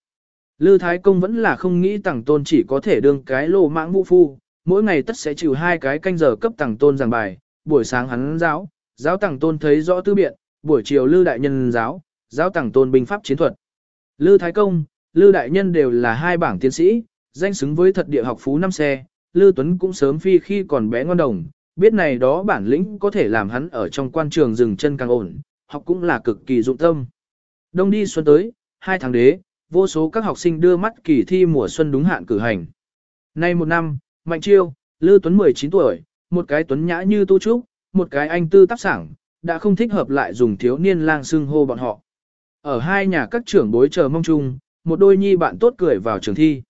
Lư Thái Công vẫn là không nghĩ tàng tôn chỉ có thể đương cái lô mãng vũ phu, mỗi ngày tất sẽ chịu hai cái canh giờ cấp tàng tôn giảng bài, buổi sáng hắn giáo, giáo tàng tôn thấy rõ tư biện, buổi chiều Lư Đại Nhân giáo, giáo tàng tôn binh pháp chiến thuật. Lư Thái Công, Lư Đại Nhân đều là hai bảng tiến sĩ, danh xứng với thật địa học phú năm xe, Lư Tuấn cũng sớm phi khi còn bé ngon đồng, biết này đó bản lĩnh có thể làm hắn ở trong quan trường dừng chân càng ổn, học cũng là cực kỳ dụng tâm. Đông đi xuân tới, hai tháng đế, vô số các học sinh đưa mắt kỳ thi mùa xuân đúng hạn cử hành. Nay một năm, Mạnh Chiêu, Lư Tuấn 19 tuổi, một cái tuấn nhã như tu trúc, một cái anh tư tác sảng, đã không thích hợp lại dùng thiếu niên lang xưng hô bọn họ. Ở hai nhà các trưởng bối chờ mong chung, một đôi nhi bạn tốt cười vào trường thi.